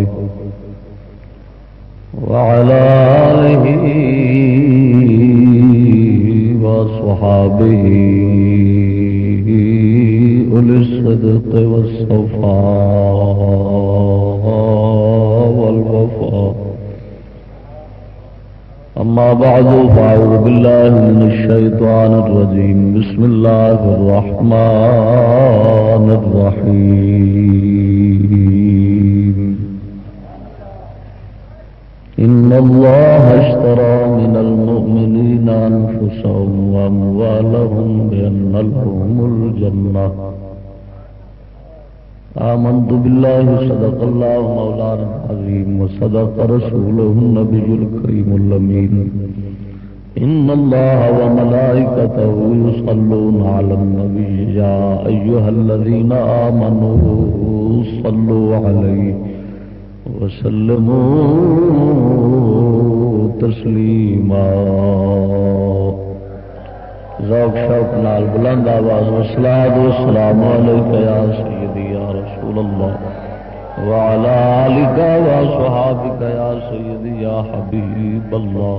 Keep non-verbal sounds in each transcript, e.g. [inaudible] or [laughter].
وأصحابه وعلى آله وصحابه أولي الصدق والصفاء والوفاء. أما بعد، فأعوذ بالله من الشيطان الرجيم. بسم الله الرحمن الرحيم. إن الله اشترى من المؤمنين أنفسهم وأموالهم بأن لهم الجنة. آمنت بالله صدق الله مولانا العظيم وصدق رسوله النبي الكريم اللمين إن الله وملائكته يصلون على النبي يا أيها الذين آمنوا صلوا عليه وسلموا تسليما ذوق شوق نال بلند آواز والصلاة والسلام عليك يا سيدي يا رسول اللہ۔ الله وعلى آلك وصحابك يا سيدي يا حبيب الله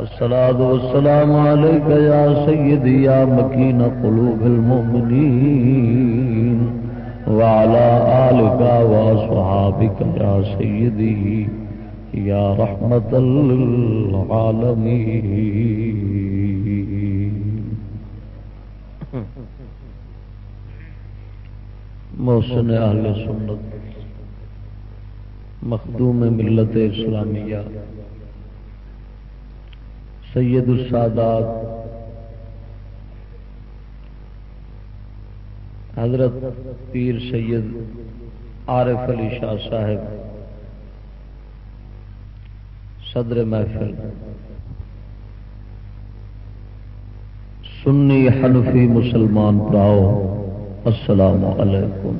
الصلاة والسلام عليك يا سيدي يا مكين قلوب المؤمنين وعلى آلك وصحابك يا سيدي، يا رحمة للعالمين. محسن اہل سنت، مخدوم ملت اسلامیہ، سید السادات حضرت پیر سید عارف علی شاہ صاحب صدر محفل، سنی حنفی مسلمان پراؤ السلام علیکم۔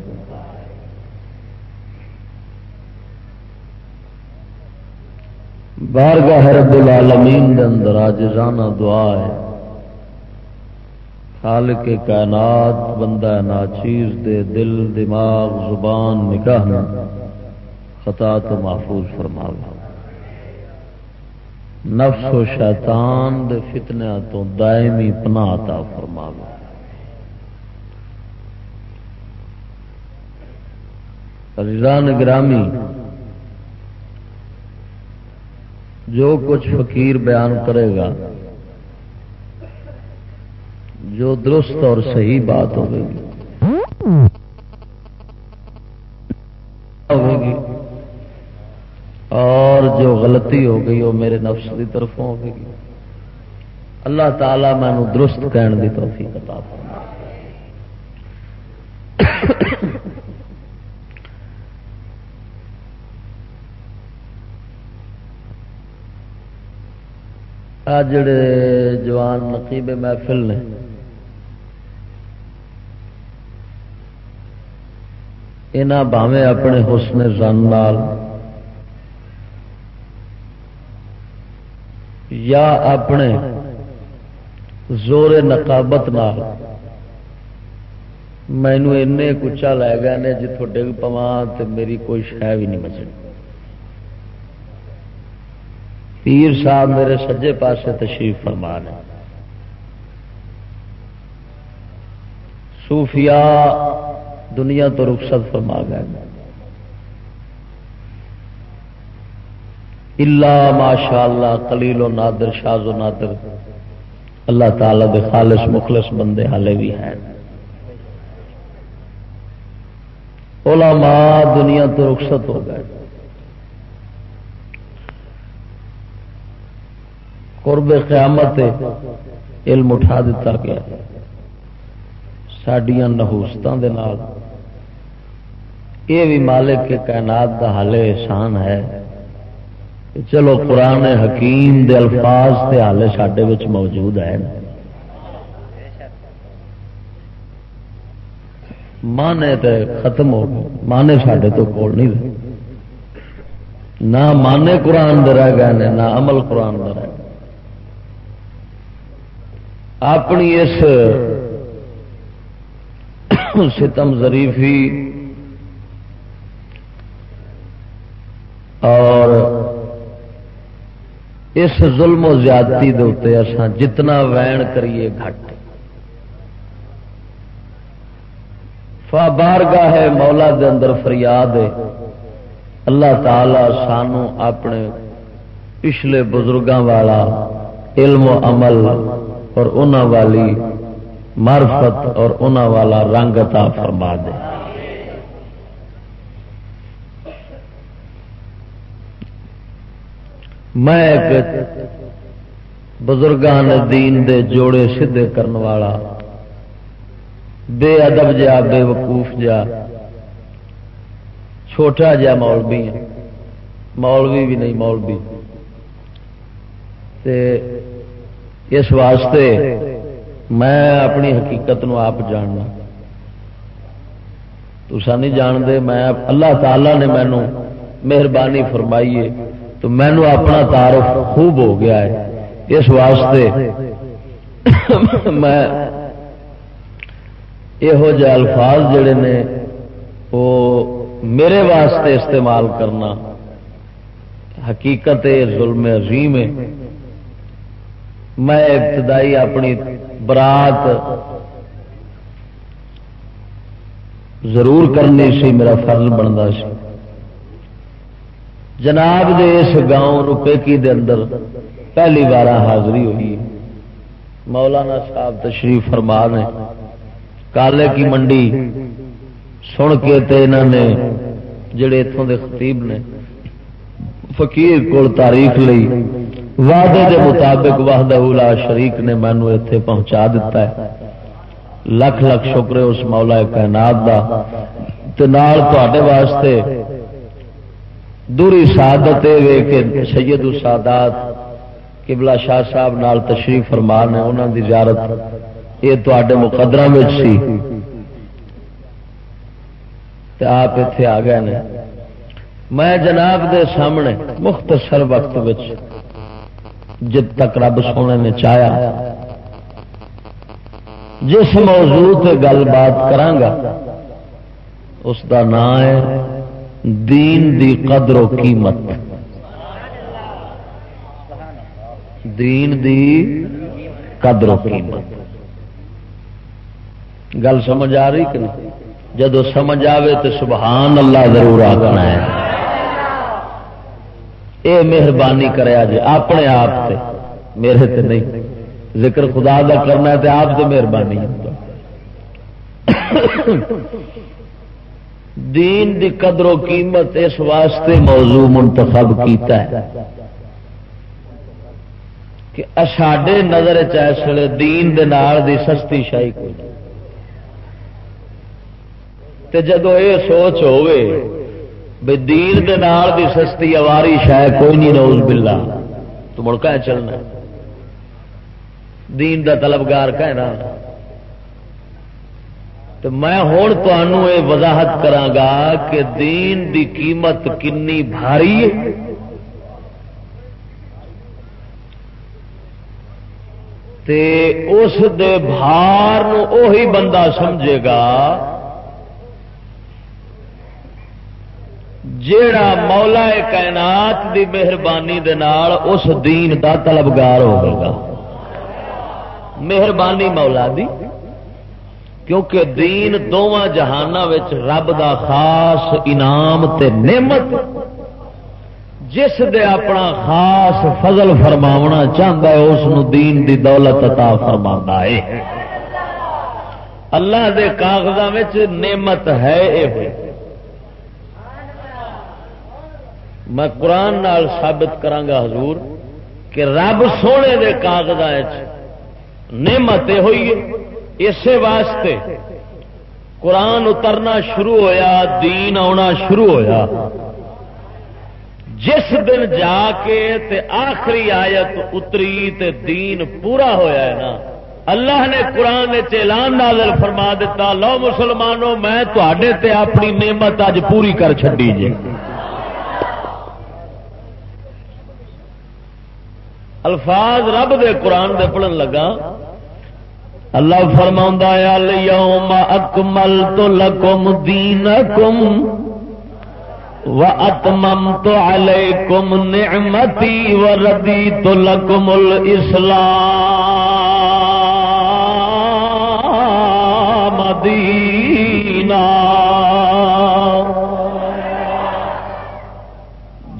بارگاہ رب العالمین دے اندر آجزانہ دعا ہے۔ خالق کائنات، بندہ ناچیز دے دل، دماغ، زبان نکاح خطا تو محفوظ فرما نفس و شیطان دے فتنیا تو دائمی پناہ عطا فرما رضان گرامی، جو کچھ فقیر بیان کرے گا جو درست اور صحیح بات ہوگی۔ ہوگی۔ اور جو غلطی ہو گئی وہ میرے نفس کی طرفوں ہوگی اللہ تعالی میں درست کہنے کی توفیق عطا فرما آ جڑے جوان نقیب محفل نے یہاں باوے اپنے حسن زن نال یا اپنے زور نقابت نال مینو این کچا لے گئے نے جتوں ڈگ پوا تو میری کوئی شہ بھی نہیں بچنی۔ پیر صاحب میرے سجے پاسے تشریف فرما نے صوفیاء دنیا تو رخصت فرما گئے۔ اللہ ماشاء اللہ کلیل و نادر، شاز و نادر۔ اللہ تعالی دے خالص، مخلص بندے حالے بھی ہیں۔ علماء دنیا تو رخصت ہو گئے۔ قرب قیامت علم اٹھا دیتا گیا۔ سڈیا نہوستوں کے یہ بھی مالک کے کائنات کا حال احسان ہے چلو قرآن حکیم دے الفاظ تے حال سڈے موجود ہے مانے تے ختم ہو گئے مانے سڈے تو کول نہیں رہے۔ نہ مانے قرآن دے رہ گئے نہ عمل قرآن دے رہ گئے۔ اپنی اس ستم ظریفی اور اس ظلم و زیادتی دے اسان جتنا وین کریے گھٹ۔ فا بارگاہ ہے مولا دے اندر فریاد ہے۔ اللہ تعالی سانو اپنے پچھلے بزرگوں والا علم و عمل اور انہوں والی معرفت اور انہوں والا رنگ عطا فرما دے۔ میں بزرگان دین دے جوڑے سدھے کرن والا۔ بے ادب جا، بے وقوف جا، چھوٹا جا مولوی مولوی بھی نہیں، مولوی۔ تے اس واسطے میں اپنی حقیقت نو آپ جاننا۔ تسا نہیں جانتے، میں اللہ تعالی نے مینو مہربانی فرمائی ہے۔ تو مینو اپنا تعارف خوب ہو گیا ہے۔ اس واسطے میں یہو جہ الفاظ جڑے نے وہ میرے واسطے استعمال کرنا حقیقت ظلم عظیم ہے۔ میں ابتدائی اپنی برات ضرور کرنی سی، میرا فرض بنتا سی۔ جناب دے اس گاؤں روپے کی دے اندر پہلی بار حاضری ہوئی مولانا صاحب تشریف فرما نے۔ کالے کی منڈی سن کے تے انہوں نے جڑے اتوں دے خطیب نے فقیر کو تاریخ لئی۔ وعدے دے مطابق وحدہ اولا شریک نے مینو اتے پہنچا دیتا ہے۔ لکھ لکھ شکر اس مولا کائنات دا۔ تے نال تے واسطے دوری سعادت وے کہ سید السادات قبلہ شاہ صاحب نال تشریف فرمان ہے انہوں دی زیارت۔ یہ تے مقدرہ میں سی۔ تے آپ اتے آ گئے نے۔ میں جناب دے سامنے مختصر وقت وچ جب تک رب سونے نے چاہیا، جس موضوع تے گل بات کرانگا اس دا نام ہے دین دی قدر و قیمت. دین دی قدر و قیمت. گل سمجھ آ رہی کہ نہیں؟ جدو سمجھ آئے تو سبحان اللہ ضرور آنا ہے. اے مہربانی کریا جی اپنے آپ سے میرے تے نہیں. ذکر خدا دا کرنا ہے تو آپ سے مہربانی دین دی قدر و قیمت اس واسطے موضوع منتخب کیتا ہے کہ ساڈے نظر چلے دین دے نال دی سستی شاہی کوئی تے جدو یہ سوچ ہوئے بے دین دے نال دی سستی اواری شاید کوئی نہیں روز بلا تو مڑکا چلنا۔ دین دا طلبگار کہنا۔ تو میں ہوں تمہوں یہ وضاحت کرا کہ دین دی قیمت کنی بھاری ہے۔ تے اس دے بھار اوہی بندہ سمجھے گا جیڑا مولا کائنات دی مہربانی دے نال اس دین دا طلبگار ہوگا۔ مہربانی مولا دی۔ کیونکہ دین دونوں جہان رب دا خاص انعام تے نعمت جس دے اپنا خاص فضل فرماونا چاہتا ہے، اس دین دی دولت عطا فرما ہے۔ اللہ دے کاغذوں نعمت ہے یہ میں قرآن نال ثابت کرانگا حضور کہ رب سونے دے کاغذ نعمت ہوئی ہے۔ اسی واسطے قرآن اترنا شروع ہویا، دین آنا شروع ہویا۔ جس دن جا کے تے آخری آیت اتری تے دین پورا ہویا ہے نا، اللہ نے قرآن اعلان نازل فرما دیتا لو مسلمانوں میں تے اپنی نعمت اج پوری کر چڈی جی۔ الفاظ رب دے قرآن دے پڑھن لگا۔ اللہ فرما اليوم اکمل تو لکم دین کم و اتمم تو کم نعمتی و ردی تو لکم الاسلام دینا.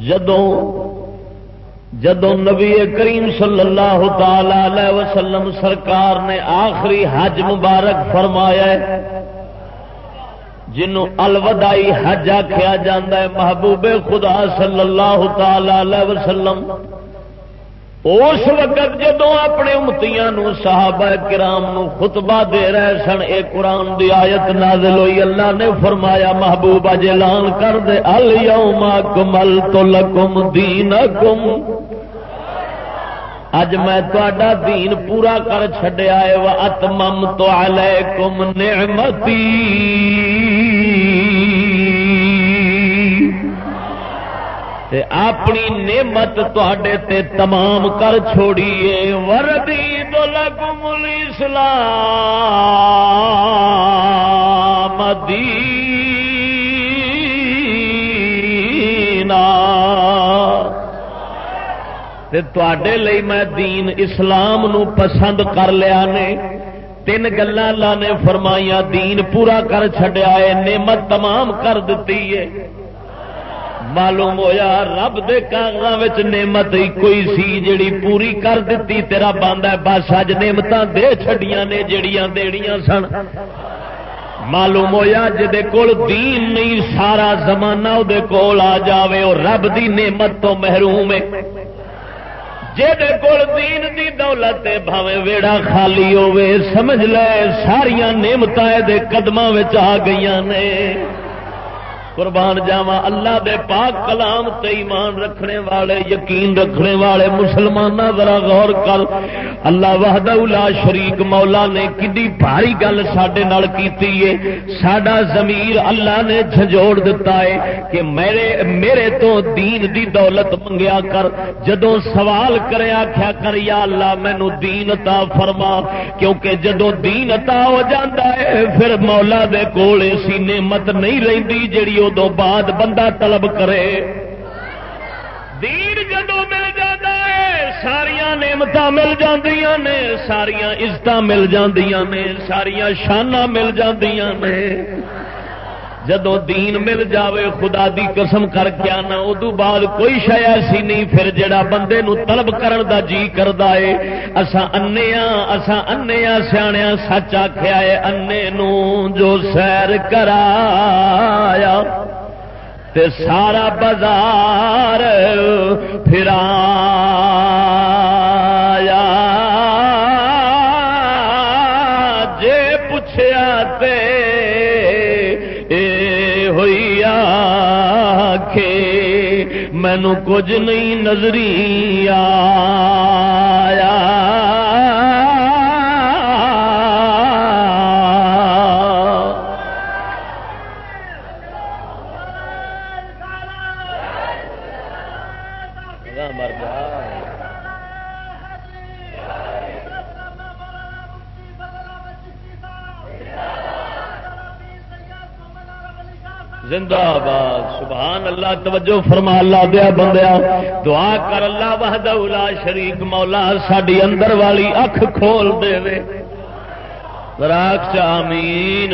جدوں جدو نبی کریم صلی اللہ تعالی وسلم سرکار نے آخری حج مبارک فرمایا جنوں الودائی حج آخیا جا محبوب خدا صلی اللہ تعالی وسلم۔ اس وقت جدو اپنے امتیاں صحابہ کرام نو خطبہ دے رہے سن، اے قرآن دی آیت نازل ہوئی، اللہ نے فرمایا محبوب اج اعلان کر دے، الیوم اکملت لکم دینکم۔ اج میں تا دین پورا کر چڈیا ہے وہ اتمم تو علیکم نعمتی۔ تے اپنی نعمت تے تے تمام کر چھوڑیے وردی تو لگم الاسلام دینا تے لئی میں دین اسلام نو پسند کر لیا نے۔ تین گلا نے فرمائیا دین پورا کر چڈیا ہے، نعمت تمام کر دیتی ہے۔ معلوم ہویا، رب دے کاغذ نعمت کوئی سی جڑی پوری کر دیتی تیرا بند ہے، بس اج نعمت دے چھڑیاں نے جڑیاں دیڑیاں سن۔ معلوم ہوا جی کول دین نہیں، سارا زمانہ وہ کول آ جاوے، اور رب دی نعمت تو محروم ہے۔ کول دین دی دولت بھاوے ویڑا خالی ہوے سمجھ لے ساریا نعمت قدموں آ گئی نے۔ قربان جاوا اللہ دے پاک کلام تے ایمان رکھنے والے، یقین رکھنے والے مسلمان ذرا غور کر۔ اللہ وحدہ لا شریک مولا نے کڈی بھاری گل سڈے کیتی ہے۔ ساڈا ضمیر اللہ نے جھجوڑ دیتا ہے کہ میرے میرے تو دین دی دولت منگیا کر۔ جدوں سوال کرے آخیا کر، یا اللہ مینو دین عطا فرما۔ کیونکہ جدوں دین عطا ہو جاتا ہے، پھر مولا دے کول ایسی نعمت نہیں رہی جیڑی ادو بعد بندہ طلب کرے۔ دین جدو مل جاتا ہے ساریا نعمت مل جاندیاں نے ساریا عزت مل جاندیاں نے ساریا شانہ مل جاندیاں نے۔ جدو دین مل جاوے، خدا دی قسم کر کے آنا ادو بعد کوئی شہ ایسی نہیں، پھر جڑا بندے نو طلب کرن دا جی کردا ہے اسا انیا اسا انیا سیاںیا سچ آخیا ہے انے نو جو سیر کرایا تے سارا بازار پھرایا مینو کچھ نہیں نظری آیا۔ زندہ آباد۔ سبحان اللہ توجہ فرما، اللہ دیا بندیا، دعا کر اللہ وحدہ لا شریک مولا ساری اندر والی اکھ کھول دے راک چامین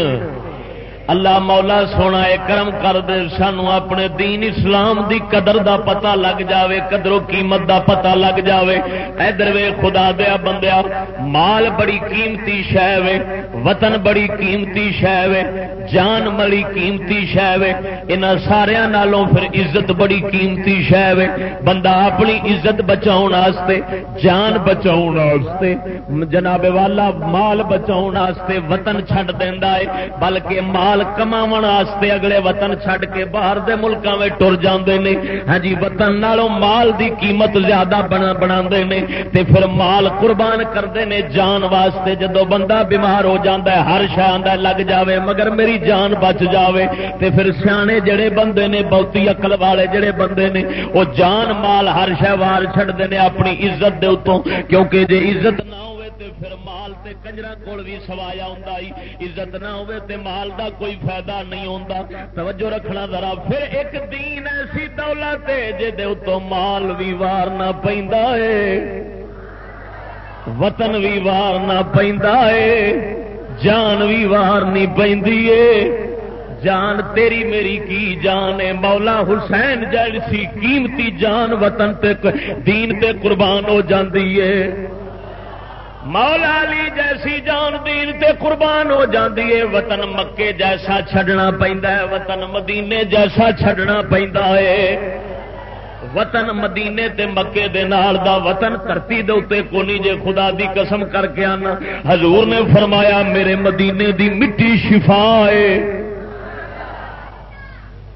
اللہ مولا سونا اے کرم کر دے، سانو اپنے دین اسلام دی قدر دا پتہ لگ جاوے، قدر و قیمت دا پتہ لگ جاوے۔ ادھر وے خدا دیا بندیا، مال بڑی قیمتی شہ وے، وطن بڑی قیمتی شہ وے۔ جان ملی قیمتی شہ ان سارا نالوں پھر عزت بڑی قیمتی شہ بندہ اپنی عزت بچاؤ جان بچاؤ جناب والا، مال بچاؤ وطن چھڈ دینا ہے بلکہ مال کما اگلے وطن چھڈ کے باہر دے ملکوں میں ٹر جاندے نے۔ ہاں جی وطن نالوں مال دی قیمت زیادہ بنا بنا نے۔ تے پھر مال قربان کرتے ہیں جان واسطے جدو بندہ بیمار ہو جاتا ہے، ہر شہ لگ جاوے۔ مگر میری جان بچ جاوے تے پھر سیانے جڑے بندے نے، بہتی اقل والے جڑے بندے نے، وہ جان مال ہر شہ وار چڑھتے ہیں اپنی عزت دے اتوں۔ کیونکہ جی عزت نہ ہو پھر مال تے کنجرا کول بھی سوایا ہوں عزت نہ ہوئے تے مال دا کوئی فائدہ نہیں ہوتا توجہ رکھنا ذرا۔ پھر ایک دین ایسی دولت جی اتوں مال بھی وار نہ پہ وطن بھی وار نہ پہ جان بھی وار نہیں پہ جان تیری میری کی جان ہے مولا حسین جیسی قیمتی جان وطن تے دین تے قربان ہو جاندی ہے مولا علی جیسی جان دین تے قربان ہو جاندی ہے وطن مکے جیسا چھڈنا پیندا ہے وطن مدینے جیسا چھڈنا پیندا ہے وطن مدینے تے مکے دے نال دا وطن دھرتی دے اوتے کونی جے خدا دی قسم کر کے آنا۔ حضور نے فرمایا، میرے مدینے دی مٹی شفا ہے۔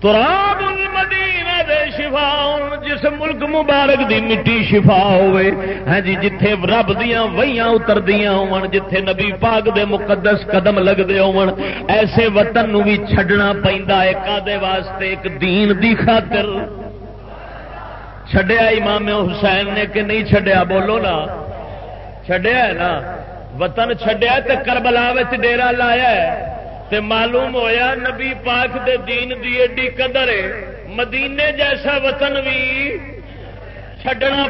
تراب المدینہ دے شفا جس ملک مبارک دی مٹی شفا ہوئے۔ ہاں جی جتھے رب دیاں وہیاں اتر دیاں ہون، جتھے نبی پاک دے مقدس قدم لگ دے ہون۔ ایسے وطن نو بھی چھڈنا پیندا ہے، کادے واسطے؟ ایک دین دی خاطر۔ چھڈیا امام حسین نے کہ نہیں چھڈیا؟ بولو نا۔ چھڈیا ہے نا۔ وطن چھڈیا تے کربلا ڈیرا لایا ہے۔ تے معلوم ہویا نبی پاک دے دین دی ایڈی قدر ہے۔ مدینے جیسا وطن بھی چھڈنا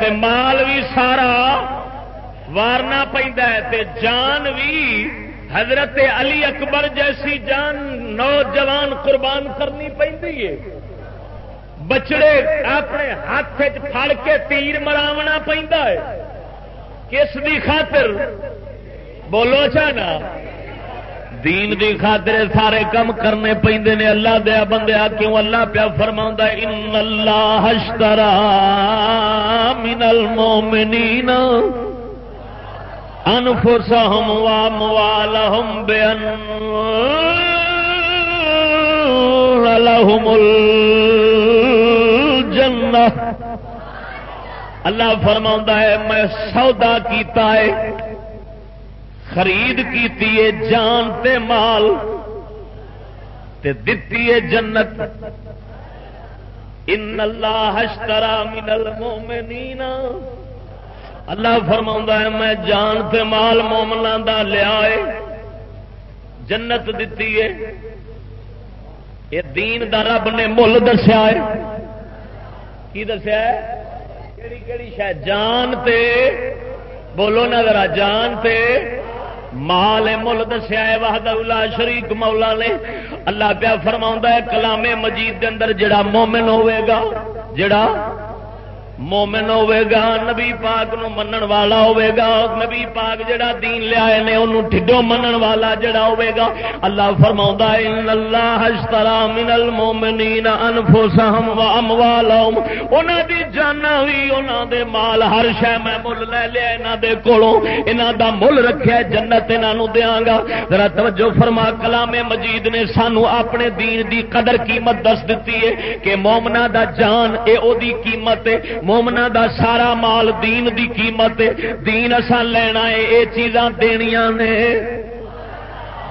تے مال بھی سارا وارنا تے جان بھی حضرت علی اکبر جیسی جان نوجوان قربان کرنی ہے۔ بچڑے اپنے ہاتھ پھڑ کے تیر مراونا پہنتا ہے۔ کس دی خاطر؟ بولو اچھا چاہنا دین دی خاطر سارے کم کرنے پہ نے اللہ دیا بندیا، کیوں اللہ پیا فرما ان اللہ ہشترا من المومنین انفسهم واموالهم بان لهم الجنہ اللہ فرما ہے، میں سودا کیتا ہے، خرید کی جان تے مال، تے دتی ہے جنت۔ ان اللہ اشترا من المومنین اللہ فرما ہے، میں جان تے مال مومنا دا لیا ہے، جنت دتی ہے۔ یہ دین دا رب نے مل دسیا ہے۔ کی دسیا کہڑی کہڑی شاید جان تے۔ بولو نا ذرا جان تے۔ مال مل دسیا ہے واہد شریک مولا نے۔ اللہ پیا فرما ہے کلامے مجید کے اندر جڑا مومن ہوئے گا، جڑا مومن ہوے گا، نبی پاک نو منن والا ہوے گا۔ نبی پاک جڑا دین لیا نے، انہوں ٹھڈو منن والا جڑا ہوے گا۔ اللہ فرماؤں ان اللہ اشترا من المومنین انفسهم واموالهم انہاں دی جاناں وی، انہاں دے مال، ہر شے میں مل لے لیا انہاں دے کولوں۔ انہاں دا مل رکھیا جنت انہاں نو دیاں گا۔ ذرا توجہ فرما، کلام مجید نے سانو اپنے دین دی قدر قیمت دس دتی ہے کہ مومنا دا جان، اے او دی قیمت ہے۔ مومنا دا سارا مال دین دی قیمت دین اصا لینا ہے یہ چیزاں دنیا نے۔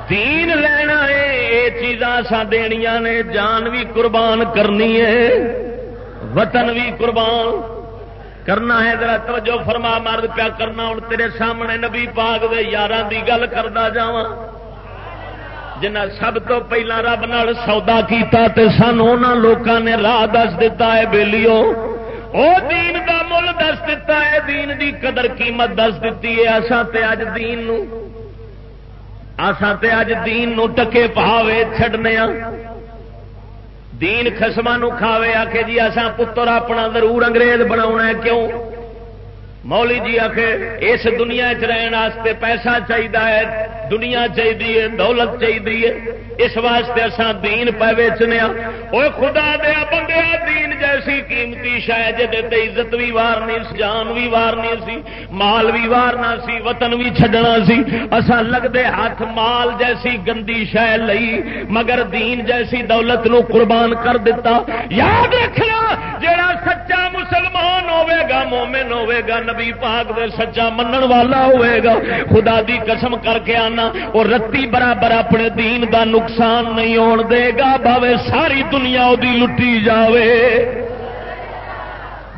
دین لینا ہے یہ چیزاں اصا دنیا نے۔ جان بھی قربان کرنی ہے، وطن بھی قربان کرنا ہے۔ ذرا توجہ فرما، مرد پیا کرنا ہوں تیرے سامنے نبی پاک دے یار دی گل کرتا جا جنہ سب تو پہلا رب نال سودا کیتا تے سان لوگوں نے راہ دس دتا ہے بےلیو او دین دا مل دس دیتا ہے، دین دی قدر قیمت دس دیتی ہے۔ اصا تے اج دین نو اصا تے اج دین نو ٹکے پاوے چھڈنے دین خسما نو کھاوے آ جی اصا پتر اپنا ضرور انگریز بناونا ہے۔ کیوں؟ مولی جی اس دنیا چ پیسہ چاہیے دنیا چاہیے دولت چاہیے اس واسطے اصا دین پہ ویچنے وہ خدا دیا بندے دین جیسی قیمتی شاید عزت بھی وار نہیں جان بھی وار نہیں سی، مال بھی وارنا سی، وطن بھی چڈنا سی۔ اصا لگتے ہاتھ مال جیسی گندی شہ لئی، مگر دین جیسی دولت نو قربان کر دیتا یاد رکھنا جڑا ہوئے گا، نبی پاک دے سچا منن والا ہوئے گا۔ خدا دی قسم کر کے آنا، اور رتی برابر اپنے دین دا نقصان نہیں ہون دے گا باوے ساری دنیا وہ لٹی جاوے۔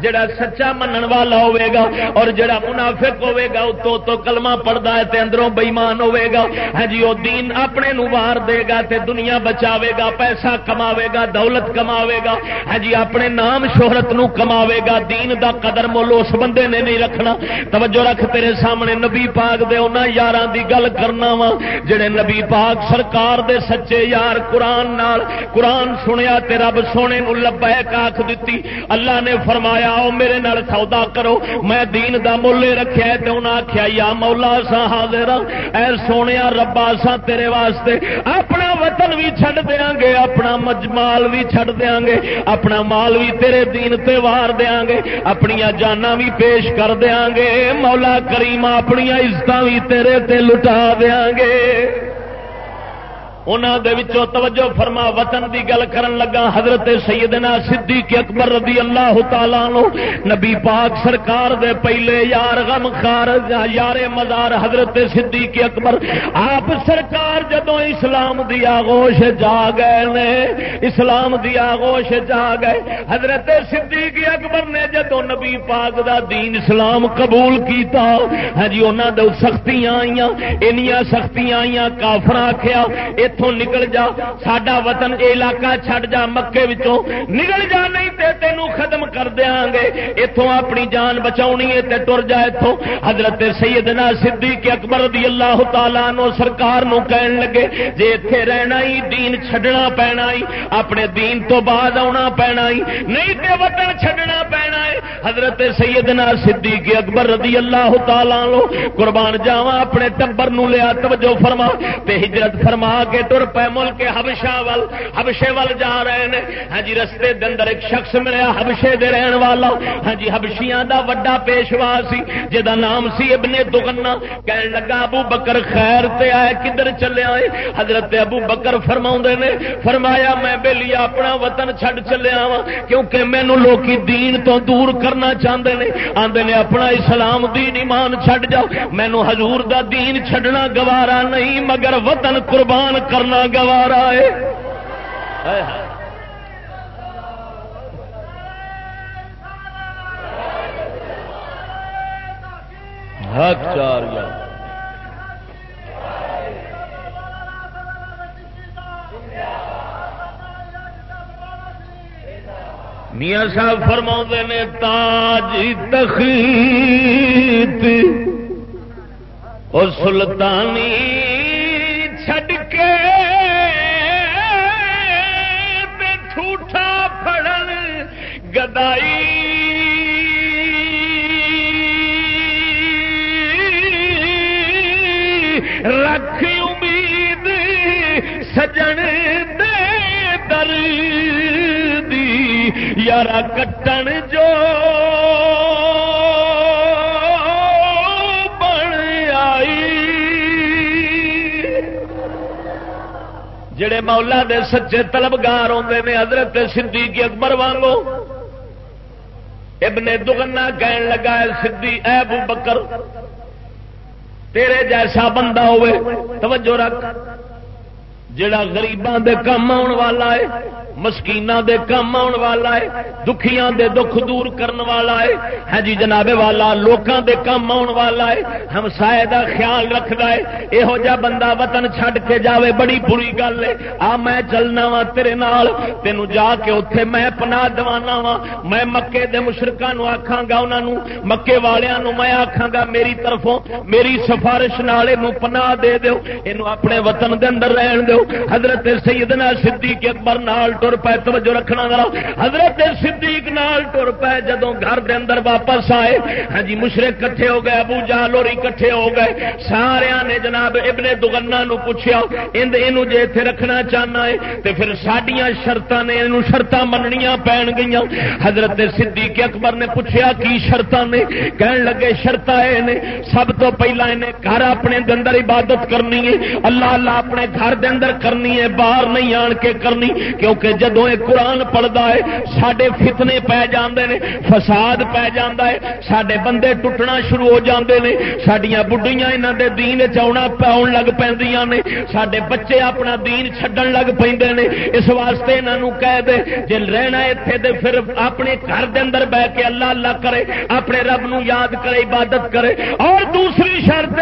جڑا سچا منن والا ہوئے گا اور جڑا منافق ہوئے گا اتو تو کلمہ پڑھتا ہے تے اندروں بےمان ہوئے گا۔ ہاں جی وہ دین اپنے نوار دے گا تے دنیا بچاوے گا، پیسہ کماوے گا، دولت کماوے گا۔ ہاں جی اپنے نام شہرت نو کماوے گا، دین دا قدر مول اس بندے نے نہیں رکھنا۔ توجہ رکھ تیرے سامنے، نبی پاک دے انہاں یاراں دی گل کرنا وا۔ جڑے نبی پاک سرکار دے سچے یار قرآن نال قرآن سنیا تے رب سونے نو لبیک آکھ دتی، اللہ نے فرمایا آؤ میرے نال سودا کرو۔ میں دین دا مولے رکھیا تے انہاں آکھیا، یا مولا سا حاضر ہاں۔ اے سونیا ربا سا تیرے واسطے۔ اپنا وطن بھی چھڈ دیاں گے، اپنا مجمال بھی چھڈ دیاں گے۔ اپنا مال بھی تیرے دین تے وار دیاں گے۔ اپنی جانا بھی پیش کر دیاں گے۔ مولا کریم اپنی عزت بھی تیرے تے لٹا دیاں گے۔ انہوں توجہ فرما، وطن دی گل کرن لگا، حضرت سیدنا صدیق اکبر رضی اللہ تعالی نو نبی پاک سرکار دے پہلے یار غم خار، یار مزار حضرت صدیق اکبر، آپ سرکار جدو اسلام دی آغوش جا گئے نے، اسلام دی آغوش جا گئے، حضرت صدیق اکبر نے جدو نبی پاک دا دین اسلام قبول کیتا ہاں جی انہوں نے سختیاں آئیاں انیاں سختیاں آئیاں کافر آخیا اتوں نکل جا سڈا وطن علاقہ چھڈ جا، مکے وچوں نکل جا، نہیں تے تینوں ختم کر دیا گے۔ اتوں اپنی جان بچاونی ہے تے ٹر جا اتوں حضرت سیدنا صدیق اکبر رضی اللہ تعالیٰ نو سرکار نو کہن لگے، جے اتے رہنا ہی، دین چھڈنا پینا ہی، اپنے دین تو بعد آنا پینا ہی، نہیں تے وطن چھڈنا پینا ہے۔ حضرت سیدنا صدیق اکبر رضی اللہ تعالیٰ نو قربان جاواں، اپنے ٹبر نو لیا، توجہ فرما، تے ہجرت فرما کے تر پے ملک ہبشا ول ہبشے ول جا رہے ہیں ہاں جی رستے دے اندر ایک شخص ملیا ہبشے دے رہن والا۔ ہاں جی ہبشیاں دا وڈا پیشوا سی جدا نام سی ابن دگنا کہن لگا، ابو بکر خیر تے آئے، کدھر چلے آئے؟ حضرت ابو بکر فرما نے، فرمایا، میں بہلی اپنا وطن چھڈ چلیا وا کیونکہ مینو لوکی دین تو دور کرنا چاہتے ہیں آدھے نے، اپنا اسلام دین ایمان چھڈ جاؤ۔ مینو حضور دا دین چھڈنا گوارا نہیں، مگر وطن قربان کرنا گوارا ہے حق چار میاں صاحب فرما نے تاج تخیت اور سلطانی چھڈ کے ٹھوٹا پڑن گدائی رکھ امید سجن دے در دی یار کٹن جو جڑے مولا دے سچے طلبگار آتے نے، حضرت صدیق اکبر وانگو۔ ابن دگنا کہن لگا ہے سدھی اے ابو بکر، تیرے جیسا بندہ ہوئے، توجہ رکھ۔ جڑا غریباں دے کم آن والا ہے مسکینا دے کم آن والا ہے، دکھیاں دے دکھ دور کرن والا ہے۔ ہاں جی جناب والا، لوکاں دے کم آن والا ہے۔ ہم دا خیال رکھدا ہے یہو جا بندہ وطن چھڈ کے جاوے، بڑی بری گل ہے۔ آ میں چلنا وا تیرے نال تینو جا کے اوتھے میں پناہ دوانا وا میں مکے دے مشرکاں نو آکھاں گا، انہاں نو مکے والیاں نو میں آکھاں گا، میری طرفوں، میری سفارش نال اینو پناہ دے دیو۔ اینو اپنے وطن دے اندر رہن دو حضرت سیدنا صدیق اکبر نال ٹر پے، توجہ رکھنا ذرا۔ حضرت صدیق نال ٹر پے جدوں گھر دے اندر واپس آئے۔ ہاں جی مشرق کٹھے ہو گئے، ابو جہل اور کٹھے ہو گئے۔ سارے نے جناب ابن دگنا نو پوچھیا اند اینو جے ایتھے رکھنا چاہنا ہے، تے پھر ساڈیاں شرطاں نے اینو شرطاں مننیاں پین گئیاں۔ حضرت صدیق اکبر نے پوچھیا، کی شرطاں نے؟ کہن لگے، شرطاں اے نے، سب تو پہلا انہیں گھر اپنے دے اندر عبادت کرنی ہے۔ اللہ اللہ اپنے گھر دے اندر کرنی ہے، باہر نہیں آن کے کرنی، کیونکہ جدو یہ قرآن پڑھتا ہے سڈے فتنے پی جاندے نے، فساد پی جاندہ ہے سڈے بندے ٹوٹنا شروع ہو جاندے نے سڈیا بڑھیاں یہاں دے دین چاؤنا پاؤن لگ پہ نے سڈے بچے اپنا دین چھڈن لگ پہ نے، اس واسطے یہاں کہہ دے جی رہنا اتنے دے پھر اپنے گھر دے اندر بہ کے اللہ اللہ کرے، اپنے رب نو یاد کرے، عبادت کرے۔ اور دوسری شرط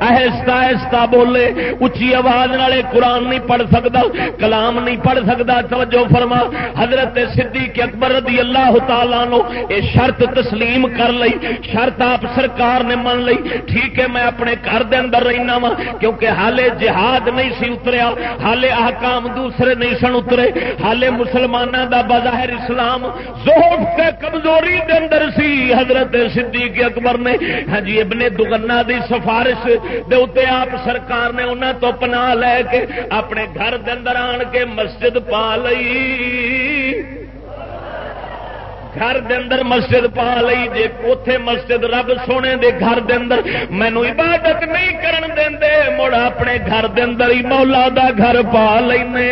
آہستہ آہستہ بولے اچھی آواز والے قرآن نہیں پڑھ سکتا، کلام نہیں پڑھ سکتا، توجہ فرما۔ حضرت صدیق اکبر رضی اللہ تعالیٰ نو یہ شرط تسلیم کر لی شرط آپ سرکار نے من لی ٹھیک ہے، میں اپنے گھر دے اندر رہنا وا کیونکہ حالے جہاد نہیں سی اتریا، حالے احکام دوسرے نہیں سن اترے، حالے مسلمانوں دا بظاہر اسلام زہد کے کمزوری دے اندر سی۔ حضرت صدیق اکبر نے ہاں جی ابن دگنا دی سفارش دے اتنے آپ سرکار نے انہوں تو پنا لے کے اپنے گھر دے اندر آن کے مسجد پا لئی۔ گھر دے اندر مسجد پا لئی۔ جے اتے مسجد رب سونے دے گھر دے اندر مینو عبادت نہیں کرن دے مڑ اپنے گھر دے اندر ہی مولا دا گھر پا لینا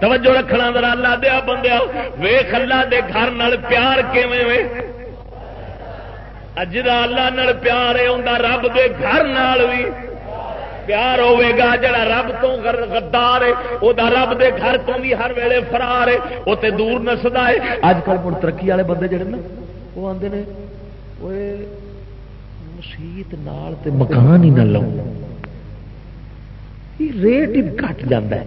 توجہ رکھنا ذرا اللہ دیا بندیا ویخ اللہ دے گھر نال پیار کیویں وے؟ جا اللہ پیار ہے انہیں رب دے گھر نال بھی پیار ہوے گا جڑا رب تو غدار ہے وہ رب دے گھر تو بھی ہر ویلے فرار ہے وہ تے دور نسدا ہے۔ اج کل مڑ ترقی والے بندے جڑے نا وہ آتے ہیں مسیت نال تے مکان ہی نہ لو ریٹ ہی گٹ جاتا ہے۔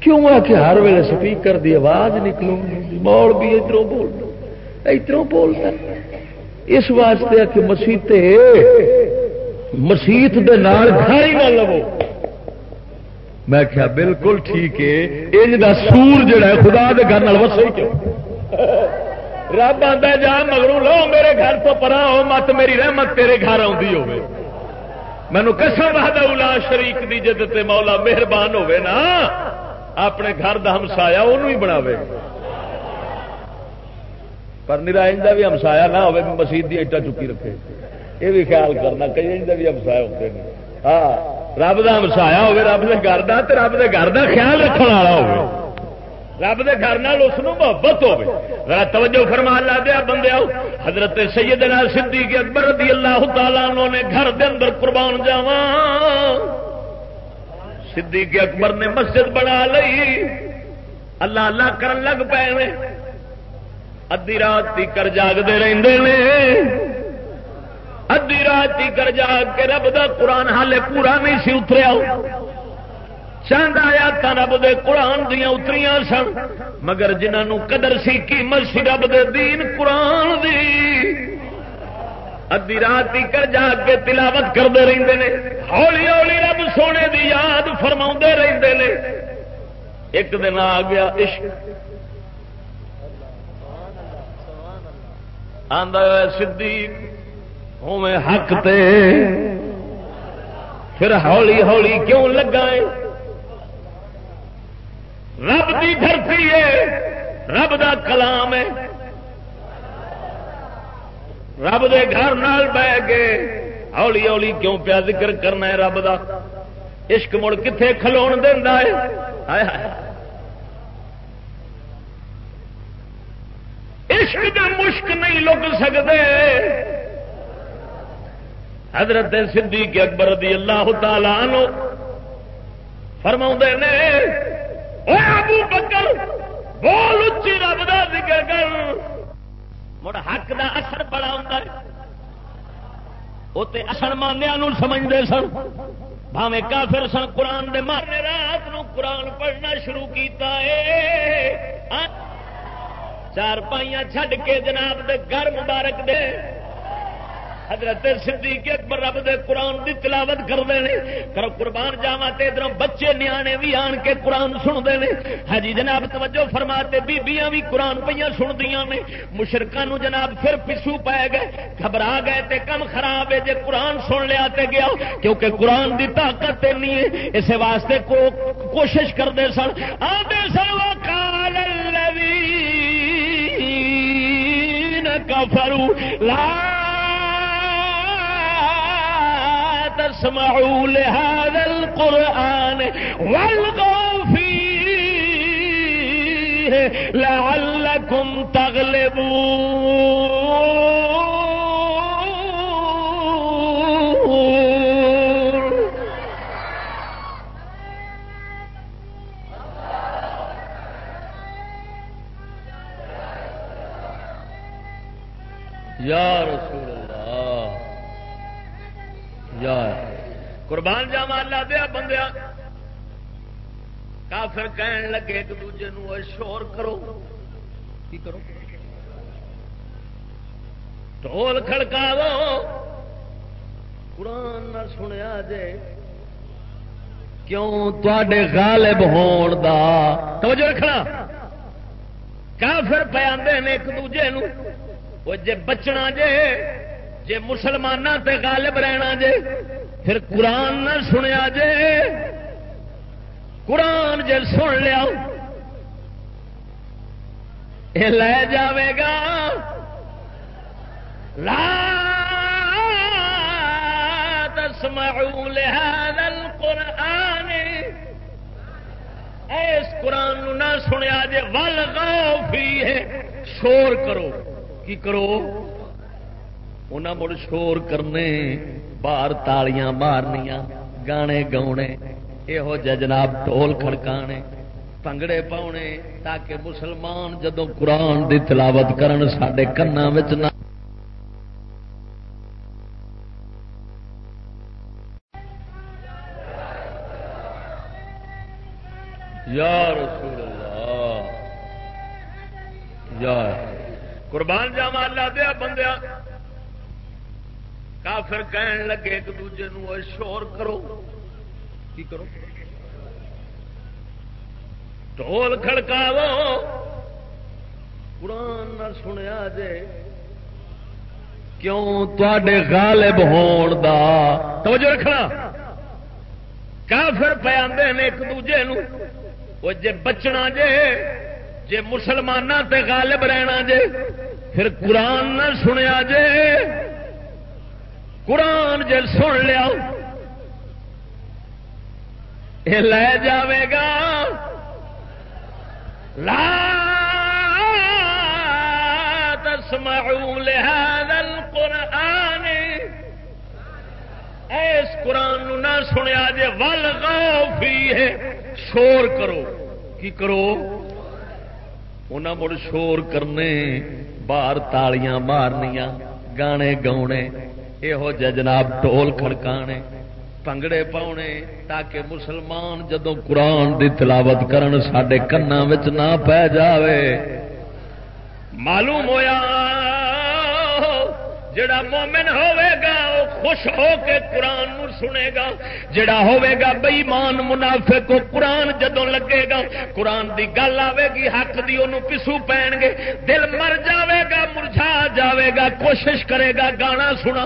کیوں آ کہ ہر ویلے سپیکر دی آواز نکلوں موڑ بھی ادھر بول ادھر بولتا اس واسطے کہ مسیتے مسیت دے نال گھر ہی نہ لو میں کیا بالکل ٹھیک ہے۔ انج دا سور جڑا ہے خدا دے گھر نال وسے کیوں؟ رب آتا جا مگروں لو، میرے گھر تو پرا ہو، مت میری رحمت تیرے گھر آتی ہوگی مینو کسم وحدہ الا شریک دی جد تے مولا مہربان ہوے نا، اپنے گھر دا ہمسایا انہوں ہی بناوے۔ پر نرائن کا بھی ہمسایا نہ ہوے مسیح دی اٹا چکی رکھے۔ یہ بھی خیال کرنا، کئی کا بھی ہمسایا ہوتے ہیں۔ ہاں رب کا ہمسایا ہوے رب دے گھر دا، تے رب دے گھر دا خیال رکھنے والا ہوے رب دے گھر اس محبت ہوے ذرا توجہ فرما اللہ دیا بندے آؤ۔ حضرت سیدنا صدیق اکبر رضی اللہ تعالیٰ انہوں نے گھر دے اندر قربان جاواں۔ صدیق اکبر نے مسجد بنا لئی۔ اللہ اللہ کرن لگ پے ادی رات کر جاگتے رہتے ہیں ادی رات کر جاگ کے رب دا قرآن حالے پورا نہیں سی اتریا۔ چند آیا تا رب دے قرآن دیا اتری سن، مگر جنہوں قدر سی قیمت سی رب دے دین قرآن دی۔ ادی رات کر جاگ کے تلاوت کرتے رہتے ہیں ہولی ہولی رب سونے دی یاد فرما رہتے ہیں ایک دن آ گیا عشق۔ ہوے حق تے۔ پھر ہولی ہولی کیوں لگا ہے رب کی دھرتی ہے، رب دا کلام ہے۔ رب دے گھر نال بہ کے ہولی ہولی کیوں پیا ذکر کرنا ہے رب دا؟ عشق مڑ کتنے کھلو دینا ہے؟ عشق دے مشک نہیں لگ سکتے حضرت صدیق اکبر رضی اللہ تعالی عنہ فرما نے ابو بکر، بول اچھی رب کا ذکر کر۔ مڑ حق دا اثر بڑا ہوں وہ اصل مانیا سمجھتے سن۔ بھاوے کافر سن، قرآن دے مارنے رات نو قرآن پڑھنا شروع کیتا ہے چار پائیاں چھڈ کے جناب دے گھر مبارک دے۔ حضرت صدیق اکبر رب دے قرآن دی تلاوت کرتے ہیں کرو قربان جاوا ادھر بچے نیانے بھی آن کے قرآن سنتے ہیں ہاں جی جناب، توجہ فرما فرماتے، بیبیاں بھی قرآن پہ سندیاں نے۔ مشرقوں جناب پھر پچھو پی گئے، گھبرا گئے تے کم خراب ہے جے قرآن سن لیا تے گیا۔ کیونکہ قرآن دی طاقت نہیں ہے اس واسطے کو کوشش کرتے سن۔ آتے سن کال کفرو لا تسمعوا لهذا القرآن والغوا فيه لعلكم تغلبون۔ یا رسول قربان جاوا اللہ دیا بندیا۔ کافر کہن لگے ایک دوجے نو شور کرو۔ کی کرو؟ ٹول کھڑکاو قرآن نہ سنیا جے۔ کیوں تے غالب ہون دا؟ توجہ رکھنا۔ کافر پہ آدھے ایک دوجے نو۔ وہ جے بچنا جے جے مسلمانوں تے غالب رہنا جے۔ پھر قرآن نہ سنیا جے، قرآن جے سن لیا یہ لے جاوے گا۔ لا تسمعوا لهذا القرآن۔ اس قرآن نہ سنیا جے ول فیہ شور کرو۔ کی کرو؟ انہیں مڑ شور کرنے، باہر تالیاں مارنیا گانے گاؤنے یہو جناب ٹول کھڑکانے، پنگڑے پاؤنے تاکہ مسلمان جدو قرآن دی تلاوت کرن سڈے کنا نہ یا رسول اللہ، یا قربان جاوا اللہ دیا بندیا کافر کہن لگے ایک دوجے نو شور کرو. کی کرو؟ ٹول کھڑکاو قرآن نہ سنیا جے، کیوں تے غالب ہون دا؟ توجہ رکھنا۔ کافر پہ آدھے نے ایک دوجے نو، وہ جے بچنا جے جے مسلمانوں تے غالب رہنا جے، پھر قرآن نہ سنیا جے قرآن جے سن لیا۔ یہ لے جاوے گا۔ لا تسمعوا لهذا القرآن۔ اس قرآن نہ سنیا جے ول فیہ۔ شور کرو۔ کی کرو؟ انہیں مڑ شور کرنے، باہر تالیاں مارنیا گانے گاؤنے یہو جہ جناب ٹول کھڑکانے پنگڑے پاؤنے تاکہ مسلمان جدو قرآن دی تلاوت کرن سڈے وچ نہ پی جاوے معلوم ہویا جڑا مومن ہوئے گا خوش ہو کے قرآن نو سنے گا، جڑا ہوے گا بےمان منافع کو قرآن جدو لگے گا، قرآن دی گل آئے گی حق دی انہوں پسو پین گے، دل مر جاوے گا، مرجھا جاوے گا، کوشش کرے گا، گانا سنا،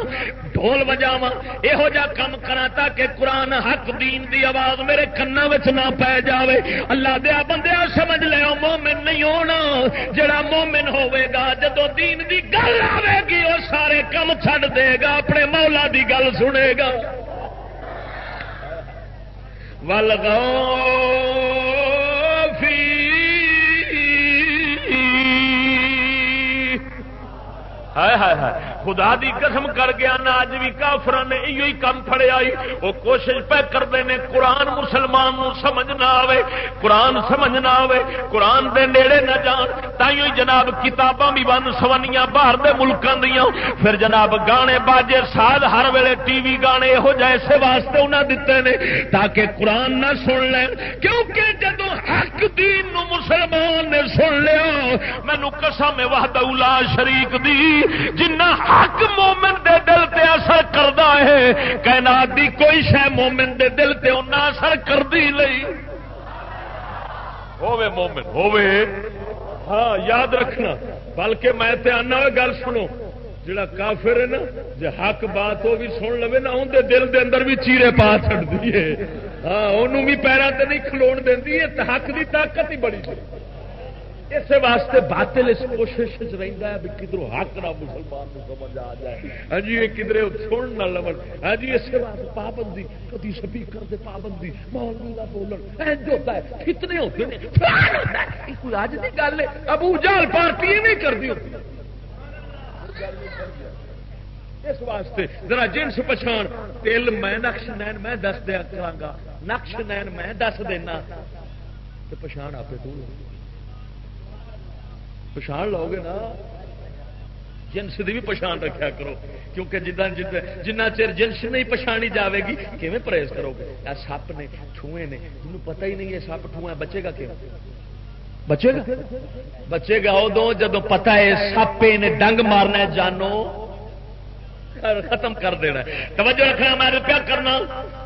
ڈھول بجاوا یہو جا کم کرا تاکہ قرآن حق دین دی آواز میرے کنا نہ پی جاوے۔ اللہ دیا بندیا سمجھ لو مومن نہیں ہونا، جڑا مومن ہوے گا جدو دین دی گل آئے گی وہ سارے کم چھڈ دے گا، اپنے مولا دی گل سنے گا۔ ول ہائے ہائے ہائے، خدا دی قسم کر گیا نا اج بھی کافر نے یہ کام پڑے آئی۔ وہ کوشش پہ کرتے ہیں قرآن مسلمان نو سمجھ نہ آئے قرآن سمجھ نہ آئے قرآن دے نیڑے نہ جان۔ تھی جناب کتاباں بھی بن سونیاں باہر دے ملکوں دیا پھر جناب گانے باجے ساد ہر ویلے ٹی وی گانے یہو جیسے واسطے انہیں دیتے ہیں تاکہ قرآن نہ سن لین۔ کیونکہ جدو حق دین نو مسلمان نے سن لیا مینو قسم وحدہ الا شریک دی۔ جنہ حق مومن دے دل تے اثر کرتا ہے، کائنات دی کوئی شہ مومن دے دل تے انہیں اثر کر دی لئی ہووے مومن، ہووے۔ ہاں یاد رکھنا، بلکہ میں تے آنا گل سنو، جڑا کافر ہے نا جی حق بات وہ بھی سن لو نا اندر دل دے اندر بھی چیرے پا چڑتی ہے۔ ہاں انہوں بھی پیروں سے نہیں کھلو دینی ہے حق دی طاقت ہی بڑی چاہیے اس واسطے باطل اس کوشش رہتا ہے بھی کدھر حق نہ مسلمان کو سمجھ آ جائے۔ ہاں جی یہ کدھر سن نہ لو ہاں جی اس واسطے پابندی، کدی سپیکر سے پابندی، مولوی کا بولن۔ اینج ہوتا ہے، کتنے ہوتے ہیں؟ کوئی اج کی گل ہے؟ ابو جال پارٹی نہیں کرتی ہوتی اس واسطے ذرا جنس پچھان۔ تل میں نقش نین میں دس دیا کرا نقش نین میں دس دینا۔ پچھان آپ تو پچھان لو گے نا، جنس کی بھی پچھان رکھا کرو۔ کیونکہ جدا جنہ چر جنس نہیں پچھانی جاوے گی کیون پرہیز کرو گے؟ سپ نے ٹھوئے نے۔ جنہوں پتہ ہی نہیں ہے سپ ٹھوئے بچے گا کیوں؟ بچے گا؟ بچے گا ادو جدو پتا ہے سپے نے ڈنگ مارنا جانو۔ ختم کر دینا توجہ رکھنا، میں روپیہ کرنا۔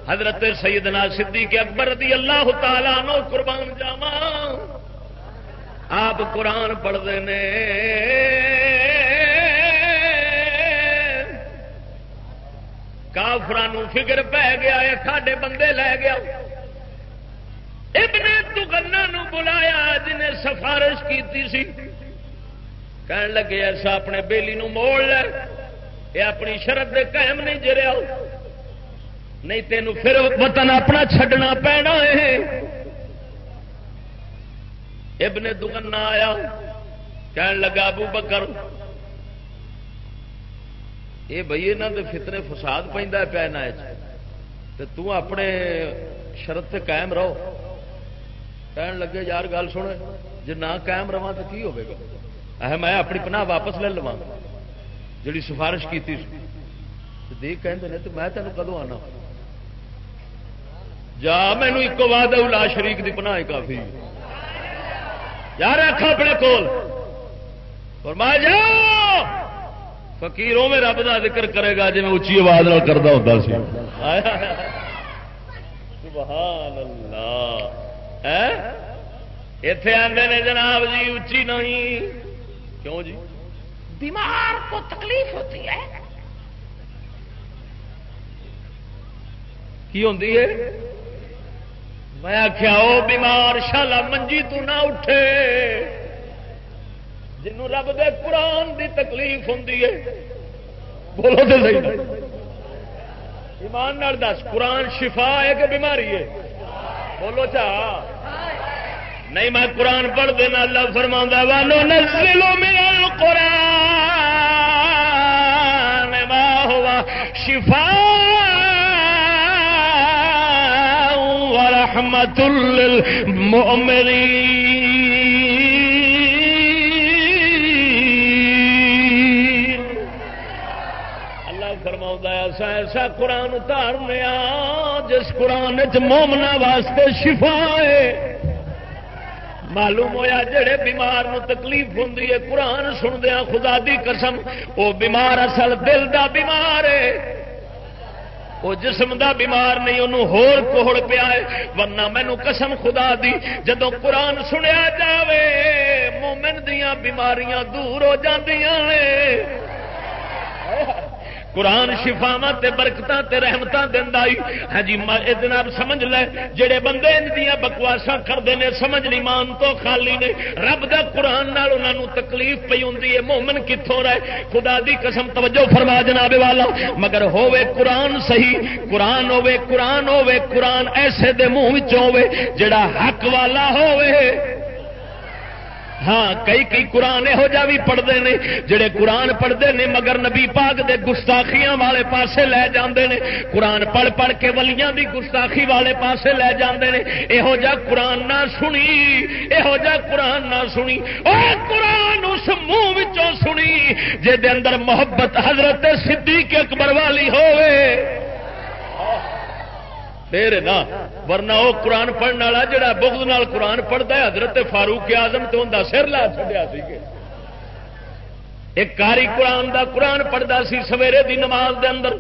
حضرت سیدنا صدیق اکبر رضی اللہ تعالیٰ نو قربان جاوا آپ قرآن پڑھتے ہیں۔ کافران فکر پی گیا ہے، ساڈے بندے لے گیا۔ ابن دگنا نو بلایا، جنہیں سفارش کی سی۔ کہن لگے، ایسا اپنے بیلی نو موڑ لے یہ اپنی شرط دے قائم نہیں جریا نہیں تینوں پھر وطن اپنا چھڈنا پینا ہے۔ ابن دگنا آیا۔ کہن لگا، ابو بکر یہ بھائی یہاں کے فطرے فساد پہ پیا تو اپنے شرط سے قائم رہو۔ کہن لگے، یار گل سن جی نہ قائم رہا تو کی ہوگا میں اپنی پناہ واپس لے لوا جی سفارش کی دیکھ کہ میں تینوں کدو آنا؟ جا مینو ایک واد الا شریک دی پناہ کافی۔ یار رکھ اپنے کول۔ فرما جا فکیروں میں رب کا ذکر کرے گا جی میں اچھی آواز کرتا ہوتا سی۔ سبحان اللہ۔ اتے آتے نے جناب جی اچھی نہیں۔ کیوں جی؟ بیمار کو تکلیف ہوتی ہے۔ کی ہوتی ہے؟ میں آخیا وہ بیمار شالا منجی تو نہ اٹھے۔ جنوں رب دے قرآن دی تکلیف ہوں بولو تو صحیح۔ ایمان دس، قرآن شفا ہے کہ بیماری ہے؟ بولو چاہ نہیں میں قرآن پڑھ دینا، اللہ فرما والو نزلو من القرآن ما ہوا شفا ورحمت للمؤمنین اللہ فرما ایسا ایسا قرآن اتارنے جس قرآن مومنا واسطے شفا ہے۔ معلوم ہویا جڑے بیمار نو تکلیف ہوں قرآن سندیا خدا دی قسم وہ بیمار اصل دل دا بیمار ہے۔ وہ جسم دا بیمار نہیں، انہوں ہور کوہڑ پیا ہے۔ ورنہ مینو قسم خدا دی جدو قرآن سنیا جاوے، مومن دیاں بیماریاں دور ہو جاندیاں قرآن شفاوا برکت رحمت دینا ہاں جی جناب سمجھ لے، جڑے بندے ان دیا بکواسا کرتے ہیں سمجھ نہیں مان تو خالی نے۔ رب دا قرآن نال انہوں تکلیف پی ہوں مومن کتوں رہے خدا دی قسم، توجہ فرما جناب والا۔ مگر ہوے قرآن صحیح، قرآن ہوے قرآن ہوے قرآن ایسے دے منہ ہوے جڑا حق والا ہوے ہاں کئی کئی قرآن یہو جہ بھی پڑھتے ہیں جڑے قرآن پڑھتے ہیں مگر نبی پاک دے گستاخیاں والے پاسے لے جاندے نے۔ قرآن پڑھ پڑھ کے ولیاں دی گستاخی والے پاسے لے جاندے نے۔ یہو جہ قرآن نہ سنی، یہو جہ قرآن نہ سنی، او قرآن اس منہ سنی، جے دے اندر محبت حضرت صدیق اکبر والی ہوئے پھر نا، ورنہ وہ قرآن پڑھنے والا جڑا بغض نال قرآن پڑھتا ہے، حضرت فاروق آزم تو ان سر لا چڑیا ایک کاری قرآن دا قرآن پڑھتا سی سویرے دی نماز دے اندر۔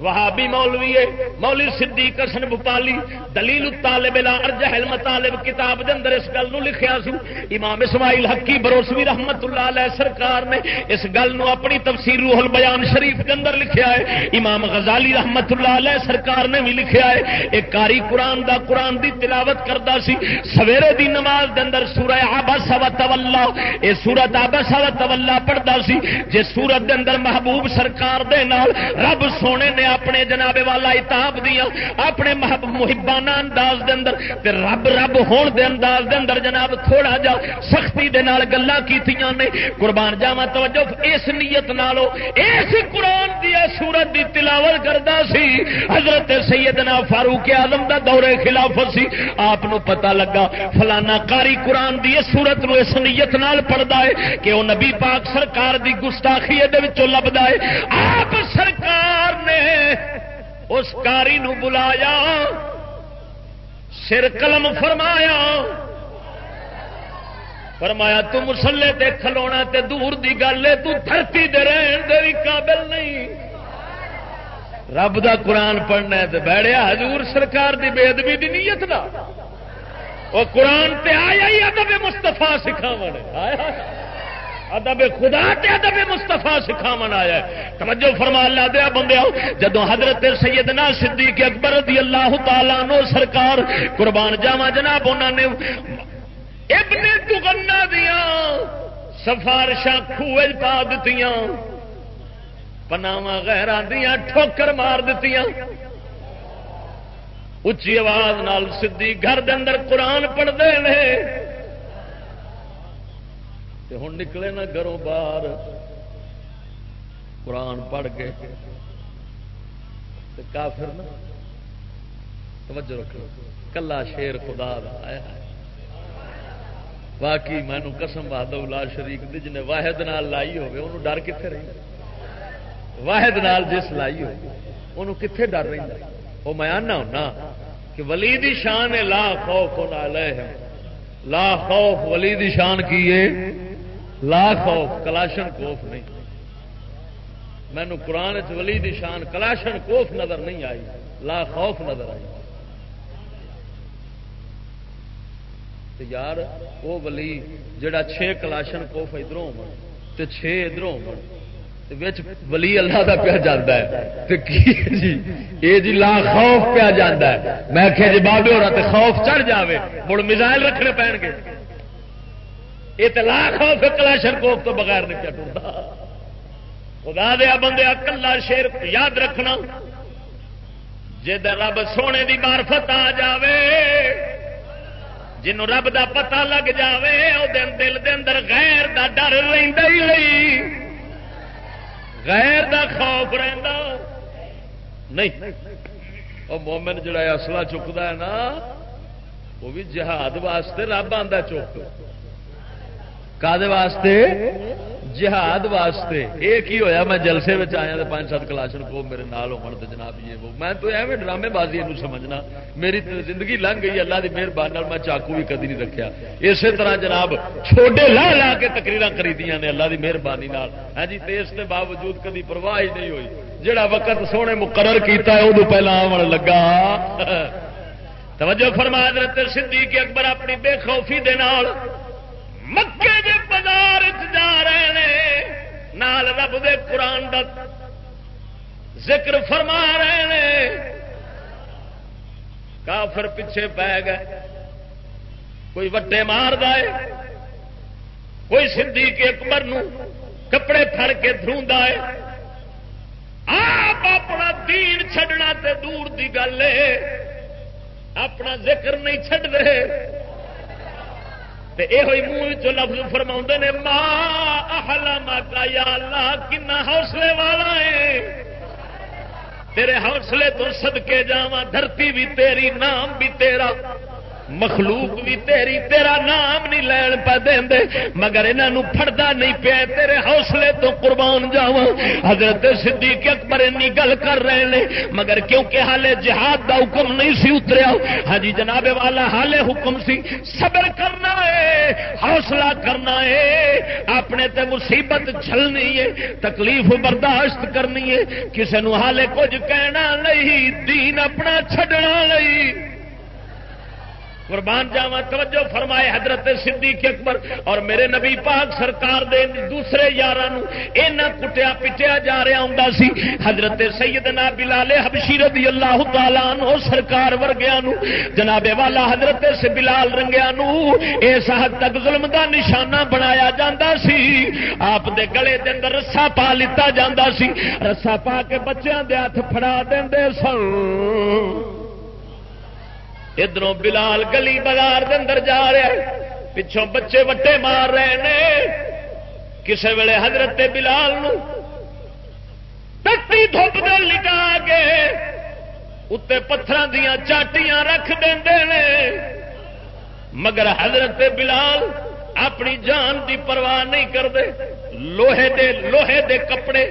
وہابی مولوی ہے، مولوی صدیق حسن بپالی، دلیل الطالب لا ارجح المطالب، کتاب دے اندر اس گل نو لکھیا سو امام اسماعیل حقی بروسوی رحمت اللہ علیہ سرکار نے اس گل نو اپنی تفسیر روح البیان شریف دے اندر لکھیا ہے۔ امام غزالی رحمت اللہ علیہ سرکار نے بھی لکھیا ہے، ایک کاری قرآن دا قرآن دی تلاوت کردا سی۔ سویرے دی نماز دے اندر سورہ عبس و تولا، اے سورۃ عبس و تولا پڑھدا سی جے سورت دے اندر محبوب سرکار دے نال رب سونے نے اپنے جناب والا اتاب دیا، اپنے محبانہ انداز دے اندر، تے رب رب ہون دے انداز دے اندر جناب تھوڑا جا سختی دے نال گلا کیتیاں نے۔ قربان جاوا توجہ، اس نیت نالو، اس قرآن دی سورت دی تلاوت کردا سی۔ حضرت سیدنا فاروق اعظم دا دور خلافت سی۔ آپ نو پتہ لگا، فلانا قاری قرآن دی سورت نو اس نیت نال پڑھدا ہے کہ وہ نبی پاک سرکار دی گستاخی دے وچوں لبدا ہے۔ آپ سرکار نے اس کاری نو بلایا، سر قلم فرمایا فرمایا، تو مسلے تے کھلونا تے دور دی گل ہے، تو دھرتی دے رہن دے بھی قابل نہیں. رب دا قرآن پڑھنا ہے تے بیڑیا حضور سرکار دی بے ادبی دی نیت دا۔ وہ قرآن تے آیا ہی ادب مستفا سکھاو آیا ادب خدا تے ادب مستفا سکھاو آیا ہے۔ توجہ فرما اللہ دیا بندے جدو حضرت سیدنا صدیق اکبر رضی اللہ تعالیٰ نو سرکار قربان جاوا جناب انہوں نے ابن تغنا دیا سفارشاں خوہ پا دیتی پناوا غیر دیا ٹھوکر مار دیتی اچھی آواز نال سدھی گھر دے اندر قرآن پڑھتے ہیں ہوں نکلے نہ گھروں باہر۔ قرآن پڑھ کے۔ کافر نا۔ توجہ رکھو۔ کلا شیر خدا آیا باقی مینو قسم بہاد لا شریک دی جن واحد نال لائی ہوگی انہوں ڈر کتنے رہی؟ واحد نال جس لائی ہو انہوں کتنے ڈر رہی؟ وہ میں آنا ہونا کہ ولی دی شان ہے لا خوف ہے لا خوف ولی دی شان کی ہے۔ لا خوف کلاشن کوف نہیں۔ مینو قرآن ولی دی شان، کلاشن کوف نظر نہیں آئی لا خوف نظر آئی۔ یار وہ ولی جڑا چھ کلاشن کوف ادھر ہو چھ ادھر ہو ولی اللہ کا پیا جانا ہے۔ جی؟ یہ جی لا خوف پیا جانا ہے۔ میں کہ جی بابے ہو رہا خوف چڑھ جائے مڑ میزائل رکھنے پے گے یہ تو لا خوف کلاشن کوف تو بغیر نہیں پیا ٹوٹتا خدا دیا بندے کلا شیر یاد رکھنا۔ جی رب سونے دی مارفت آ جائے جنوں رب دا پتہ لگ جاوے، او دن دل دے اندر غیر دا ڈر رہندا ہی نہیں۔ غیر دا خوف رہندا نہیں۔ او مومن جڑا اصلہ چکتا ہے نا، وہ بھی جہاد واسطے رب آندا چک کدے واسطے؟ جہاد واسطے۔ ایک ہی ہویا؟ میں جلسے میں آیا تو پانچ سات کلاشن کو میرے نال ہو جناب یہ وہ۔ میں تو ایویں ڈرامے بازی سمجھنا۔ میری زندگی لنگ گئی، اللہ کی مہربانی میں چاقو بھی کدی نہیں رکھا اسی طرح جناب، چھوٹے لا لا کے تقریر کری نے اللہ کی مہربانی ہاں جی تو اس کے باوجود کدی پرواہ ہی نہیں ہوئی۔ جڑا وقت سونے مقرر کیتا ہے ادو پہلا آن لگا۔ توجہ فرما، حضرت صدیق اکبر اپنی بے خوفی دے نال مکے دے بازار جا رہے ہیں نال رب دے قرآن دا ذکر فرما رہے ہیں کافر پیچھے پی گئے۔ کوئی وٹے مار دے کوئی سدھی کے اکبر کپڑے پھڑ کے دھروندا ہے آپ اپنا دین چھڈنا تے دور دی گل ہے۔ اپنا ذکر نہیں چھڈ رہے۔ یہ منہ لفظ فرما نے ماں کا یا اللہ، کنا حوصلے والا ہے تیرے حوصلے تو سدکے جا دھرتی بھی تیری، نام بھی تیرا۔ مخلوق بھی تیری، تیرا نام نہیں لین پہ دے مگر انہوں پڑتا نہیں پیا تیرے حوصلے تو قربان جاوا حضرت صدیق اکبر انی گل کر رہے ہیں مگر کیونکہ حالے جہاد دا حکم نہیں سی اتریا ہاں جی جناب والا حالے حکم سی، صبر کرنا ہے، حوصلہ کرنا ہے۔ اپنے تے مصیبت جھلنی ہے، تکلیف برداشت کرنی ہے کسی نو حالے کچھ کہنا نہیں، دین اپنا چھڈنا نہیں۔ قربان جاوا توجہ فرمائے حضرت صدیق اکبر اور میرے نبی پاک سرکار دے دوسرے یار کٹیا پٹیا جا رہا ہوں سی۔ حضرت سیدنا بلال حبشی رضی اللہ تعالیٰ عنہ سرکار ورگیا جناب والا حضرت سے بلال رنگیا اس حد تک ظلم دا نشانہ بنایا جاتا سی۔ آپ دے گلے دے اندر رسا پا لیتا جاتا سی۔ رسا پا کے بچوں دے ہاتھ فڑا دے سن۔ ادھر بلال گلی بازار دے اندر جا رہا ہے پچھوں بچے وٹے مار رہے ہیں۔ کسے ویلے حضرت بلال تکتی دھوپ دے لٹا کے اتنے پتھر دیا چاٹیاں رکھ دے مگر حضرت بلال اپنی جان دی پرواہ نہیں کرتے۔ لوہے دے لوہے دے کپڑے،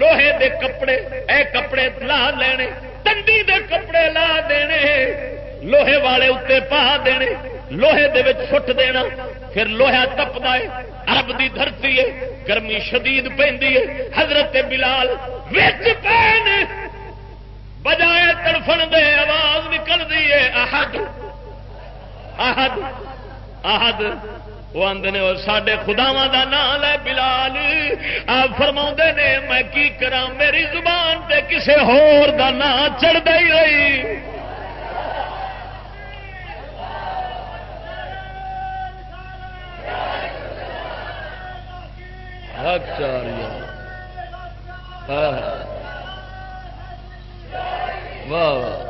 لوہے دے کپڑے، اے کپڑے لا لینے تنڈی دے کپڑے لا دینے۔ لوہے والے اتنے پا دینے، لوہے دے فٹ دینا، پھر لوہا تپتا ہے ارب کی دھرتی ہے، گرمی شدید پہ حضرت بلال پین بجائے تڑفن دے آواز نکلتی ہے، احد احد احد۔ وہ آدھے وہ سڈے خداوا کا نام ہے بلال۔ آپ فرما نے، میں کی کرا میری زبان تے کسے ہور دا نام چڑھتا ہی رہی آچاریہ ہاں، واہ واہ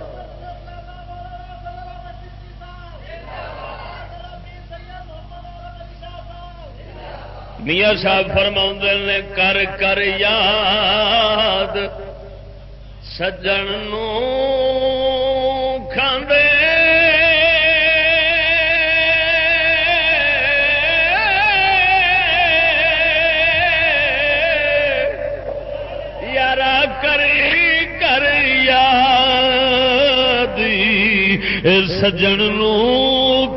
میاں صاحب فرما نے کر کر یاد سجن کھاندے سجن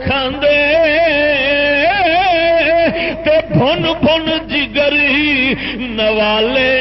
کھاندے تے بھن بھن جگری نوالے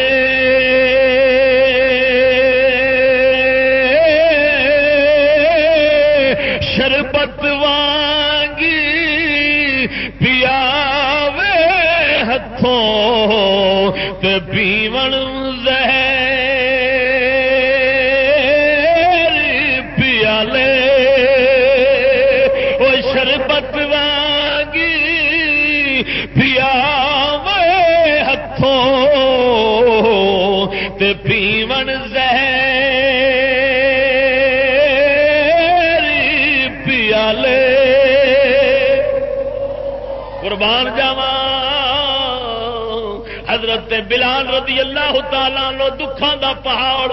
حضرت بلال رضی اللہ تعالی لو دکھان دا پہاڑ۔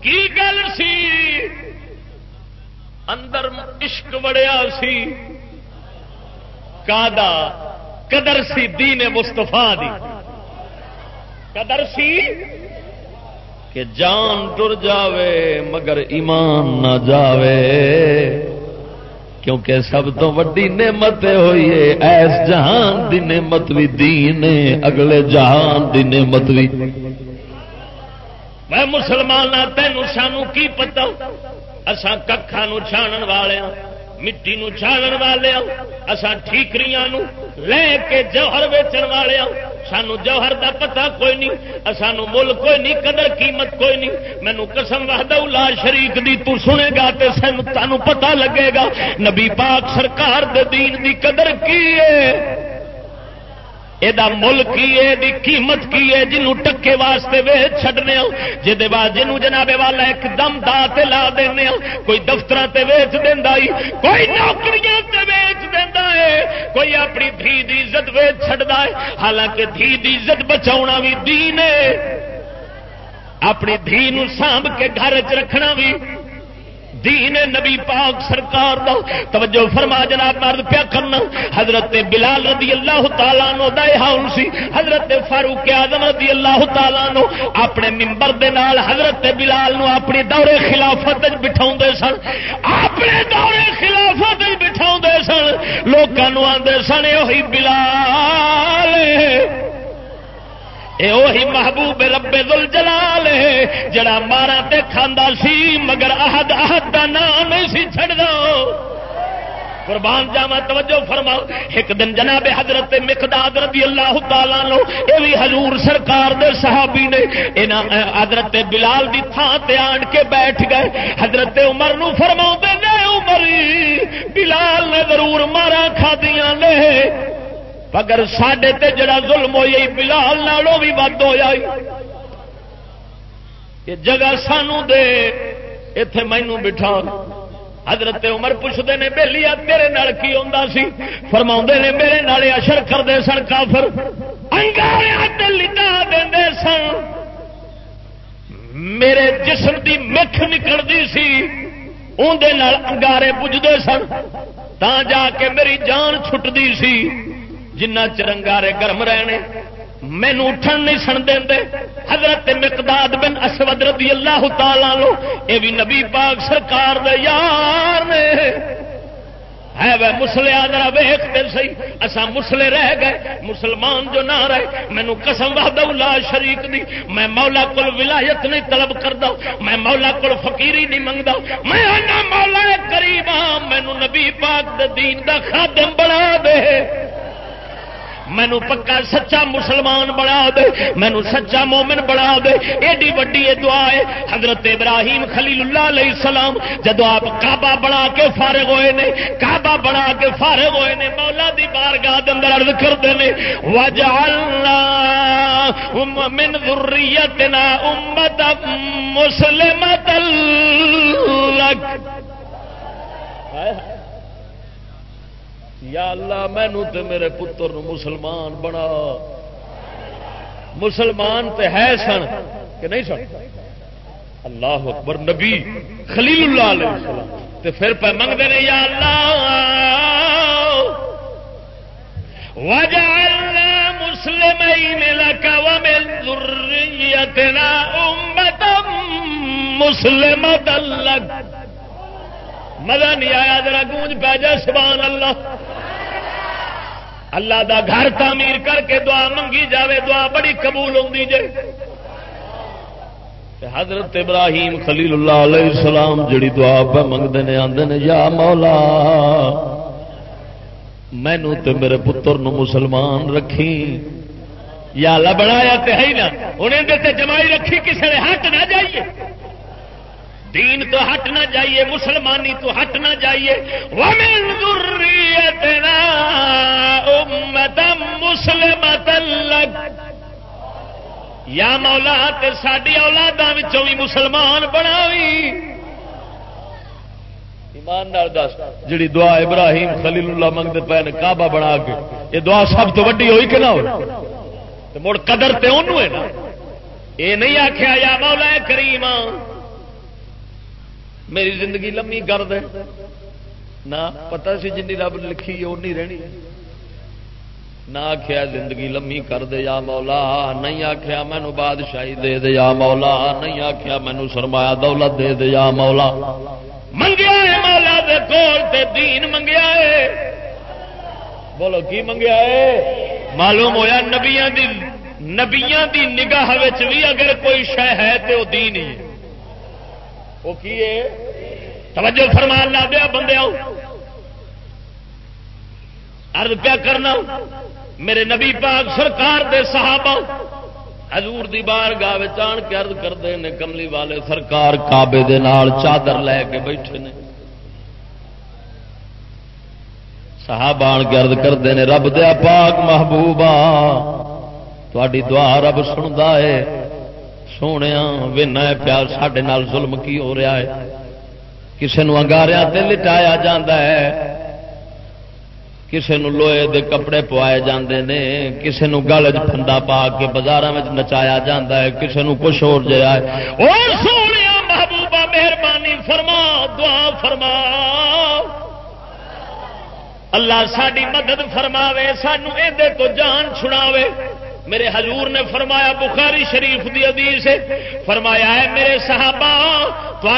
کی گل سی؟ اندر عشق وڑیا سی۔ کا قدر سی دین مستفا دی۔ قدر سی؟ کہ جان ٹر جاوے مگر ایمان نہ جاوے۔ کیونکہ سب تو ویڈی نعمت ہوئی ہے۔ ایس جہان دی نعمت بھی دین اگلے جہان دی نعمت بھی میں مسلمان ہاں، تینوں سانو کی پتا اسان ککھا نو چھانن والے ہاں مٹی نو چھانن والے ہاں اسان ٹھیکری لے کے جوہر ویچن والے ہاں۔ سانو جوہر دا پتا کوئی نہیں سانو مل کوئی نہیں، قدر قیمت کوئی نہیں۔ مینو قسم وحدہ لا شریک دی تو سنے گا تے سن تانو پتا لگے گا۔ نبی پاک سرکار دے دین دی قدر کی ہے؟ یہ مل کی ہے دی قیمت کی ہے جنوں ٹکے واسطے ویچ چڈنے جہد بعد جنوں جناب والا ایک دم دا تے لا دینے کوئی دفتر تے ویچ دینا کوئی نوکریاں تے ویچ دینا ہے کوئی اپنی دھی دی عزت ویچ چڈتا ہے حالانکہ دھی دی عزت بچاؤنا بھی دین ہے اپنی دھی نو سانب کے گھر چ رکھنا بھی دین نبی پاک سرکار دا۔ توجہ فرما جناب مرد پیا کرنا، حضرت بلال رضی اللہ تعالیٰ نو دے حال سی۔ حضرت فاروق اعظم رضی اللہ تعالیٰ نو اپنے ممبر دے نال حضرت بلال نو اپنی دورے خلافت بٹھاؤ سن۔ اپنے دورے خلافت بٹھاؤ سن۔ لوگوں آدھے سن یہ بلال۔ وہی محبوب ربے دل جلال جڑا مارا تے کھانا سی، مگر احد احد کا نام نہیں سی چڑ دو قربان جاوا توجہ فرماؤ۔ ایک دن جناب حضرت مقداد رضی اللہ تعالیٰ لو یہ بھی حضور سرکار دے صحابی نے انہاں حضرت بلال دی تھان تے آن کے بیٹھ گئے۔ حضرت عمر نو فرما دے عمر، بلال نے ضرور مارا کھا دیا لے مگر سڈے تے جڑا ظلم ہوئی بلال نالوں بھی ود ہو یہ جگہ سانو دے اتے مینو بٹھا حضرت عمر پوچھتے ہیں بہلی تیرے نال کی آتا سی؟ فرما نے، میرے نال اشر کرتے سن کافر۔ لٹا دے سن۔ میرے جسم کی مکھ نکلتی سی اندر انگارے پجتے سن۔ تا جا کے میری جان چھٹتی سی۔ جنہ چرنگارے گرم رہنے مینو اٹھن نہیں سن دے حضرت مقداد بن اسود رضی اللہ تعالی لو یہ بھی نبی پاک سرکار دے یار نے۔ ہے وہ مسلے آدھا ویختے سی اصا مسلے رہ گئے، مسلمان جو نہ رہے مینو قسم وا شریک دی۔ میں مولا کول ولایت نہیں طلب کرتا میں مولا کول فقیری نہیں منگتا میں مولا کریب ہاں مینو نبی پاک دے دین دا خادم بنا دے۔ مینو پکا سچا مسلمان بنا دے، مینو سچا مومن بنا دے۔ ایڈی وڈی یہ دعا ہے، حضرت ابراہیم خلیل اللہ علیہ السلام، جدو آپ کعبہ بنا کے فارغ ہوئے نے، کعبہ بنا کے فارغ ہوئے نے، مولا دی بارگاہ دے اندر عرض کرتے ہیں وجعلنا من ذریتنا امتا مسلمتا لک۔ یا اللہ مینو تے میرے پتر نو مسلمان بنا۔ مسلمان تے ہے سن کہ نہیں سن؟ اللہ اکبر، نبی خلیل اللہ علیہ السلام۔ تے پھر پہ منگتے ہیں، یا اللہ۔ وجعلنا مسلمین لك ومن ذريتنا امه مسلمه لك۔ مزہ نہیں آیا، ذرا گونج پہ جائے سبحان اللہ۔ اللہ دا گھر تعمیر کر کے دعا منگی جاوے، دعا بڑی قبول ہوتی جائے حضرت ابراہیم خلیل اللہ علیہ السلام جڑی دعا پہ منگتے ہیں آدھے یا مولا مینو تے میرے پتر نو مسلمان رکھی۔ یا اللہ بنایا تے ہے نا انہیں جمائی رکھی کسی نے ہٹ نہ جائیے۔ دین تو ہٹ نہ جائیے، مسلمانی تو ہٹ نہ جائیے۔ یا مولا ساری اولادوں بھی مسلمان بناوی۔ ایمان نال دس، جڑی دعا ابراہیم خلیل اللہ منگتے پے نے کعبہ بنا کے، یہ دعا سب تو ویڈی ہوئی کہ نہ ہو مڑ قدر تے انہوں ہے نا۔ یہ نہیں آخیا یا مولا کریم میری زندگی لمبی کر دے نہ پتا سی جن رب لکھی اونی رہنی۔ نہ آخیا زندگی لمبی کر دے یا مولا نہیں آخیا مینو بادشاہی دے دے، یا مولا نہیں آخیا مینو سرمایا دولت دے دے، یا مولا۔ منگیا ہے مولا دے کول تے دین منگیا ہے۔ بولو کی منگیا ہے؟ معلوم ہویا نبیاں دی نبیاں دی نگاہ بھی اگر کوئی شہ ہے تو وہ دین ہی ہے۔ وہ کی توجہ فرمان لا دیا بندے آؤ۔ ارد پیا کرنا، میرے نبی پاک سرکار دے صحابہ، حضور دی بار گاہ آن کے ارد کرتے ہیں کملی والے سرکار کابے دے نال چادر لے کے بیٹھے نے۔ صحابہ آن کے ارد کرتے ہیں رب دیا پاک محبوبہ تھوڑی دعا رب سنتا ہے۔ سونے وینا پیار سڈے ظلم کی ہو رہا ہے کسی انگاریا لٹایا جا کسی لوہے دے کپڑے پوائے جاندے نے کسی گل چندا پا کے بازار نچایا جا ہے کسی کچھ ہو جائے سونے محبوبہ مہربانی فرما دعا فرما اللہ ساری مدد فرماوے سانو تو جان چھڑاوے میرے حضور نے فرمایا بخاری شریف دی حدیث فرمایا ہے میرے صحابہ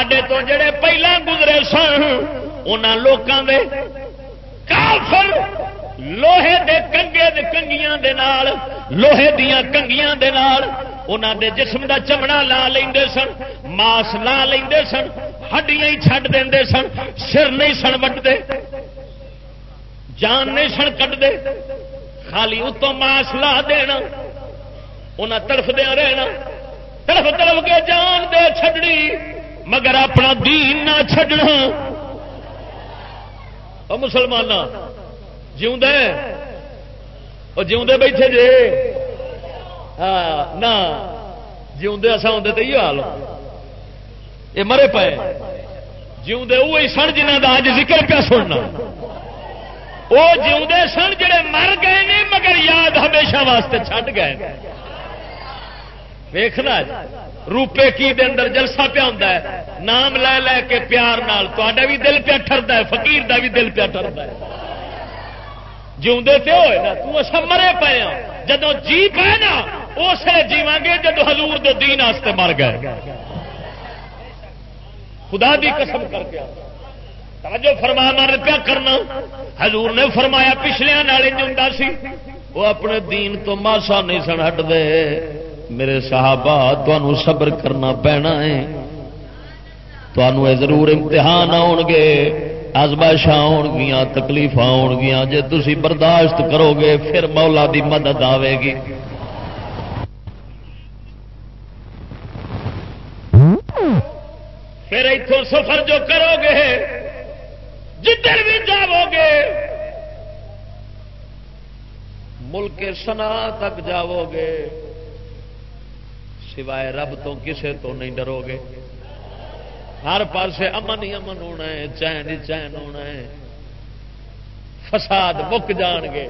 تے تو جڑے پہلا گزرے سن ان لوگوں دے کافر لوہے دے کنگے دے کنگیاں دے نال، لوہے دیاں کنگیاں دے نال انہاں دے جسم دا چمڑا لا لیندے سن، ماس لا لیندے سن، ہڈیاں ہی چھڈ دیندے سن، سر نہیں سن وٹتے جان نہیں سن کٹ دے خالی اتوں ماس لا دینا۔ انہیں تڑفدیا رہنا۔ تڑف تڑف کے جان دے چھڈنی، مگر اپنا دین نہ چھڈنا۔ وہ مسلمان جیوندے وہ جیوندے بیٹھے جے۔ ہاں نہ جیوندے اصا ہوں تو یہ حال۔ یہ مرے پے۔ جیوندے وہی سن جنہ کا اج ذکر پہ سننا۔ وہ جیوندے سن جڑے مر گئے نے، مگر یاد ہمیشہ واسطے چھڈ گئے۔ ویخنا روپے کی دے اندر جلسہ پیا ہوں نام لے لے کے پیار نال تا بھی دل پیا ٹرتا ہے، فقیر دا بھی دل پیا ٹرتا ہے۔ جیوندے تے ہوئے نا، تو مرے پے ہاں۔ جدو جی پے نا اسے جیواں گے جدو حضور دے دین واسطے مر گئے۔ خدا دی قسم کر کے۔ توجہ فرما، مر پیا کرنا۔ حضور نے فرمایا پچھلے نال ہوں سی۔ وہ اپنے دین تو ماسا نہیں سن ہٹ دے میرے صحابہ تمہوں صبر کرنا پینا ہے۔ تمہوں ضرور امتحان آن گے آزمائش آن گیا تکلیف آن گیا جی تھی برداشت کرو گے پھر مولا دی مدد آئے گی۔ پھر اتوں سفر جو کرو گے جدھر بھی جاؤ گے ملک سنا تک جاؤ گے سوائے رب تو کسے تو نہیں ڈرو گے ہر پاسے امن ہی امن ہونا ہے، چین ہی چین ہونا ہے۔ فساد مک جان گے۔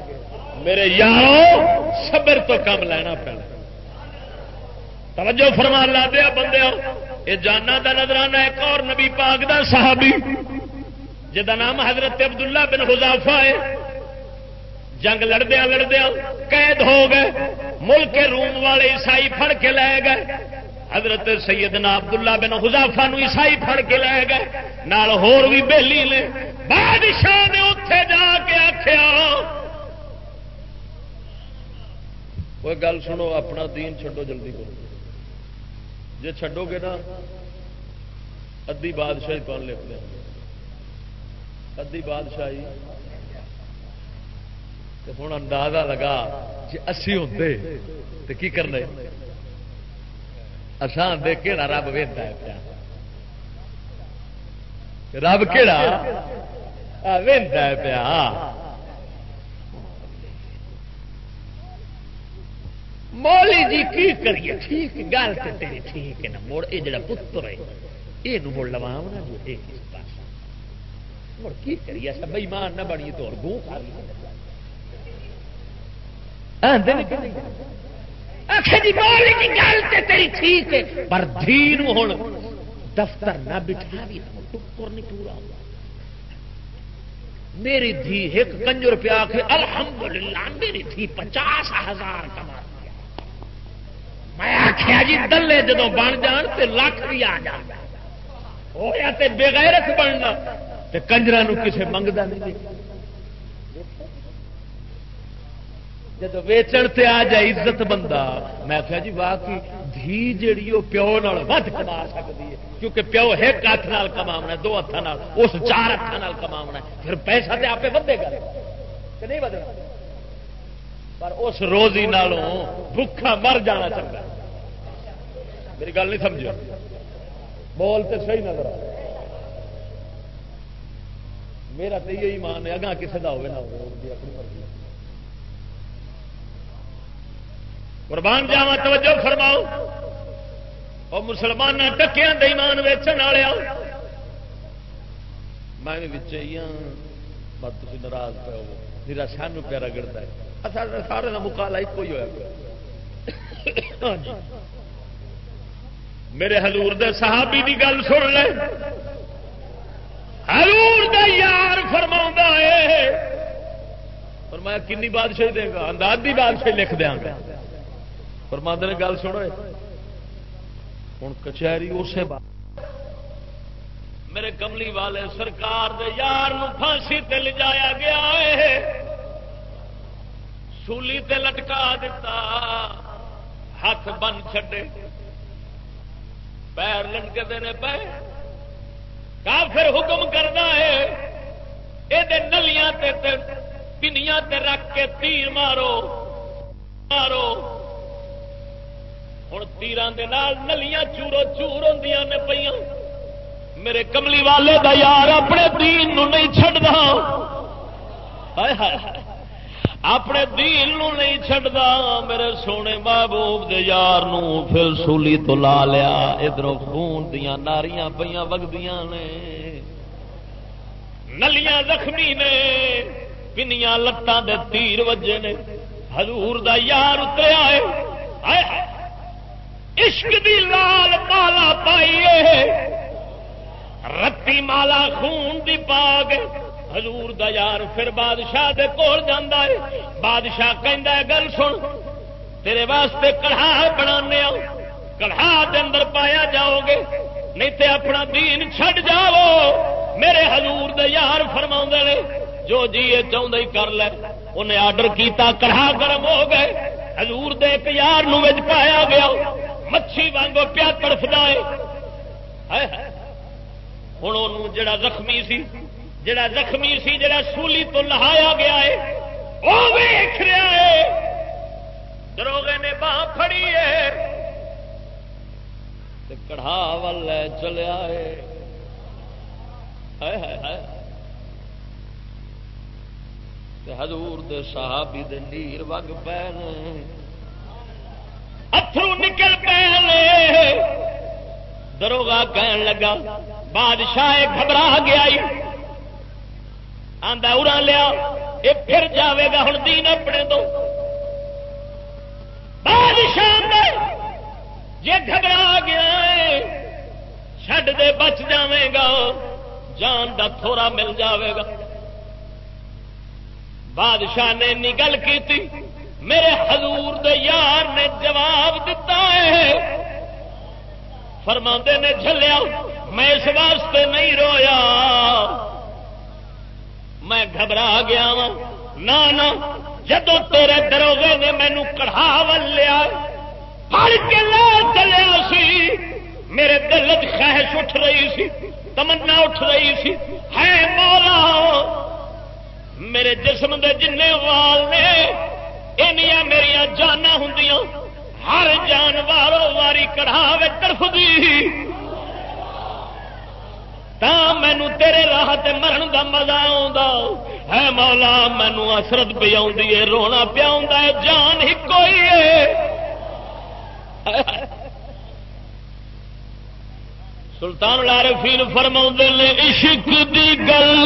میرے یاروں صبر تو کم لینا پینا۔ توجہ فرمان لا دیا بندے یہ جانا دا نظرانہ ایک اور نبی پاک دا صحابی جا نام حضرت عبداللہ بن حذافہ ہے۔ جنگ لڑدیا لڑدیا قید ہو گئے۔ ملک روم والے عیسائی پھڑ کے لے گئے۔ حضرت سیدنا عبداللہ بن حذافہ نو عیسائی پھڑ کے لے گئے۔ نال ہور بھی بہلی نے بادشاہ نے اتے جا کے آخیا کوئی گل سنو، اپنا دین چھڈو جلدی کرو جی چھڈو گے نا، ادی بادشاہی کون لکھ دیں ادی بادشاہی ہوں اندازہ لگا جی اسی ہوتے تو کی کرنے؟ اسان دے کہڑا رب وہدا ہے پیا رب کہڑا وہدا ہے پیا مولی جی کی کریے؟ ٹھیک گل تو تیری ٹھیک ہے نا، مڑ یہ جڑا پتر ہے یہ مڑ لوا نا جو مڑ کی کریے سب بئیمان نہ بنی تو اور گوں کھا جی، جی، پر دین ہوں دفتر نہ بٹھا بھی ٹکر نہیں پورا میری دھی ایک کنجر پہ آ کے الحمدللہ، میری دھی پچاس ہزار کما میں آخیا جی دلے جدو بن جان تے لاکھ بھی آ جا ہوا تے بےغیرت بننا، تے کنجرا کسے منگتا نہیں۔ جب ویچن تے آ جائے عزت بندہ، میں آخیا جی واہ کی دھی جیڑی وہ پیو نال ود کما سکتی ہے، کیونکہ پیو ایک ہاتھ نال کما دو ہاتھ اس چار ہاتھ کما پھر پیسہ تے آپ ودے گا، کہ نہیں بدنا پر اس روزی نالوں بھوکھا مر جانا چاہتا میری گل نہیں سمجھو بول تو صحیح نظر آ۔ میرا تو یہی مان ہے، اگاں کسی کا ہوگا نہ ہو اپنی مرضی۔ قربان جاوا توجہ فرماؤ۔ اور مسلمان ٹکیا دمان ویچن والے میں بھی ہاں بس تھی ناراض پہ ہو۔ میرا سانو پیارا گڑتا ہے۔ سارے کا مکالا ایک ہی ہوا ہاں جی۔ میرے حضور دے صحابی دی گل سن لے۔ حضور دا یار فرما ہے۔ فرمایا کنی بادشاہی دے گا، اندازی بادشاہی لکھ دیا گا۔ فرما نے گل سنو ہوں کچہری اسے بات میرے کملی والے سرکار دے یار پھانسی تے لجایا گیا ہے سولی تے لٹکا دیتا ہاتھ بن چھڈے۔ پیر لٹکے دینے پے۔ کافر حکم کرنا ہے یہ نلیاں تے پنیاں تے رکھ کے تیر مارو۔ مارو۔ ہوں تیران نلیاں چورو چور ہوں نے پہ میرے کملی والے دا یار اپنے دین نو نہیں چڈا اپنے دین نو نہیں چڈا میرے سونے محبوب دے یار نو پھر سولی تو لا لیا۔ ادھر خون دیا ناریاں پہ وگدیاں نے۔ نلیاں زخمی نے۔ پنیا لتان دے تیر وجے نے۔ حضور دا یار اتریا ہے۔ عشق دی لال مالا پائیے۔ رتی مالا خون دی پاگ حضور دا یار پھر بادشاہ دے کول جانا ہے۔ بادشاہ کہندا ہے، گل سن۔ تیرے واسطے کڑھا بنا کڑھا دے اندر پایا جاؤ گے نہیں تے اپنا دین چھڈ جاؤ۔ میرے حضور دے یار فرما نے، جو جی یہ چاہتا ہی کر لے۔ انہیں آرڈر کیتا، کڑھا گرم ہو گئے۔ حضور دے ایک یار نو پایا گیا۔ مچھی وانگو پیا تڑفتا ہے۔ ہوں جڑا زخمی سی، جڑا زخمی سی، جڑا سولی تو لہایا گیا ہے وہ ویخ رہا ہے۔ دروگے نے باہ پڑی ہے۔ کڑھا ول چلیا ہے۔ حضور دے صحابی دے نیر وگ پے اترو نکل پے دروگا کہن لگا، بادشاہ گھبرا گیا آدھا ارا لیا یہ پھر جاوے گا ہوں دین اپنے دو۔ بادشاہ جی گھبرا گیا چھڈ دے، بچ جاوے گا۔ جان دا تھوڑا مل جاوے گا۔ بادشاہ نے نگل کی میرے حضور دے یار نے جواب دیتا ہے۔ فرما نے جلیا میں اس واسطے نہیں رویا۔ میں گھبرا گیا وا نہ جدو تیرے دروگے نے مینو کڑھا لیا پڑ کے لے چلیا سی میرے دل خواہش اٹھ رہی سی، تمنا اٹھ رہی سی۔ ہے مولا، میرے جسم دے جن وال نے انیا میرا جانا ہوں ہر جان وارو واری کڑھا طرف دی مینو تیرے راہ مرن دا مزہ ہے مولا مینو اثرت پہ آ رونا پیا ہے جان ہی کوئی ہے سلطان لارفین فرما نے عشق دی گل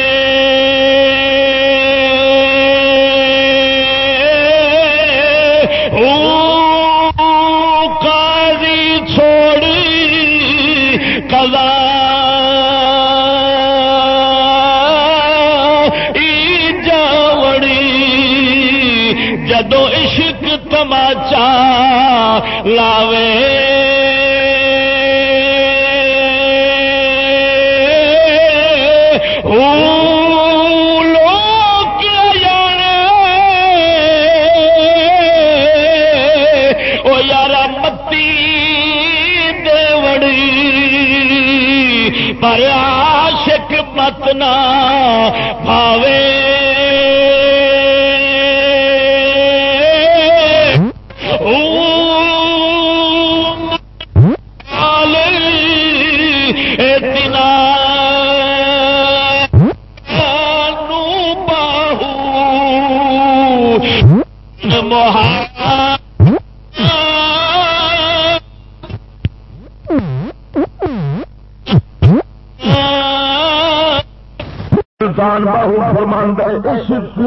دی لاوے سلطان باہو فرمان عشق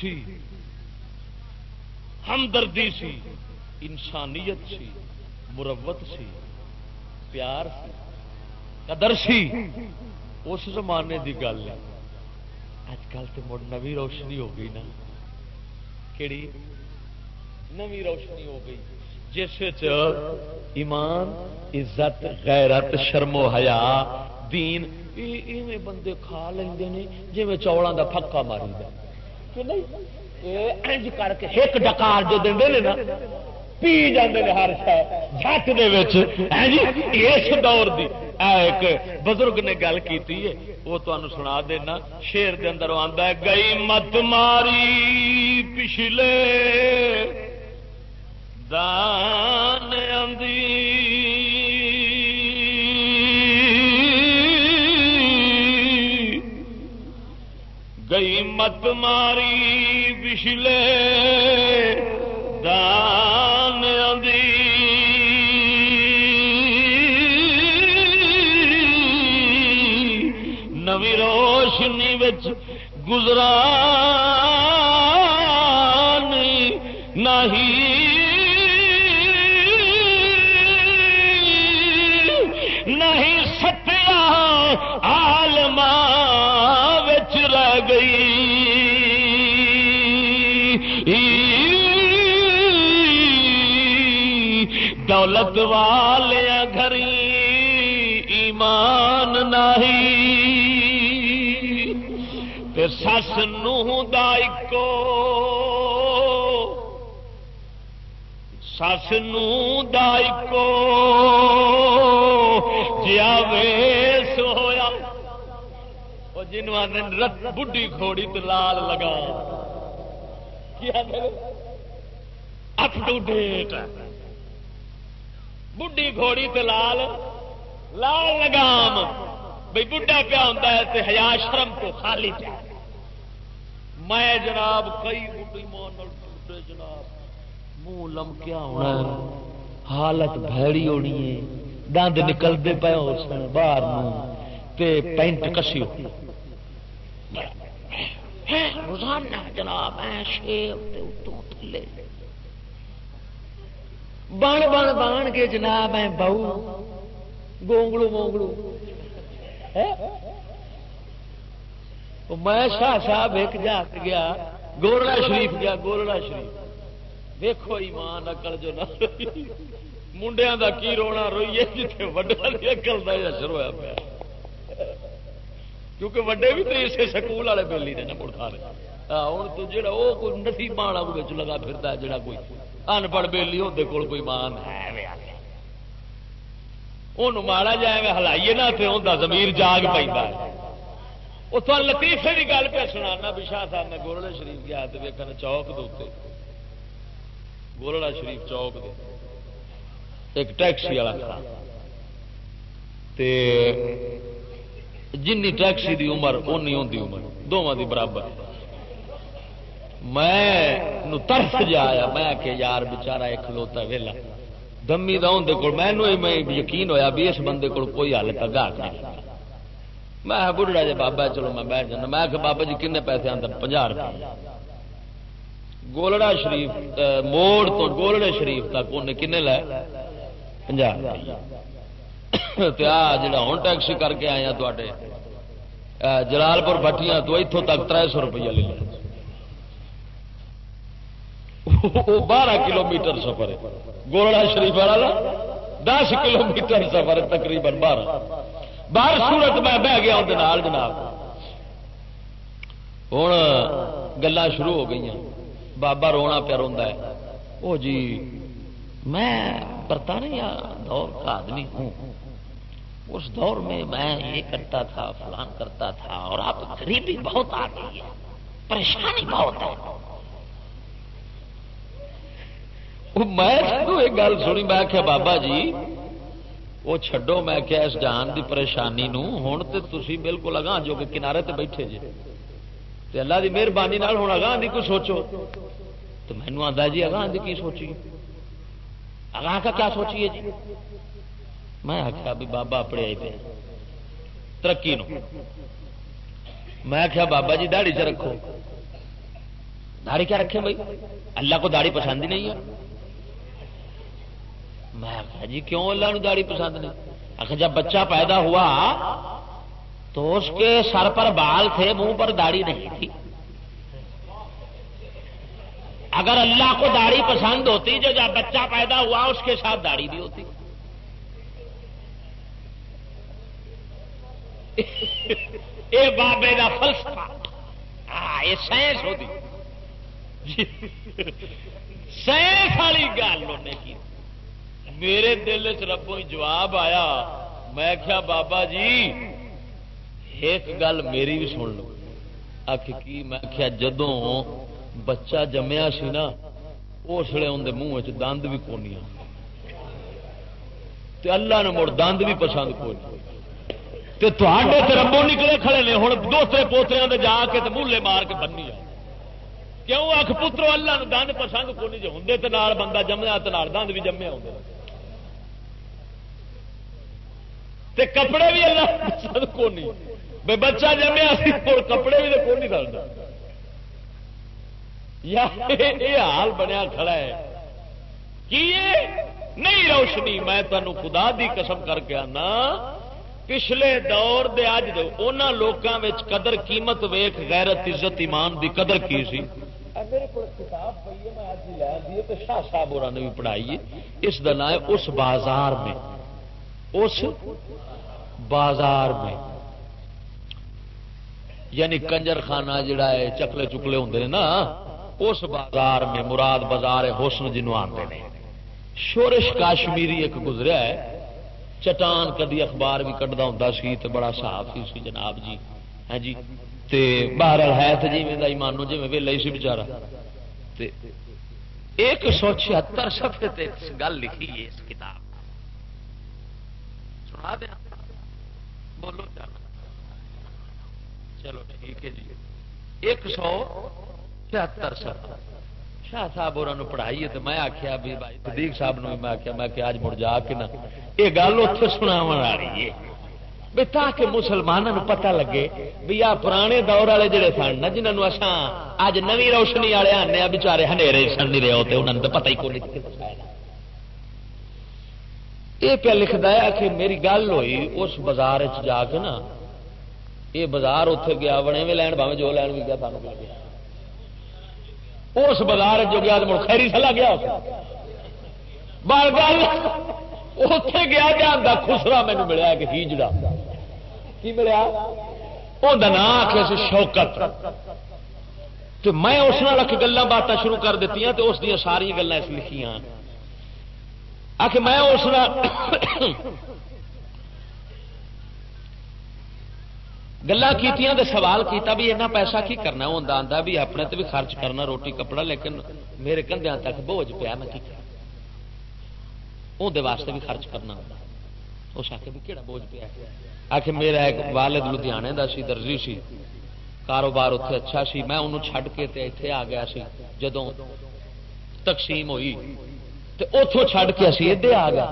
سی، ہمدردی سی، انسانیت سی، مروت سی، پیار سی، قدر سی، اس زمانے دی گل ہے۔ اج کل تو مڑ نوی روشنی ہو گئی نا۔ کہڑی نو روشنی ہو گئی۔ جس ایمان، عزت، غیرت، شرم و حیا، دین ایویں بندے کھا لیں جی چوڑوں کا پکا ماری دج کر کے ایک ڈکار جو دے نا، پی جاندے ہر جٹ ہاں جی، اس دور دی۔ ایک بزرگ نے گل کی وہ تمہیں سنا دینا۔ شیر دے اندر آتا ہے، گئی مت ماری پچھلے۔ دان گئی مت ماری پچھلے دان دی نوی روشنی گزرا دولت والے گھری ایمان نہیں سس نائکو سس نائکو جیا ویس ہوا وہ جنوب رت بڈی کھوڑی تو لال لگا اپ ٹو ڈیٹ بڈی گھوڑی تو لال لال لگام بھائی بڈا پیا ہوتا ہے تو ہیا شرم کو خالی پیا میں جناب کئی بڈی مان جناب، منہ لمکیا ہونا حالت بھڑی ہونی ہے دند نکلتے پے ہو سن باہر پینٹ کسی روزانہ جناب تھلے۔ بن بن بان کے جناب ہے بہو۔ گونگلو گونگلو میں شاہ صاحب ایک جا گیا گولڑا شریف گیا گولڑا شریف۔ دیکھو ایمان اکل جو نہ منڈیا کا کی رونا روئیے جیتے وڈیا اکل کا اثر ہوا پیا۔ کیونکہ وڈے بھی تو اسے سکول والے بےلی نے مڑ رہے۔ ہوں تو جا کوئی نصیب والا لگا پھرتا ہے جڑا کوئی۔ انپڑھ بےلی ہوتے کول کوئی مان ہے وہ ماڑا جائے ہلائیے نا تو ہوتا زمیر جاگ پہ وہ تو لطیفے کی گل پہ سنا بھی شاہ صاحب میں گولڑے شریف گیا تو ویکن چوک دے گولڑا شریف چوک دے ایک ٹیکسی والا تھا جن ٹیکسی دی عمر اونی ہوتی عمر دونوں دی برابر میں ترس جا آیا، میں کہ یار بچارا ایک کھلوتا ویلا۔ دمی دا اندر کول، میں یقین ہویا بھی اس بندے کوئی حل کا گاہ نہیں۔ میں بڑھڑا جی بابا، چلو میں بیٹھ جانا۔ میں کہ بابا جی کنے پیسے آتا پناہ روپئے گولڑا شریف موڑ تو گولڑے شریف تک انہیں کنے لے؟ پناہ جڑا ہوں ٹیکسی کر کے آیا تے جلال پور بٹیاں تو اتوں تک تر سو روپیہ لے لیا۔ بارہ کلو میٹر سفر ہے۔ گولڑا شریف والا دس کلو میٹر سفر ہے تقریباً بارہ۔ باہر سورت میں بہ گیا اندر جناب۔ ہوں گلا شروع ہو گئی بابا رونا پیا روا ہے۔ وہ جی میں برطانیہ ہاں، دور کا آدمی ہوں۔ اس دور میں میں یہ کرتا تھا، فلان کرتا تھا، اور آپ غریبی بہت آ گئی ہے۔ پریشانی بہت ہے۔ میں گل سنی میں آخیا بابا جی وہ چڈو میں کیا اس جان کی پریشانی ہوں تو تھی بالکل اگاں جو کہ کنارے تے بیٹھے جی تے اللہ کی مہربانی ہوں اگاں کی کوئی سوچو تو مینو آتا جی اگاں کی سوچی اگاں کا کیا سوچیے جی میں آخیا بھی بابا اپنے آئی پہ ترقی نو میں آخیا بابا جی دہڑی چ رکھو داڑھی کیا رکھے بھائی اللہ کو داڑھی پسند ہی نہیں ہے میں جی کیوں اللہ نو داڑھی پسند نہیں؟ آخر جب بچہ پیدا ہوا تو اس کے سر پر بال تھے، منہ پر داڑھی نہیں تھی۔ اگر اللہ کو داڑھی پسند ہوتی، جو جب بچہ پیدا ہوا، اس کے ساتھ داڑھی بھی ہوتی۔ [laughs] یہ بابے کا فلسفہ۔ ہاں، یہ سائنس ہوتی۔ [laughs] سائنس والی گل کی۔ میرے دل چ ربوں جواب آیا۔ میں کیا بابا جی ایک گل میری بھی سن لو۔ آخ کی؟ میں کیا جدوں بچہ جمیا سی نا، اس لیے اندر منہ چ دند بھی کونی اللہ نے مڑ دند بھی پسند کون ربوں نکلے کھڑے نے ہوں دوسرے پوترے جا کے مولے مار کے بنی کیوں؟ آخ پترو، اللہ دند پسند کو نہیں جو ہوں تو بندہ جمیا تو دند بھی جمیا ہوں تے کپڑے بھی اللہ پسند کو نہیں بھائی بچہ جمیا کپڑے بھی تو نہیں ڈالتا یہ حال بنیا کھڑا ہے۔ کی نہیں روشنی، میں تمہیں خدا دی قسم کر کے آنا۔ پچھلے دور دے اج ان لوگوں میں قدر قیمت ویخ غیرت، عزت، ایمان دی قدر کی سی؟ میرے کتاب پی ہے، میں شاہ صاحب اور نے بھی پڑھائی اس کا نام ہے اس بازار میں۔ اس بازار میں یعنی کنجر خانہ جڑا ہے، چکلے چکلے ہوں نا، اس بازار میں مراد بازار حسن جنوب آتے ہیں شورش کاشمیری ایک گزرا ہے، چٹان کدی اخبار بھی کٹتا ہوں سی تو بڑا صاف ہی سی جناب جی۔ ہاں جی تے باہر ہے تو جی میں مانو جی میں ویلا سی بچارا۔ ایک سو چھہتر سفے گل لکھی ہے، اس کتاب سنا دیا بولو چلو ٹھیک ہے جی۔ ایک سو چھہتر سفر شاہ صاحب اور پڑھائی تو میں آخیا بھی بھائی صدیق صاحب نے میں آخیا میں کہ آج مڑ جا کے نا۔ یہ گل اتنے سنا رہی ہے۔ بھی تاکہ مسلمانوں پتہ لگے بھی آ پرانے دور والے جڑے سن نا جنہوں اصا اج نو روشنی والے آنے بچارے ہنیرے سن نہیں رہے ہوتے انہوں نے تو پتہ ہی کون یہ پہ لکھتا ہے کہ میری گل ہوئی، اس بازار جا کے نا یہ بازار اتے گیا بنے میں لین بھاوے جو لین بھی گیا سانو گیا اس بازار جو گیا تو خیری سلا گیا بال گل اتے گیا جانا خسرا مینو ملیا کہ ہیجڑا۔ کی ملیا؟ وہ نام آخر شوکت۔ تو میں اس گلیں باتیں شروع کر دیتی تو اس دیا ساری گلیں لکھیاں۔ آ کے میں اس گلا کی سوال کیتا بھی اینا پیسہ کی کرنا ہوں آتا بھی اپنے تے بھی خرچ کرنا روٹی کپڑا، لیکن میرے کندھیا تک بوجھ پیا میں کی اندر واسطے بھی خرچ کرنا ہوتا اس آخر بھی کہڑا بوجھ پیا؟ آخر میرا ایک والد لدھیانے کا سی درجی سی۔ کاروبار اتنے اچھا سی۔ میں انہوں چھڈ کے تے اتنے آ گیا سی۔ جدو تقسیم ہوئی اتوں چھڈ کے اسی ادے آ گیا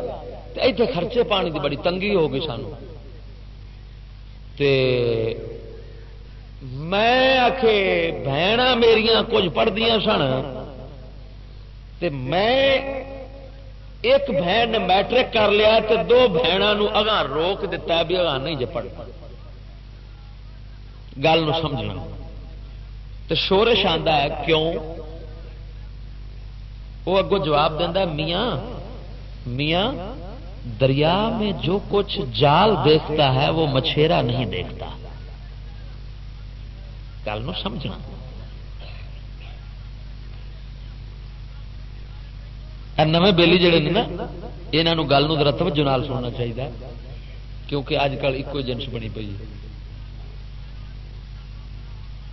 اتنے خرچے پانی کی بڑی تنگی ہو گئی سانو۔ تے میں آ بہن میرا کچھ پڑھدیا سن۔ تے میں ایک بہن نے میٹرک کر لیا تے دو بہنوں اگاں روک دیتا بھی اگاں نہیں جے پڑھ۔ گل سمجھنا۔ تو شورش آتا ہے، کیوں؟ وہ اگوں جواب دینا میاں میاں، دریا میں جو کچھ جال دیکھتا ہے، وہ مچھیرا نہیں دیکھتا۔ گل سمجھنا۔ نویں بےلی جڑے نے نا یہاں گل رتب جنال سننا چاہیے کیونکہ اج کل ایک جنس بنی پی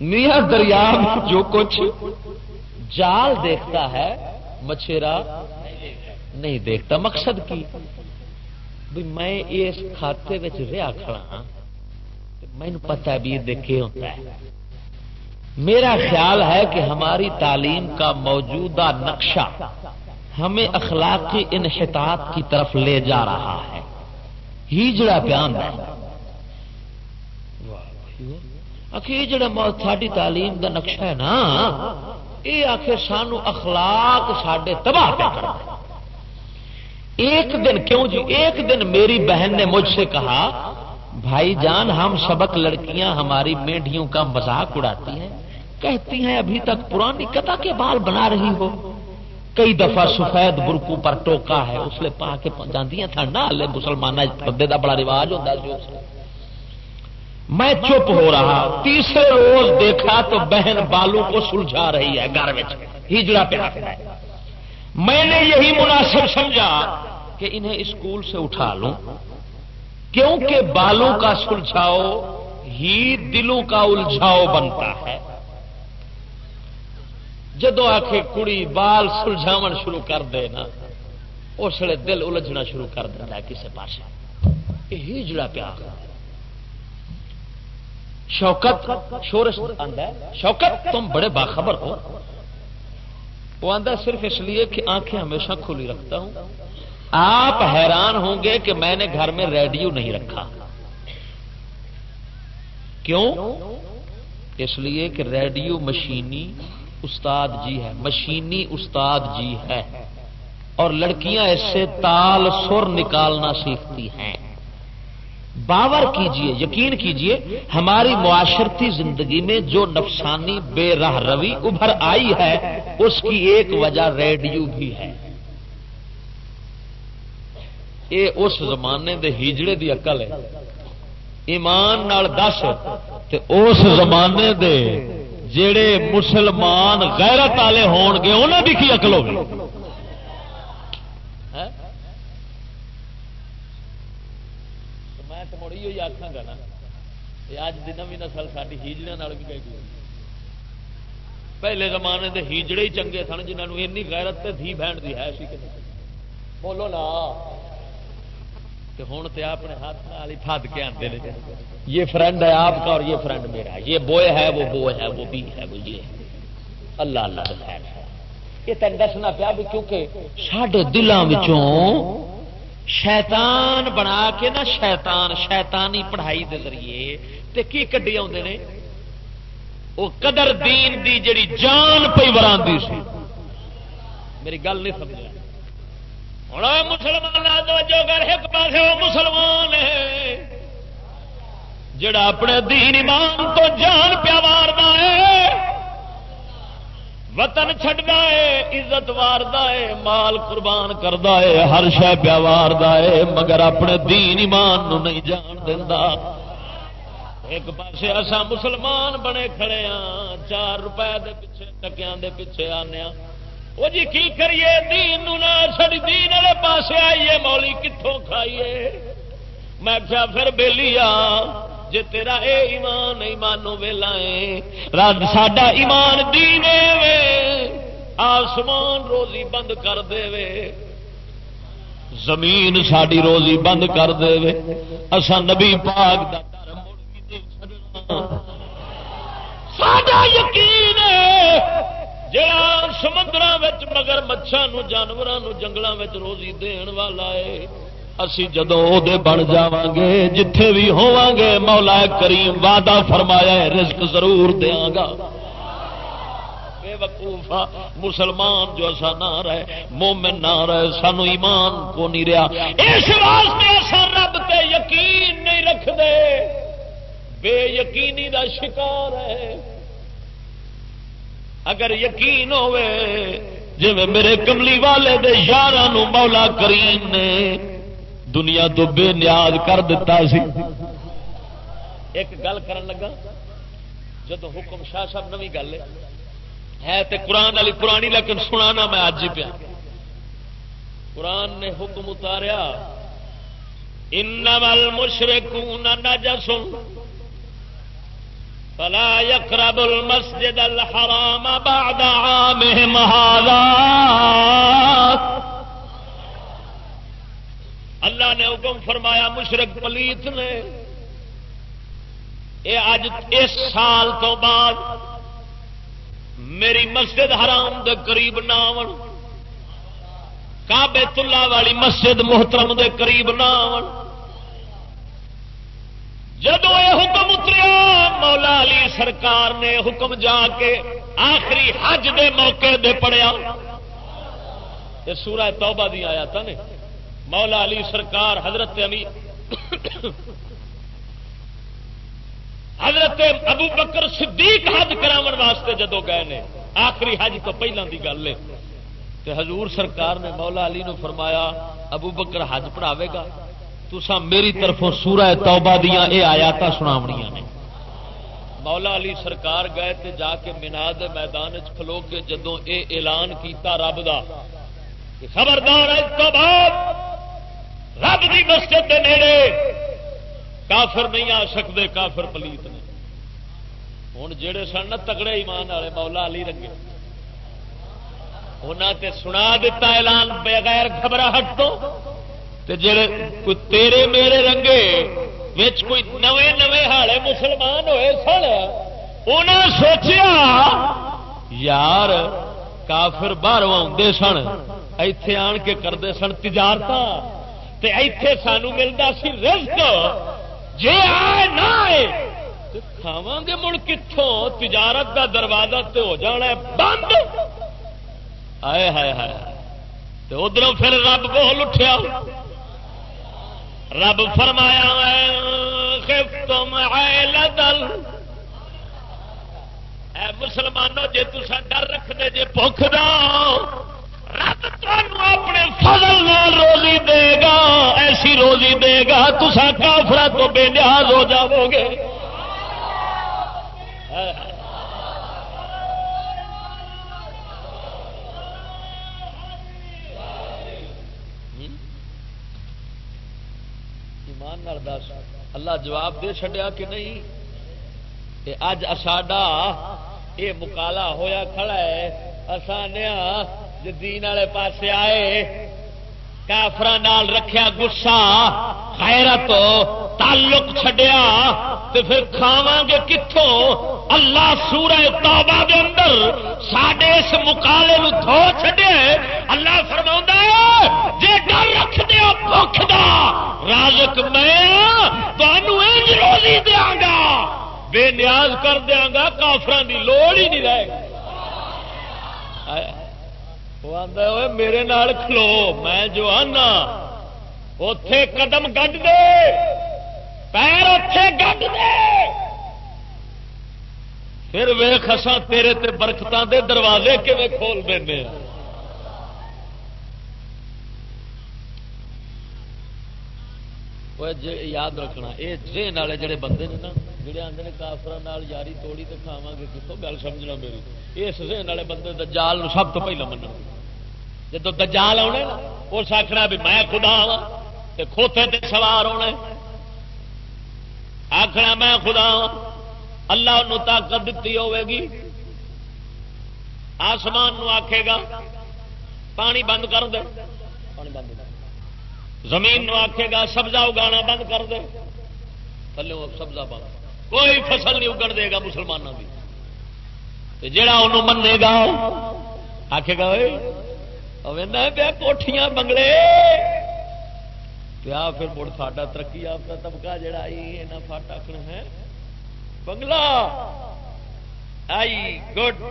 میاں، دریا میں جو کچھ جال دیکھتا ہے مچھیرا نہیں دیکھتا۔ مقصد کی؟ بھی میں اس کھاتے رہا کھڑا ہاں مجھے پتا بھی دیکھے ہوتا ہے۔ میرا خیال ہے کہ ہماری تعلیم کا موجودہ نقشہ ہمیں اخلاقی انحطاط کی طرف لے جا رہا ہے۔ ہیجڑا پیان ہے۔ جڑا ساری تعلیم کا نقشہ ہے نا۔ یہ آخر سانو اخلاق سڈے تباہ کر ایک دن کیوں جی؟ ایک دن میری بہن نے مجھ سے کہا، بھائی جان، ہم سبق لڑکیاں ہماری میڈیوں کا مذاق اڑاتی ہیں، کہتی ہیں ابھی تک پرانی کتا کے بال بنا رہی ہو۔ کئی دفعہ سفید برکو پر ٹوکا ہے، اس لیے پا کے جاندیاں تھا، نہ لے مسلمان پردے کا بڑا رواج ہوتا ہے میں چپ ہو رہا تیسرے روز دیکھا تو بہن بالوں کو سلجھا رہی ہے گھر میں۔ ہجڑا پہ میں نے یہی مناسب سمجھا کہ انہیں اسکول سے اٹھا لوں۔ کیونکہ بالوں کا سلجھاؤ ہی دلوں کا الجھاؤ بنتا ہے۔ جدو آ کے کڑی بال سلجھاو شروع کر دے نا، اس لیے دل الجھنا شروع کر دینا کسی پاس یہ پیا شوکت، شورش شوکت، تم بڑے باخبر ہو۔ وہ آتا صرف اس لیے کہ آنکھیں ہمیشہ کھلی رکھتا ہوں۔ آپ حیران ہوں گے کہ میں نے گھر میں ریڈیو نہیں رکھا۔ کیوں؟ اس لیے کہ ریڈیو مشینی استاد جی ہے۔ مشینی استاد جی ہے۔ اور لڑکیاں اس سے تال سر نکالنا سیکھتی ہیں۔ باور کیجیے، یقین کیجیے، ہماری معاشرتی زندگی میں جو نفسانی بے راہ روی ابھر آئی ہے، اس کی ایک وجہ ریڈیو بھی ہے۔ یہ اس زمانے دے ہیجڑے دی عقل ہے۔ ایمان نال دس اس زمانے دے جڑے مسلمان غیرت والے ہون گے انہیں بھی کی اقل ہوگی؟ میں تو مڑی ہوئی آخا گا نا اج دی نوی نسل ساری ہیجڑے بھی گئی پہلے زمانے دے ہیجڑے ہی چنگے سن جنہوں اینی غیرت تے دھی بہن دی ہے سی بولو نا ہوں تو اپنے ہاتھ نال پھد کے آتے ہیں یہ فرینڈ ہے آپ کا اور یہ فرینڈ میرا یہ بوئے ہے وہ بوئے ہے وہ بھی ہے وہ یہ اللہ اللہ خیر ہے یہ تین دسنا پیا بھی کیونکہ سڈے دلوں شیطان بنا کے نا شیطان، شیطانی پڑھائی دے ذریعے تے کی کڈی آتے نے؟ وہ قدر دین دی جڑی جان پی وراندی سی۔ میری گل نہیں سمجھا۔ ہوں مسلمان جو کر، ایک پاس وہ مسلمان ہے۔ جڑا اپنے دین ایمان تو جان پیا مارنا ہے۔ وطن چڈا ہے، عزت وارد ہے، مال قربان کرتا ہے، ہر شہ پیا وارد ہے، مگر اپنے دین ایمان نو نہیں جان دینا ایک پاس اصا مسلمان بنے کھڑے ہاں چار روپے دے پیچھے ٹکیا دے پیچھے آنے وہ جی کی کریے؟ دین نہ سڑی دین والے پاس آئیے، مولی کتوں کھائیے۔ میں کیا پھر بہلی آ ہاں، جے تیرا اے ایمان ایمانو ویلا رد ساڈا ایمان دینے وے۔ آسمان روزی بند کر دے وے۔ زمین ساری روزی بند کر دے وے۔ اسا نبی پاک دا ساڈا یقین جڑا سمندر مگر مچھا جانوروں جنگلوں روزی دین والا ہے اسی جدو بن جا گے جتھے بھی ہوا گے مولا کریم وعدہ فرمایا ہے، رزق ضرور دیا گا۔ بے وقوفا مسلمان جو ایسا نہ رہے، مومن نہ رہے، سانو ایمان کو نہیں رہا۔ اس واسطے ایسا رب تے یقین نہیں رکھ دے بے یقینی دا شکار ہے۔ اگر یقین ہوئے جی میرے کملی والے دے یار مولا کریم نے دنیا تو بے نیاز کر دیتا سی۔ ایک گل کرن لگا جب حکم شاہ صاحب نوی گل ہے۔ تے قرآن والی پرانی لیکن سنانا میں اج ہی پیا۔ قرآن نے حکم اتاریا، انما المشركون نجس۔ فلا يقرب المسجد الحرام بعد عامهم هذا۔ اللہ نے حکم فرمایا، مشرق پلیت نے۔ یہ اج اس سال تو بعد میری مسجد حرام دے قریب نہ آن کابے تلا والی مسجد محترم دے قریب نہ آن جدو یہ حکم اتریا، مولا علی سرکار نے حکم جا کے آخری حج دے موقع دے پڑیا یہ سورہ توبہ دی آیا تھا نہیں مولا علی سرکار حضرت امی حضرت ابو بکر صدیق حج کرا واسطے جدو گئے نے، آخری حج تو پہلے کی گل ہے۔ کہ حضور سرکار نے مولا علی نو فرمایا، ابو بکر حج پڑھاوے گا۔ تسا میری طرفوں سورہ توبہ دیا یہ آیات سناوڑیاں نے۔ مولا علی سرکار گئے تے جا کے مینا میدان کھلو کے جدو اے اعلان کیتا رب دا خبردار تو بعد رب کی مسجد کے نیڑے۔ کافر نہیں آ سکتے کافر پلیت نے۔ ہوں جہے سن نا تگڑے ایمان والے، مولا علی رنگے۔ انہوں تے سنا دیتا اعلان بغیر گھبراہٹ تو جڑے کوئی تیرے میرے رنگے، وچ کوئی نوے نوے ہالے مسلمان ہوئے سن انہیں سوچیا، یار کافر باہر آتے سن اتے آن کے کرتے سن تجارت ایتھے سانو ملتا سی رزق۔ جی آئے نہ آئے کھاوا گے مڑ کتوں تجارت کا دروازہ تے ہو جانا ہے، بند۔ آئے ہائے ہائے ادھر پھر رب بول اٹھیا۔ رب فرمایا تم دل اے مسلمانوں جی تسا ڈر رکھتے جی بخ دو رب اپنے فضل نال روزی دے گا، ایسی روزی دے گا تسا کافرا تو بے نیاز ہو جاؤ گے دس، اللہ جواب دے چڈیا کہ نہیں؟ اج ساڈا یہ مکالا ہویا کھڑا ہے اسانیا دین والے پاسے آئے کافر رکھیا گسا غیرت، تعلق چھڈیا تو پھر کھاوا گے کتوں اللہ سورہ توبہ دے اندر سڈے اس مکالے تھو چھڈے اللہ فرما جی ڈر رکھ دیا بخ دا، رازق میں تمہیں روزی دیا گا۔ بے نیاز کر دیا گا کافران کی لوڑ ہی نہیں رہے گی۔ وہ آتا میرے نال کھلو، میں جو آنا اتے قدم گڈ دے، پیر اتے گڈ دے. پھر ویخ خسا تیرے تے برکتوں دے دروازے کھول دیں یاد رکھنا یہ ٹرین والے جڑے بندے نے نا جڑے ہیں کافر یاری توڑی تو کھاوا گے کتوں گل سمجھنا میری اس ٹرین والے بندے دجال سب تو پہلے من جب دجال آنے اس آخنا بھی میں خدا ہوا کھوتے تے سوار ہونے آخنا میں خدا ہوا اللہ ان طاقت دیتی ہوے گی آسمان نو آکھے گا پانی بند کر دے پانی بند زمین نو آکھے گا سبزہ اگانا بند کر دے تھلے سبزہ بند کوئی فصل نہیں اگن دے گا مسلمانوں کی جڑا انہوں منے گا آخے گا پیا کوٹیاں بنگلے۔ پیا پھر مڑ ساڈا ترقی آپ طبقہ جڑا آئی فٹ آخر ہے، بنگلہ۔ آئی، گڈ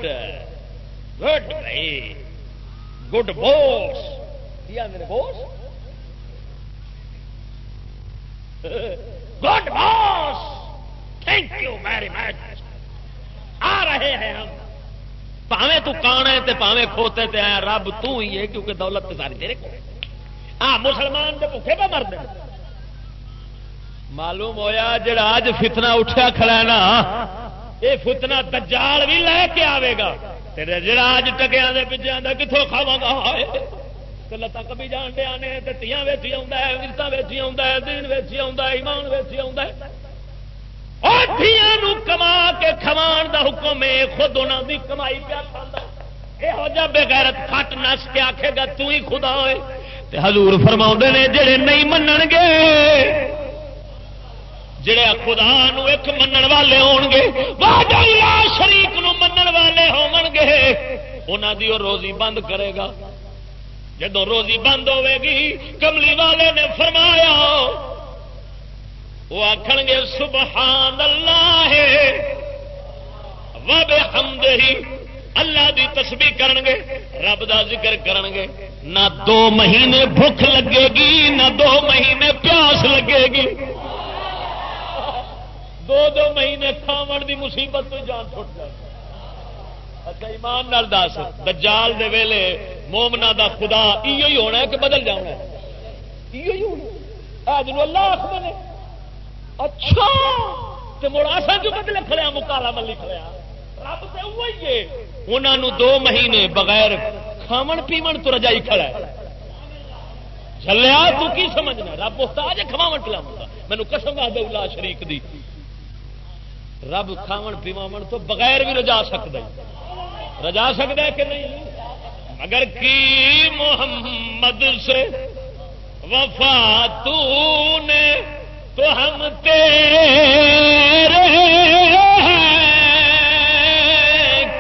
گڈ بھائی، گڈ بوس۔ کیا میرے boss? Good boss thank you very much آ رہے ہیں ہم. پاوے تو کان ہے تے پاوے کھوتے تے آیا، رب تو ہی ہے کیونکہ دولت تے ساری تیرے کو ہاں مسلمان دے بھوکے پہ مرد معلوم ہویا جڑا اج فتنہ اٹھیا کھڑا ہے نا یہ فتنہ دجال بھی لے کے آئے گا۔ تیرے جڑا اج ٹکیا دے پیچھے آتا کتوں کھاوا گا؟ لتاں کبھی جان دیا نے تیاں ویچی آتا ہے ورتا ویچی آتا ہے، دین ویچی آتا ہے، ایمان ویچی آتا ہے۔ کما کے کھوان دا حکم ہے، خود انہوں دی کمائی پیا یہو جہ بغیرت پٹ نس کے آخے گا، تو ہی خدا ہوئے تے حضور فرما نے، جڑے نہیں منن گے، جڑے خدا نو ایک منن والے ہون گے شریک نو منن والے ہون گے۔ انہوں دی روزی بند کرے گا۔ جدو روزی بند ہوے گی، کملی والے نے فرمایا وہ آخ گے سبحان اللہ وب حمد اللہ دی تسبیح کرن گے رب دا ذکر کرن گے نہ دو مہینے بھوک لگے گی، نہ دو مہینے پیاس لگے گی۔ دو دو مہینے کھاون دی مصیبت تو جان چھٹ جائے۔ اچھا ایمان نال دس، دجال دے ویلے مومنا دا خدا ایو ہی ہونا ہے کہ بدل جانا ہے؟ ایو ہی ہونا ہے۔ اللہ آخر اچھا! تو مڑ آسا جو بدلے کھڑیا مکالا ملی کھڑیا رب سے وہی ہے۔ انہوں دو مہینے بغیر کھاون پیمن تو رجائی کھڑا ہے۔ چلیا تو کی سمجھنا؟ رب محتاج ہے کھواو پلاو مینو قسم آ دے اللہ شریک دی۔ رب کھاون پیواو تو بغیر بھی رجا سکتا ہے۔ رجا سکتا ہے کہ نہیں؟ مگر کی محمد سے وفا تو نے تو ہم تیرے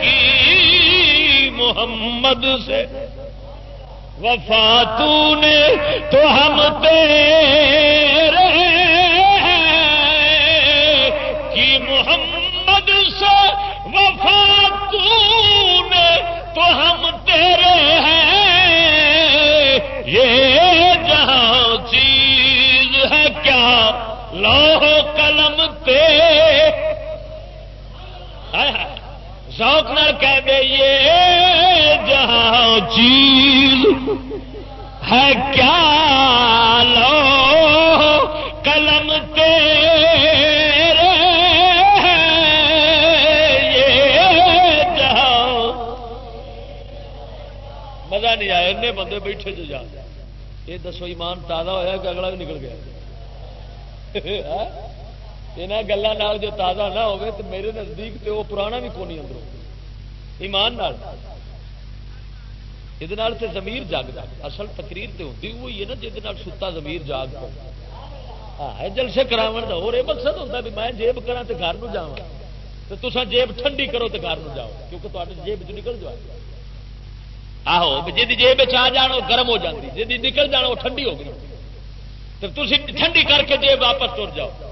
کی محمد سے وفا تو نے تو ہم تیرے قلم تے شوق نہ کہہ دے یہ جہاں چیز ہے کیا لو قلم تیرے جہاں۔ مزہ نہیں آیا این بندے بیٹھے جو جا یہ دسو ایمان تازہ ہوا کہ اگلا بھی نکل گیا؟ یہاں گلوں جو تازہ نہ ہو تو میرے نزدیک تو وہ پرانا بھی کونی اندر ایمان نال یہ زمیر جاگتا اصل تقریر تو ہوتی وہی ہے نا جہد ستا زمیر جاگ پہ جلسے کرا اور یہ مقصد ہوتا بھی میں جیب کرا تو گھر جا تو تصا جیب ٹھنڈی کرو تو گھر جاؤ کیونکہ تے جیب چ نکل جاؤ آہو جی جیب آ جان وہ گرم ہو جاتی جی نکل جانا وہ ٹھنڈی ہو گئی تو تھی ٹھنڈی کر کے جیب واپس تر جاؤ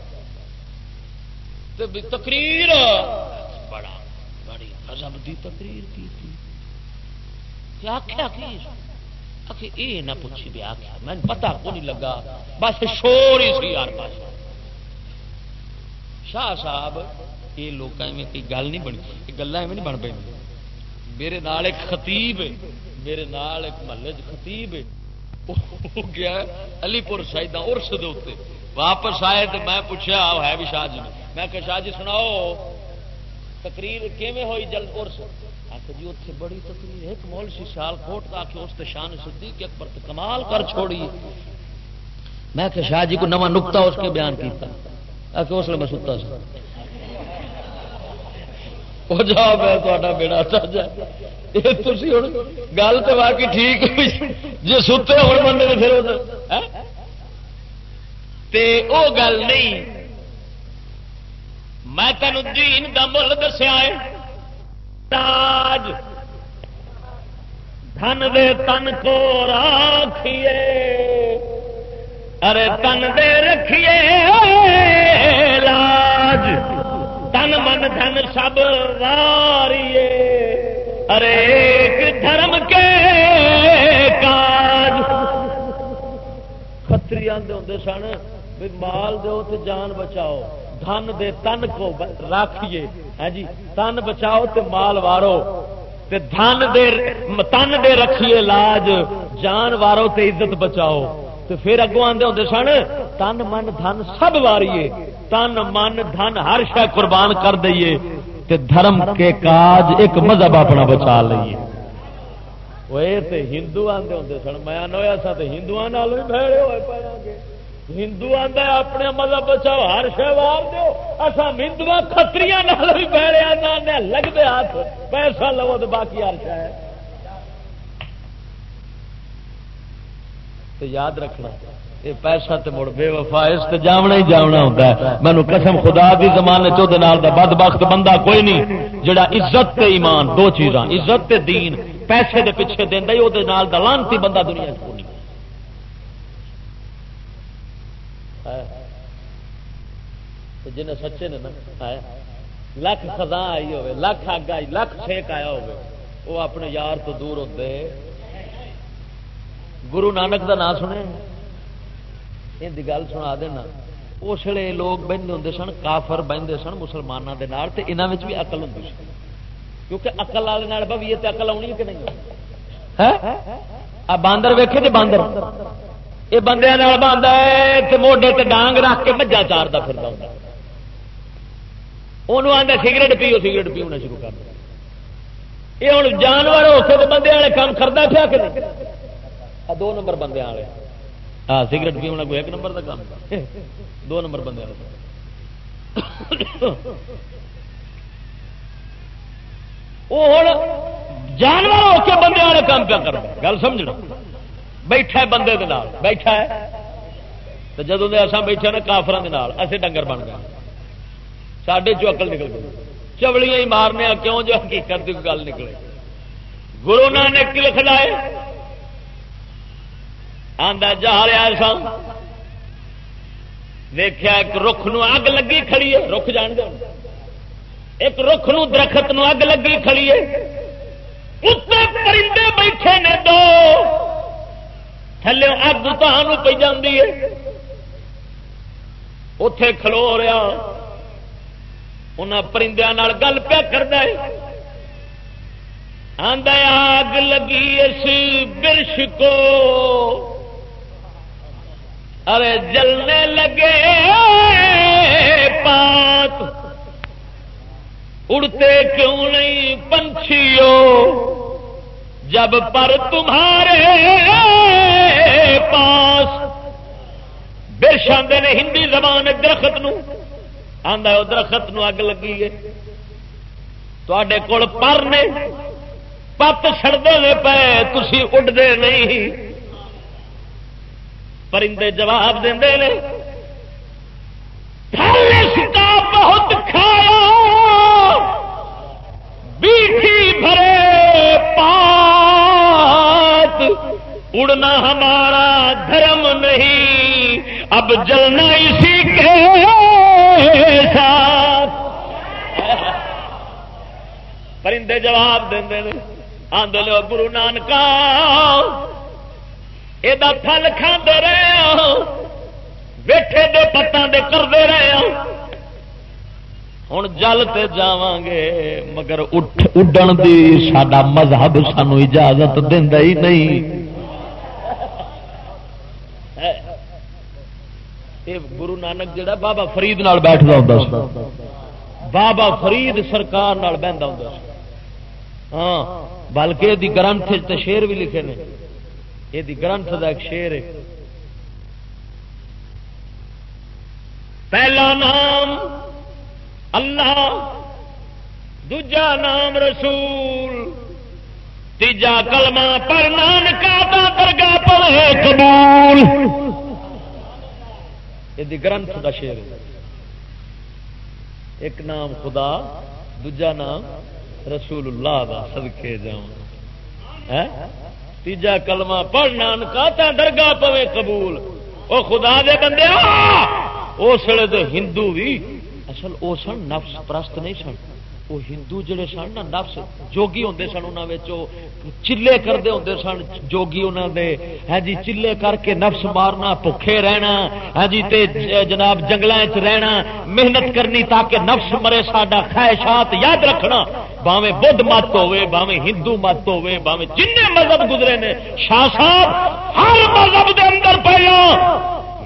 تقریر۔ بڑا بڑی حزب دی تقریر کی آخیا کی؟ یہ نہ پوچھی بھی آخیا میں پتا کو نہیں لگا۔ بس شور ہی سی یار پاس شاہ صاحب یہ لوگ کوئی گل نہیں بنی۔ گلا نہیں بن پہ میرے نال ایک خطیب میرے نال ایک محلے خطیب گیا علی پور شاہد ارس دے واپس آئے تو میں پوچھا ہے بھی شاہ جی۔ میں کہ شاہ جی سناؤ، تقریر کیویں ہوئی جلد ارس آخر جی اتنے بڑی تقریر، ایک مول سی سال کوٹ کا کے اس شان صدیق اکبر کمال کر چھوڑی۔ میں کہ شاہ جی کو نواں نقطہ اس کے بیان کیتا۔ آخر اس لیے میں ستا سا وہ جاؤ میں بیڑا سجا گل تو واقعی ٹھیک جی ستے ہو بندے پھر وہ ہاں؟ گل نہیں میں تینوں دین کا مل دسیا ہے۔ تاج۔ دھن دے تن کو راکھیے۔ ارے تن دے رکھیے لاج تن من دھن سب واریے ارے ایک دھرم کے کاج۔ کتری آدھے ہوں سن بھی مال دو تو جان بچاؤ۔ دھن دے تن کو راکھیے ہاں جی تن بچاؤ تے مال وارو تے دھن دے تن دے رکھیے لاج جان وارو تے عزت بچاؤ تے پھر اگوں آدھے ہوں سن تن من دھن سب واریے تن من دھن ہر شہ قربان کر دئیے تے دھرم کے کاج ایک مذہب اپنا بچا لیے وہ ہندو آدھے ہوں سن میں نویا سا تو ہندو بھڑے ہوئے پہ ہندو آتا اپنے مذہب بچاؤ ہر شہوار دو اصا ہندو کتری بھی بہرے آنے لگتے ہاتھ۔ پیسہ لو تو باقی ہر شہ یاد رکھنا، یہ پیسہ تو مڑ بے وفا، اس سے جامنا ہی جامنا ہوتا ہے۔ مینو قسم خدا دی زمانے چود نال دا بد بخت بندہ کوئی نہیں، جڑا عزت تے ایمان، دو چیزاں، عزت تے دین، پیسے دے پیچھے دینا ہی وہ دلانتی بندہ دنیا کو نہیں۔ جن سچے نے نا لکھ خزاں آئی ہوے لکھ اگ آئی، لکھ چھیک آیا ہوے وہ اپنے یار تو دور ہوتے۔ گرو نانک کا نام سنے۔ یہ گل سنا دینا۔ اس لیے لوگ بہتے ہوں سن، کافر بہتے سن مسلمانوں کے یہاں بھی اقل ہوں کیونکہ اقل والے بھویے تو اقل آنی کہ نہیں؟ باندر ویکھے جی باندر۔ یہ بندے باندھا ہے موڈے تے ڈانگ رکھ کے مجھا چارتا پھر انہوں آتا سگریٹ پیو سگریٹ پیونا شروع کر دیا یہ ہوں جانور ہو کے بندے والے کام کرتا پیا کہ نہیں دو نمبر بندے والے ہاں سگریٹ پیونا کوئی ایک نمبر کا کام دو نمبر بندے والے وہ ہوں جانور ہو کے بندے والے کام پیا کر گل سمجھنا بیٹھا ہے بندے دے نال، بیٹھا ہے۔ تو جدو اصا بیٹھے نا کافران اصے ڈنگر بن گئے۔ سڈے چو اکل نکل گئی۔ چولیاں ہی مارنے کیوں جو حقیقت کی گل نکلے؟ گرو نانک لکھ لائے۔ آدھا جا رہا سا دیکھا ایک رخ نو اگ لگی کھڑی ہے، رخ جان دو ایک رخ نو درخت نو اگ لگی کھڑی ہے۔ اتنے پرندے بیٹھے نے دو۔ تھلے اگ تہن پی جاتی ہے۔ اتے کھلو رہا۔ ان پرندے گل پیا کرتا ہے۔ آگ لگی اس برش کو۔ ارے جلنے لگے پات اڑتے کیوں نہیں پنچھیوں؟ جب پر تمہارے پاس برش آدھے نے ہندی زبان درخت آدھا وہ درخت اگ لگی ہے۔ تے کول پر نے، پت چڑتے پے تھی اڈتے نہیں۔ پرندے جواب دے پھل بہت کھایا۔ بیٹھی بھرے پات اڑنا ہمارا دھرم نہیں، اب جلنا اسی کے ساتھ۔ پرندے جواب دیں آدھے لو گرو نانکا۔ یہ پھل کھانے رہے ہاں، بیٹھے دے پتان دے کرتے رہے ہو ہوں جل تے جا گے مگر اڈن دی سڈا مذہب سانو اجازت دینا ہی نہیں گرو نانک جڑا بابا فرید نال بیٹھتا ہوں بابا فرید سرکار بہتا ہوں ہاں بلکہ یہ گرنتھ شیر بھی لکھے نے یہ گرنتھ کا ایک شیر ہے پہلا نام اللہ دجا نام رسول، تیجا کلمہ پر نانکا درگاہ پڑھے قبول. یہ گرنتھ کا شیر ایک نام خدا دجا نام رسول اللہ کا سدکے جا تیجا کلمہ پڑھ نانکا درگاہ پوے قبول۔ وہ خدا دے بندے اس ویلے تو ہندو بھی اصل وہ سن، نفس پرست نہیں سن۔ وہ ہندو جڑے سن نا، نفس جوگی ہوں سن انہوں چلے کرتے ہوں سن، جوگی انہوں دے۔ ہاں جی چلے کر کے نفس مارنا بکھے رہنا۔ ہاں جی تے جناب جنگل رہنا، محنت کرنی تاکہ نفس مرے، ساڈا خواہشات یاد رکھنا۔ باویں بدھ مت ہوے باویں ہندو مت ہوے باویں جن مذہب گزرے نے، شاہ صاحب ہر مذہب دے اندر پہلو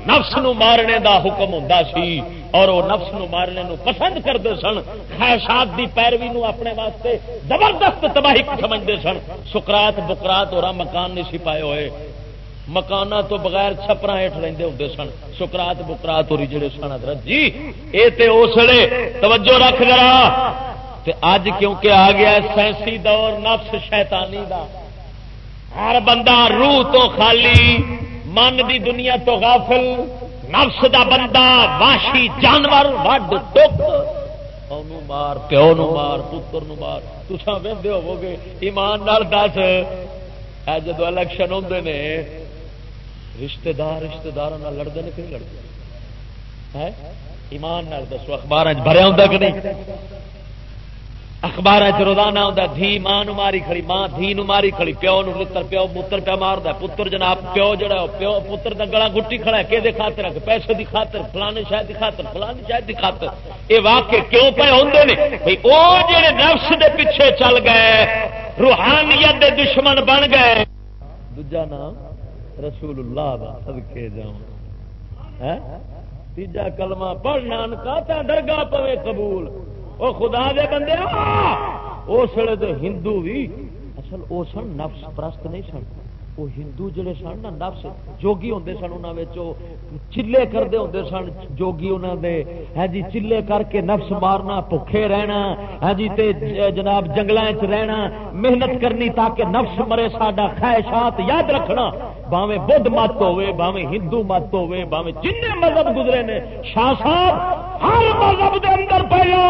نفس نو مارنے دا حکم ہوں سی اور وہ نفس نو مارنے نو پسند کرتے سن، خواہشات دی پیروی نو اپنے واسطے زبردست تباہی سمجھتے سن۔ سکرات، بکرات اور مکان نہیں سی پائے ہوئے۔ مکان تو بغیر چھپرا ہیٹ رہتے ہوں سن۔ سکرات، بکرات اور جڑے سن حضرت جی یہ تو اسلے توجہ رکھ گرا اج کیونکہ آ گیا سائنسی دور، نفس شیطانی دا۔ ہر بندہ روح تو خالی۔ من دی دنیا تو غافل، نفس دا بندہ واشی جانور، وڈ ٹک۔ مار پیو نو مار، پتر نو مار۔ تسا وہدے ہو گے ایمان نال دس۔ جدو الیکشن ہوتے نے رشتے دار رشتے دار لڑتے ہیں کہ لڑتے ایمان نال دسو اخبار بھریا ہوں کہ نہیں؟ اخبار چ روزانہ آتا دھی ماں ماری کھڑی، ماں دھی ماری کھڑی، پیو نتر پیو پتر پیا مارد پتر جناب، پیو جڑا پیو پتر کا گلا گٹی کھڑا ہے کہ خاطر پیسے دی خاطر، فلانے شاید دی خاطر فلانی شاید دی خاطر۔ یہ واقع کیوں پہ ہوتے ہیں بھائی وہ جڑے نفس دے پیچھے چل گئے، روحانیت دے دشمن بن گئے۔ دوجا نام رسول اللہ دا صدقے جاؤں تیجا کلمہ پڑھنا کا درگاہ پوے قبول۔ وہ خدا دے بندے اس ویلے تو ہندو بھی اصل وہ سن نفس پرست نہیں سن۔ وہ ہندو جڑے سن نا نفس، جوگی ہوں سن انہوں چلے کرتے ہوں سن جوگی انہوں دے۔ ہے جی چلے کر کے نفس مارنا بکھے رہنا ہے جی تے جناب جنگل رہنا، محنت کرنی تاکہ نفس مرے، ساڈا خواہشات یاد رکھنا۔ باویں بدھ مت ہوے باویں ہندو مت ہوے باویں جن مذہب گزرے نے، شاہ صاحب ہر مذہب دے اندر پہلو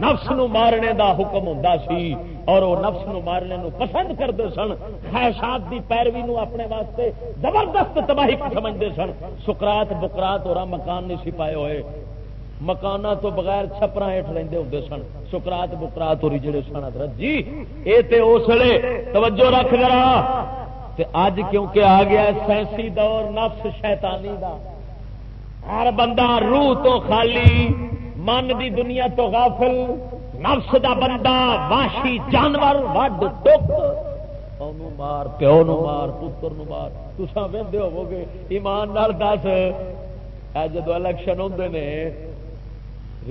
نفس نو مارنے دا حکم ہوں سی اور وہ نفس نو مارنے نو پسند کرتے سن۔ خواہشات دی پیروی نو اپنے واسطے زبردست تباہی سمجھتے سن۔ سکرات، بکرات اور مکان نہیں سی پائے ہوئے۔ مکان تو بغیر چھپرا ہیٹ رہتے ہوں سن۔ سکرات، بکرات اور جڑے سن حضرت جی یہ تو اس لیے توجہ رکھ گرا اج کیونکہ آ گیا سائنسی دور، نفس شیطانی دا۔ ہر بندہ روح تو خالی، من دی دنیا تو غافل، نفس دا بندہ واشی جانور، وڈ ٹک۔ مار پیو نو مار پتر نو مار۔ تسا وہدے ہو گے ایمان نال دس۔ جدو الیکشن ہوتے ہیں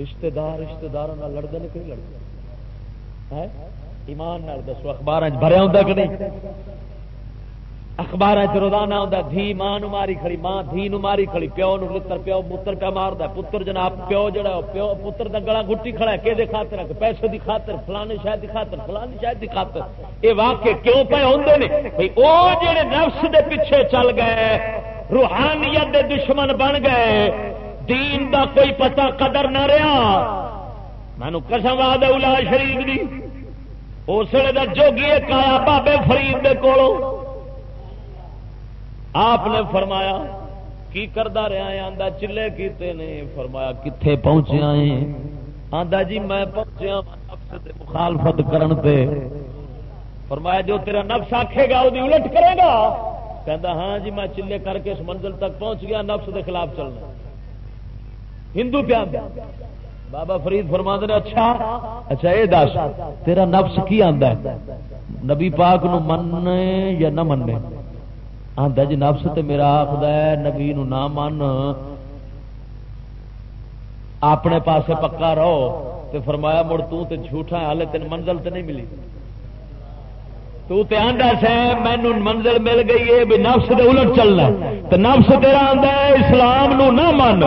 رشتے دار رشتے دار لڑتے ہیں کہ لڑتے ایمان نال دسو اخبار بھریا ہوں کہ نہیں؟ اخبار روزانہ آتا دھی ماں ماری کھڑی، ماں دھی ماری کھڑی، پیو نتر پیو پتر پیا مارد پتر جناب، پیو جڑا پیو پتر کا گلا گٹی کھڑا ہے کہ خاطر پیسے دی خاطر، فلانے شاید دی خاطر فلانی شاید دی خاطر۔ یہ واقع کیوں پہ ہوتے ہیں بھائی وہ جڑے نفس دے پیچھے چل گئے، روحانیت دے دشمن بن گئے، دین دا کوئی پتہ قدر نہ رہا۔ مینو قسم آد الا شریف دی۔ اس ویلے کا جوگی ایک آیا، بابے فرید دے کولو آپ نے فرمایا، کی کردا رہا ہے؟ آندا، چلے کیتے نے؟ فرمایا کتنے پہنچیا ہے آندا جی میں پہنچیا نفس مخالفت کرن تے۔ فرمایا، جو تیرا نفس آکھے گا وہ الٹ کرے گا؟ کہندا ہاں جی میں چلے کر کے اس منزل تک پہنچ گیا نفس دے خلاف چلنا۔ ہندو پیا بابا فرید فرما نے اچھا اچھا یہ دس، تیرا نفس کی آندا ہے؟ نبی پاک نو مننے یا نہ مننے؟ آندا جی نفس تے میرا آخد ہے، نبی نو نہ من۔ اپنے پاسے پکا رہو تے فرمایا مڑ تو تے جھوٹا ہے، حالے تین منزل تے نہیں ملی۔ تو تے آندا سے مینو منزل مل گئی ہے بھی نفس دے الٹ چلنا تے نفس تیرا آندا ہے، اسلام نو نہ من۔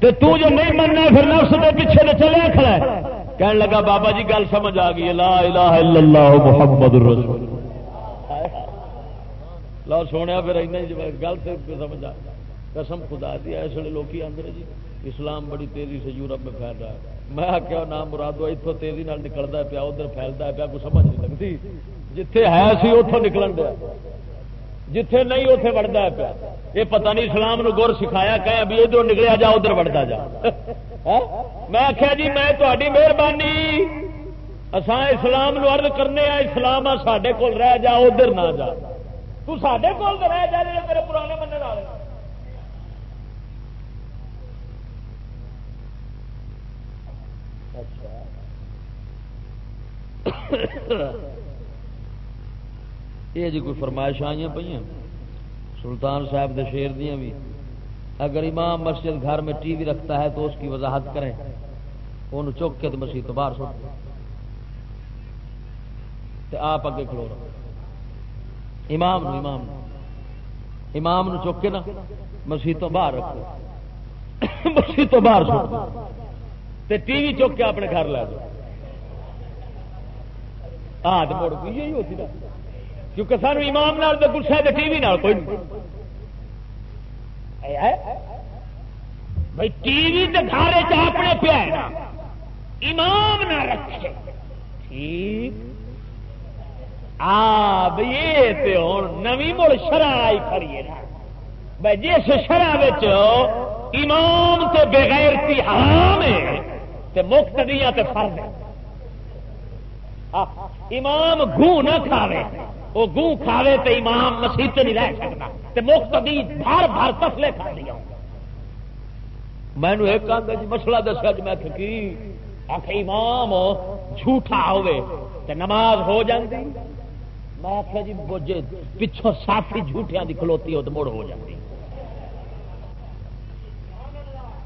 تے تو جو نہیں مننا پھر نفس دے پیچھے نہ چلے کھڑا ہے۔ کہنے لگا، بابا جی گل سمجھ آ گئی لا الہ الا اللہ محمد رسول لو سونے پھر گل سمجھ آ قسم خدا دی اس ویلے لوگ آدھے جی؟ اسلام بڑی تیزی سے یورپ میں پھیل رہا ہے۔ میں آخیا نام مراد اتوں تیزی نکلتا پیا، ادھر پھیلتا پیا، کوئی سمجھ نہیں لگتی جتھے ہے سی اتوں نکلن دیا۔ جتھے نہیں اتے وڑتا پیا۔ یہ پتہ نہیں اسلام نو گور سکھایا کہ ابھی ادھر نکلیا جا، ادھر وڑتا جا۔ [laughs] ہاں؟ میں آخیا جی میں تاری مہربانی۔ اسان اسلام نو عرض کرنے آ اسلام آ سڈے کول رہ جا، ادھر نہ جا۔ تو سڈے کول رہ جا میرے پرانے من والے اچھا۔ یہ جی کوئی فرمائش آئی پہ سلطان صاحب دے شیر دیا بھی۔ اگر امام مسجد گھر میں ٹی وی رکھتا ہے تو اس کی وضاحت کریں۔ وہ چوک کے تو مسیح تو باہر سوٹ آپ اگے کھلو رہو۔ امام نو امام نو. امام نو چوک کے نا مسیح تو باہر رکھو. مسیح تو باہر سوٹ ٹی وی چوک کے اپنے گھر لے دو. ہاں تو مڑ یہی ہوتی نا کیونکہ سانو امام نال تو گسا ہے ٹی وی نال کوئی نہیں. بھائی، ٹی وی تو گھر اپنے پیا امام نہ رکھے. ٹھیک. آ بھائی ہوں نوی مڑ شرح آئی کھڑی نا۔ بھائی جس شرح امام تو بغیر کی حرام ہے تے مفت دیا تے فرض ہے امام گوں نہ کھاوے، وہ گوں کھاوے تے امام مسیح نہیں رہ سکتا تے مفت دی بھر بھر تفلے کھا دیا میں نے ایک آدھا جی مسئلہ دسا جی میں کی؟ آخ امام جھوٹا ہوے تے نماز ہو جاندی؟ میں آخیا جی بوجھے پچھوں ساتھی جھوٹیاں دی کھلوتی ہو تو مڑ ہو جاتی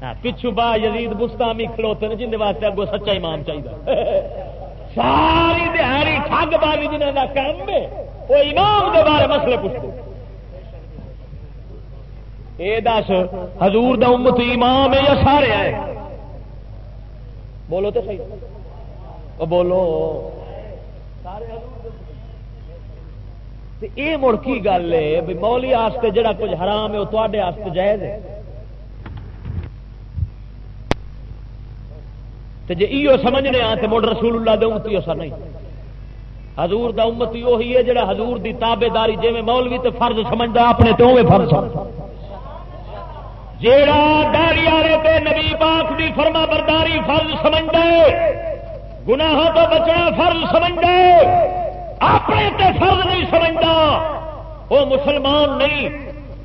ہاں، پچھو با یزید بستامی کھلوتے ہیں جن واسطے اگو سچا امام چاہیے ساری دہاڑی ٹھگ بازی جنہیں کا کام ہے، وہ امام کے بارے مسئلے پوچھتے۔ یہ دس، حضور دا امت امام ہے یا سارے ہیں؟ بولو تو صحیح۔ بولو۔ سارے حضور یہ مڑ کی گل ہے بھی مولی آستے جڑا کچھ حرام ہے وہ تے جائز ہے۔ جی ایو سمجھنے آ تو مڑ رسول اللہ دے امتی سر نہیں۔ حضور دا امتی وہی ہے جڑا حضور دی تابے داری جی مولوی تے فرض سمجھتا اپنے تو فرض جیڑا داری والے تے نبی پاک دی فرما برداری فرض سمجھتا ہے گناہوں تو بچنا فرض سمجھتا ہے۔ اپنے تے فرض نہیں سمجھتا۔ وہ مسلمان نہیں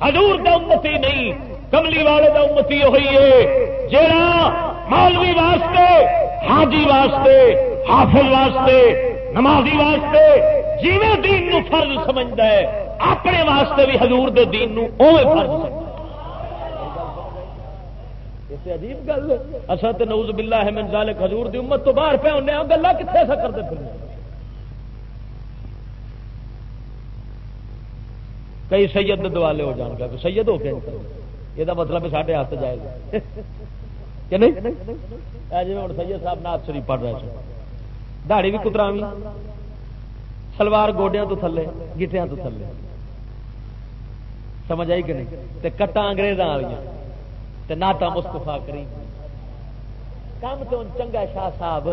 حضور دا امتی نہیں کملی والے دا امتی ہوئی ہے۔ جیڑا مولوی واسطے حاجی واسطے حافظ واسطے نمازی واسطے جیویں دین نو فرض سمجھتا ہے اپنے واسطے بھی حضور دے دین نو اوے فرض عجیب گل اصل تو نوز باللہ من ذالک حضور دی امت تو باہر پہ ہونے گلا کتنے ایسا کرتے پھر کئی سید دوالے ہو جان گا سید ہو کے یہ مطلب سارے ہاتھ جائے گا کہ نہیں؟ جی ہوں سید صاحب نات شریف پڑھ رہے تھے دہڑی بھی کتراوی سلوار گوڈیا تو تھلے گٹیا تو تھلے۔ سمجھ آئی کہ نہیں؟ تے کٹا انگریزاں والی نہ مستفا کریم۔ کام تو چنگا شاہ صاحب،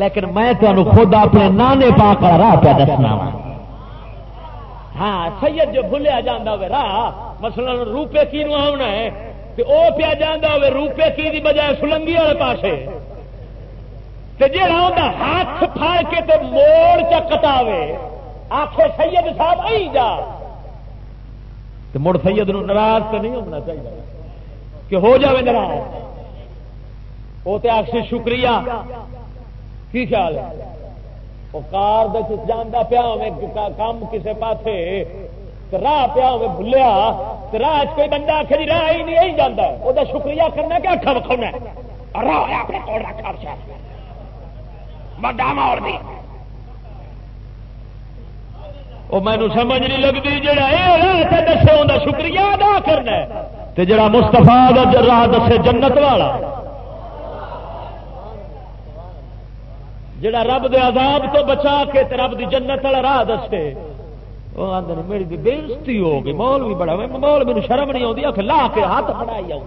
لیکن میں تمہیں خود اپنے نانے پا کر راہ پہ دسنا ہاں سید جو بھولیا جانا ہوئے، راہ، مثلا روپے کی نو آنا ہے تو وہ پیا جانا ہوئے، روپے کی دی بجائے سلنگی والے پاسے۔ جا ہاتھ پھاڑ کے تے موڑ چا کٹاوے آخے سید صاحب، آئی جا۔ مڑ سید نو ناراض تو نہیں ہونا چاہیے کہ ہو جائے ناراض۔ وہ تو آخ شکریہ۔ کی خیال ہے؟ وہ کار جانا پیا کام کسی پاس راہ پیا ہو بھولیا راہ کوئی بندہ آخ جی راہ ہی نہیں جانا وہ شکریہ کرنا کہ اکھا وکھاؤنا راہ اپنے کول رکھا اور وہ مینو سمجھ نہیں لگتی جہاں دسے ان شکریہ ادا کرنا جڑا مستفا راہ دسے جنت والا۔ جڑا رب دے عذاب تو بچا کے تے رب دی جنت والا راہ دسے وہ آدھے میری بےزتی ہو گئی مول بھی بڑا مول میرے شرم نہیں آتی آخ لا کے ہاتھ بڑائی آؤں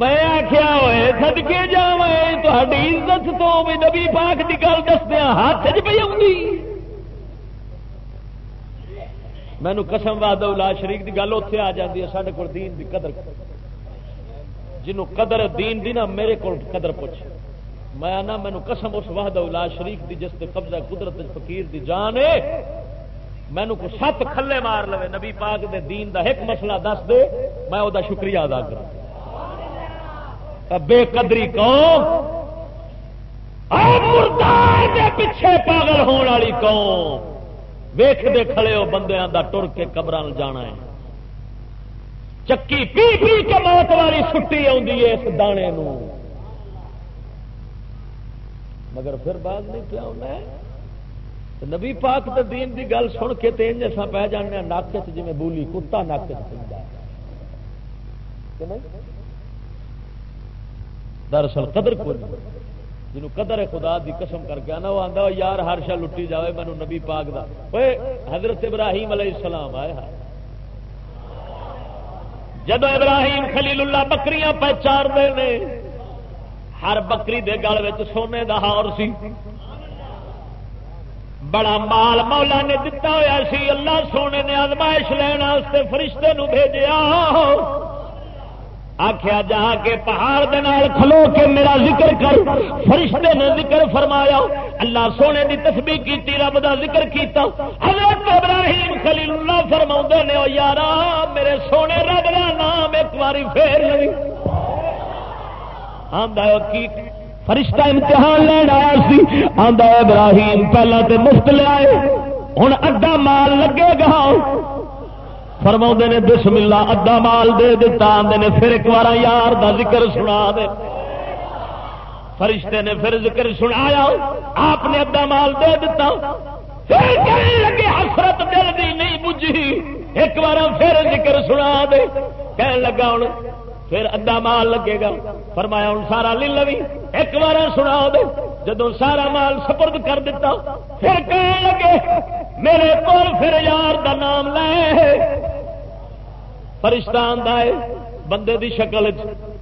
میں آخیا ہوئے سدکے جا تھی عزت تو بھی نبی پاک کی گل دسدیا ہاں، ہاتھ چ پی آؤں مینو قسم واد لا شریف کی گل اتنے آ جاتی ہے سارے کو دین دی قدر۔ جنوں قدر دین دی نا، میرے کو قدر پوچھ۔ میں آنا مینو قسم اس وحد الا شریف دی جس سے قبضہ قدرت فقیر دی جان ہے۔ مینو کو سات کھلے مار لو نبی پاک دے دین دا ایک مسئلہ دس دے۔ میں وہ شکریہ ادا کروں بے قدری قوم پیچھے پاگل ہونے والی قوم ویخ دے کھڑے ہو بندیاں دا ٹر کے قبر جانا ہے۔ چکی پی پی کے موت والی چھٹی آتی ہے اس دانے نو مگر پھر بعد نہیں کیا ہونا ہے نبی پاک تے دین دی گل سن کے تین جیسا پہ جانے نک چ جی بولی، کتا نک دراصل قدر کو جنہوں قدر خدا دی قسم کر کے آنا، وہ آتا یار، ہر شا لٹی جائے مینو نبی پاک دا۔ اوے حضرت ابراہیم علیہ السلام آئے ہاں۔ جب ابراہیم خلیل اللہ بکریاں پہچان دے ہر بکری دے گل سونے دا ہار سی۔ بڑا مال مولا نے دتا ہوا سی، اللہ سونے نے آزمائش لینا فرشتے نو بھیجیا۔ آخیا جا کے پہاڑ کھلو کے میرا ذکر کر۔ فرشتے نے ذکر فرمایا، اللہ سونے دی تسبیح کی رب دا ذکر کیتا۔ حضرت ابراہیم خلیل اللہ فرما نے یار میرے سونے رب کا نام ایک باری پھیر نہیں کی فرشتہ امتحان لین آیا سی آدھا ابراہیم پہلے مفت لیا ہوں اڈا مال لگے گا۔ فرما نے بسم اللہ ادا مال دے دیتا آدھے نے پھر ایک بار یار دا ذکر سنا دے۔ فرشتے نے پھر ذکر سنایا، آپ نے ادا مال دے دیتا۔ پھر کہنے لگے، حسرت دل دی نہیں بجھی۔ ایک بار پھر ذکر سنا دے۔ کہنے لگا ہوں پھر ادا مال لگے گا۔ فرمایا، ہوں سارا لے لوی۔ ایک بار سنا دے۔ جدو سارا مال سپرد کر دیتا پھر کہنے لگے، میرے کو پھر یار دا نام لے۔ فرشتہ آدھا ہے، بندے دی شکل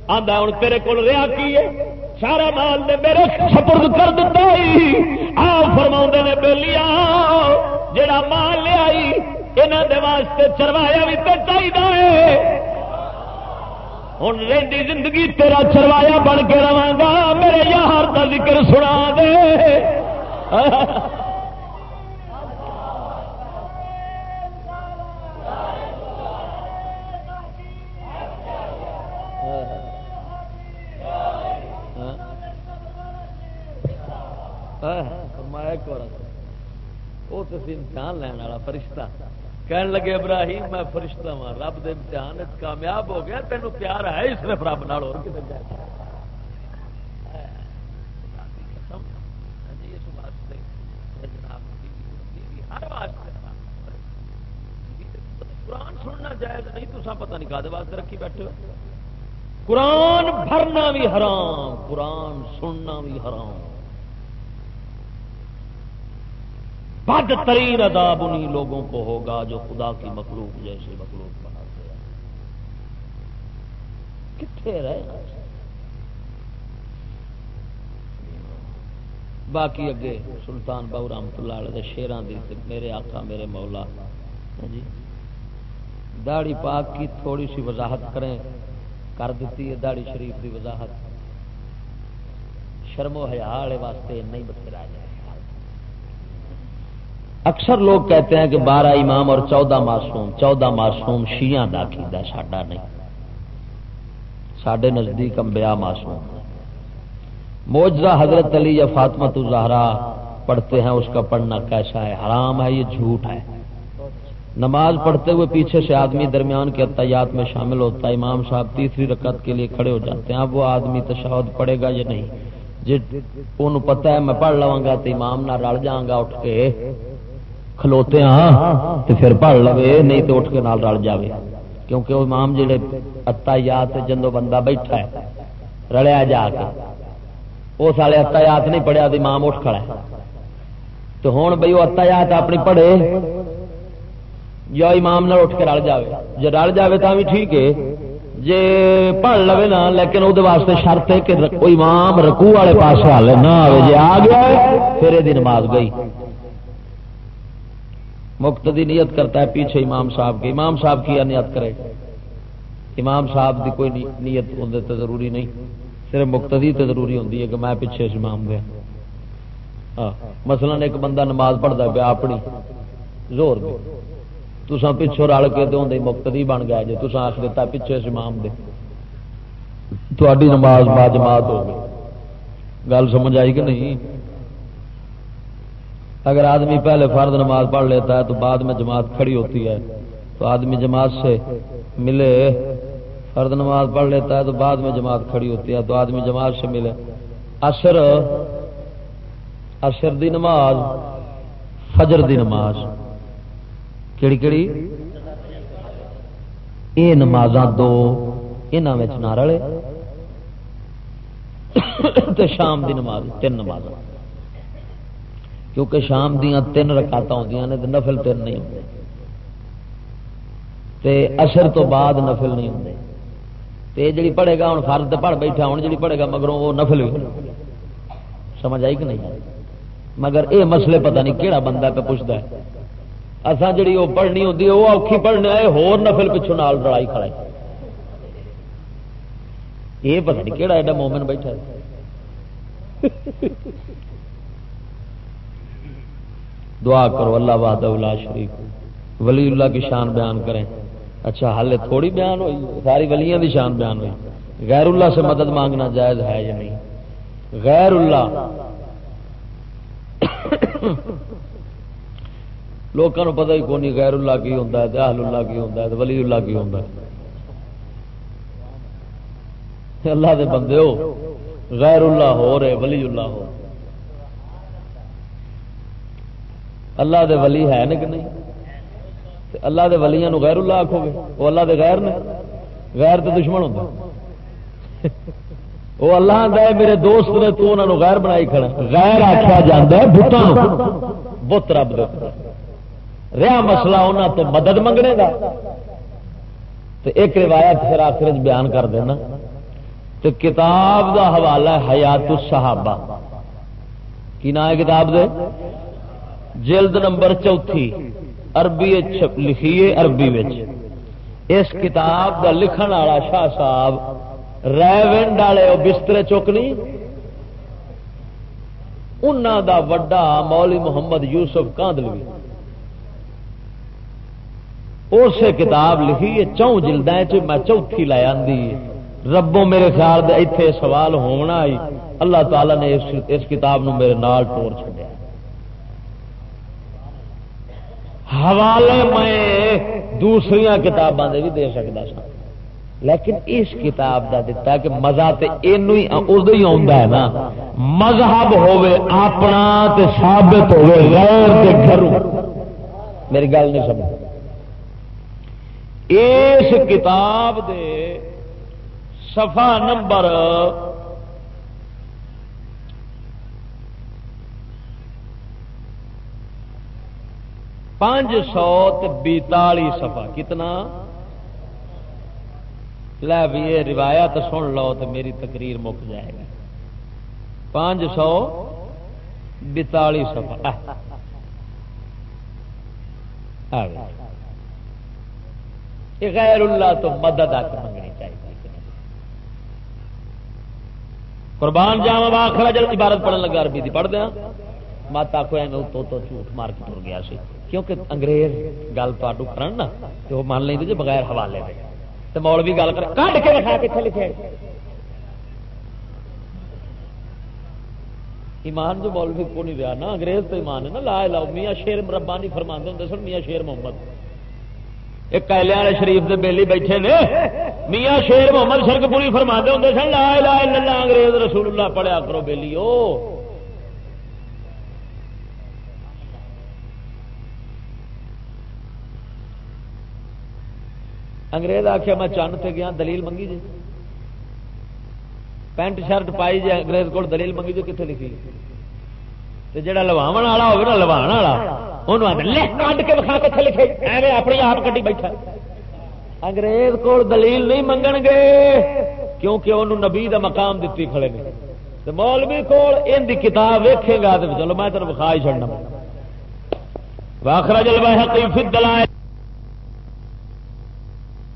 آدھا ہوں تیرے کو رہا کی ہے؟ سارا مال نے میرے سپرد کر دیتا آ فرما نے بولیا جڑا مال لیا یہاں دے واسطے چروایا بھی تو چاہیے ہوں رہی زندگی تیرا چروایا بن کے رہا گا میرے یار کا ذکر سنا دے۔ وہ تو امتحان لینا والا فرشتہ۔ کہنے لگے، ابراہیم، میں فرشتہ ہوں رب دے امتحان کامیاب ہو گیا تینوں پیار ہے اس نے رب نال اور قرآن سننا جائز نہیں تو پتہ نہیں کا واسطے رکھی بیٹھے قرآن بھرنا بھی حرام، قرآن سننا بھی حرام۔ بد ترین عذاب انہیں لوگوں کو ہوگا جو خدا کی مخلوق جیسے مخلوق بناتے ہیں کتنے رہے باقی اگے سلطان بہو رحمت اللہ علیہ شیران دی میرے آقا، میرے مولا۔ ہاں جی۔ داڑی پاک کی تھوڑی سی وضاحت کریں۔ کر دیتی ہے داڑی شریف کی وضاحت۔ شرم و حیا والے واسطے نہیں بتھیرا جائے اکثر لوگ کہتے ہیں کہ بارہ امام اور چودہ معصوم چودہ معصوم شیعہ دا کیدا ساڈا نہیں۔ سڈے نزدیک امبیا معصوم موجزہ حضرت علی یا فاطمہ تو پڑھتے ہیں، اس کا پڑھنا کیسا ہے؟ حرام ہے، یہ جھوٹ ہے۔ نماز پڑھتے ہوئے پیچھے سے آدمی درمیان کے اتیات میں شامل ہوتا ہے۔ امام صاحب تیسری رکعت کے لیے کھڑے ہو جاتے ہیں۔ اب وہ آدمی تشہد پڑے گا یا نہیں؟ جی ان پتا ہے، میں پڑھ لوا گا تو امام نہ رل جا گا اٹھ کے۔ کھلوتے ہاں تو پھر پڑھ لو نہیں تو اٹھ کے نال رل جائے کیونکہ وہ امام جہے اتیات جدو بندہ بیٹھا ہے، رلیا جا کے۔ وہ سارے اتیات نہیں پڑھیا تو امام اٹھ کھڑا ہے۔ تو ہوں بھائی وہ اتیات اپنی پڑھے، یا امام نہ اٹھ کے رل جائے جی رل جائے تو بھی ٹھیک ہے۔ جی پڑھ لو نا، لیکن وہ واسطے شرط ہے کہ امام رکو والے پاس والے نہ آئے جی آ گیا پھر یہ نماز گئی۔ مقتدی نیت کرتا ہے پیچھے امام صاحب کی۔ امام صاحب کی نیت کرے؟ امام صاحب دی کوئی نیت اندر تو ضروری نہیں۔ صرف مقتدی تو ضروری ہوتی ہے کہ میں پیچھے امام گیا۔ ہاں مثلا ایک بندہ نماز پڑھتا پیا اپنی زور دے تسا پچھوں رل کے تو مقتدی بن گیا جی تسا آخ دیتا پیچھے امام دے۔ تھوڑی نماز با جماعت ہو گئی۔ گل سمجھ آئی کہ نہیں؟ اگر آدمی پہلے فرد نماز پڑھ لیتا ہے تو بعد میں جماعت کھڑی ہوتی ہے۔ تو آدمی جماعت سے ملے فرد نماز پڑھ لیتا ہے تو بعد میں جماعت کھڑی ہوتی ہے، تو آدمی جماعت سے ملے۔ اثر اثر دی نماز، فجر دی نماز۔ کہڑی کہڑی یہ نماز دو یہاں نہ رلے شام دی نماز، تین نماز کیونکہ شام دیا تین رکاط ہوں نفل تین نہیں ہوتے اثر تو بعد نفل نہیں ہوتے تے جڑی پڑھے گا ہوں فرد پڑھ بیٹھا ہوں جڑی پڑھے گا مگروں وہ نفل بھی سمجھ آئی کہ نہیں؟ مگر اے مسئلے پتہ نہیں کہڑا بندہ پہ پوچھتا ہے۔ اصا جڑی وہ پڑھنی ہوتی ہے، وہ اوکھی پڑھنے آئے، ہور نفل پچھوں نال لڑائی کھڑا یہ پتہ نہیں کہڑا ایڈا مومن بیٹھا ہے۔ دعا کرو، اللہ بہاد اللہ شریف ولی اللہ کی شان بیان کریں۔ اچھا حال تھوڑی بیان ہوئی، ساری ولیاں دی شان بیان ہوئی۔ غیر اللہ سے مدد مانگنا جائز ہے یا نہیں؟ غیر اللہ۔ لوگوں پتہ ہی کون غیر اللہ کی ہوتا ہے اہل اللہ کی ہوتا ہے ولی اللہ کی ہوتا ہے۔ اللہ دے بندے ہو، غیر اللہ ہو رہے ولی اللہ ہو۔ اللہ دے ولی ہے نا کہ نہیں؟ اللہ دے ولیاں نو غیر اللہ آخو گے وہ اللہ دے غیر نے؟ غیر تو دشمن ہوتا وہ اللہ دے میرے دوست نے تو انہوں نے غیر بنائی کھڑا۔ غیر آخیا جا ہے بتان بت رب دے۔ رہا مسئلہ انہوں تو مدد منگنے کا تو ایک روایت پھر آخر بیان کر دینا۔ تو کتاب دا حوالہ حیات الصحابہ۔ کی نام ہے کتاب دے؟ جلد نمبر چوتھی، عربی لکھیے عربی اس کتاب کا لکھن والا شاہ صاحب ریونڈ والے بسترے چکنی انہوں دا وڈا مولی محمد یوسف کاندلوی۔ اسے کتاب لکھی ہے چون جلد میں چوتھی لے آدھی ربوں میرے خیال دے اتنے سوال ہونا ہی۔ اللہ تعالی نے اس کتاب نو میرے نال ٹور چڑیا حوالے میں دوسری کتاباں بھی دے سکتا سا۔ لیکن اس کتاب کا دتا کہ مزہ تو ادو ہی ہے نا۔ مذہب ہوے اپنا تے ثابت ہوے غیر دے گھروں۔ میری گل نہیں سمجھ۔ اس کتاب دے صفحہ نمبر پانچ سو بیتالی سفا کتنا؟ لے بھی یہ روایت سن لو تو میری تقریر مک جائے گی۔ پانچ سو بتالی سفر۔ غیر اللہ تو مدد آ کے منگنی چاہیے۔ قربان جاوا آخر جل عبارت پڑھن لگا، عربی دی پڑھ دیا۔ ماتا کو ایویں تو تو جھوٹ مار کے ٹر گیا سی۔ کیونکہ انگریز گل تو کرن نا تو مان لیں جی بغیر حوالے دے۔ تو مولوی گل کر کٹ کے رکھا کتنے لکھے ایمان جو مولوی کو نہیں رہا نا، انگریز تو ایمان ہے نا۔ لا لاؤ میاں شیر ربانی فرما ہوں سن، میاں شیر محمد۔ ایک کیلے والے شریف دے بیلی بیٹھے نے، میاں شیر محمد شرک پوری فرما ہوں سن، لا لا اللہ، انگریز رسول اللہ، پڑھیا کرو بیلی انگریز آخیا میں چند سے گیا، دلیل منگی جی۔ پینٹ شرٹ پائی جی انگریز کو دلیل منگی جو کتنے لکھی؟ جا لوا والا ہوگا لوا والا کے بکھا کتنے لکھے؟ ایویں اپنی آپ کٹی بیٹھا۔ انگریز کو دلیل نہیں منگن گے، کیونکہ انہوں نبی دا مقام دیتی کھڑے نے۔ مولوی کول ان دی کتاب ویکھے گا تو چلو میں تیرے بخا ہی چڑنا واخرج البحقی فی الدلائل۔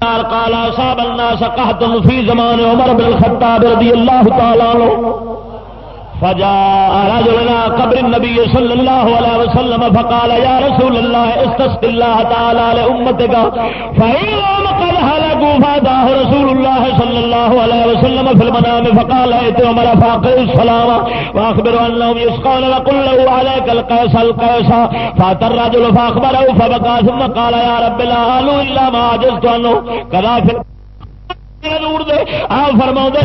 قال اصاب الناس قحط في زمان عمر بن الخطاب رضي الله تعالى عنه. فجاء رجلنا قبر النبي صلى الله عليه وسلم فقال يا رسول الله استسق الله تعالى لأمتك. فإن قد هلكوا فاداه رسول الله صلى الله عليه وسلم في المنام فقال ايت عمر فاقر السلام واخبر انهم يسقون وقل له عليك القيس القيس فات الرجل فاخبره فبقى ثم قال يا رب لا قالوا الا ما عجزت عنه. كذا في نور دے آپ فرماؤ دے،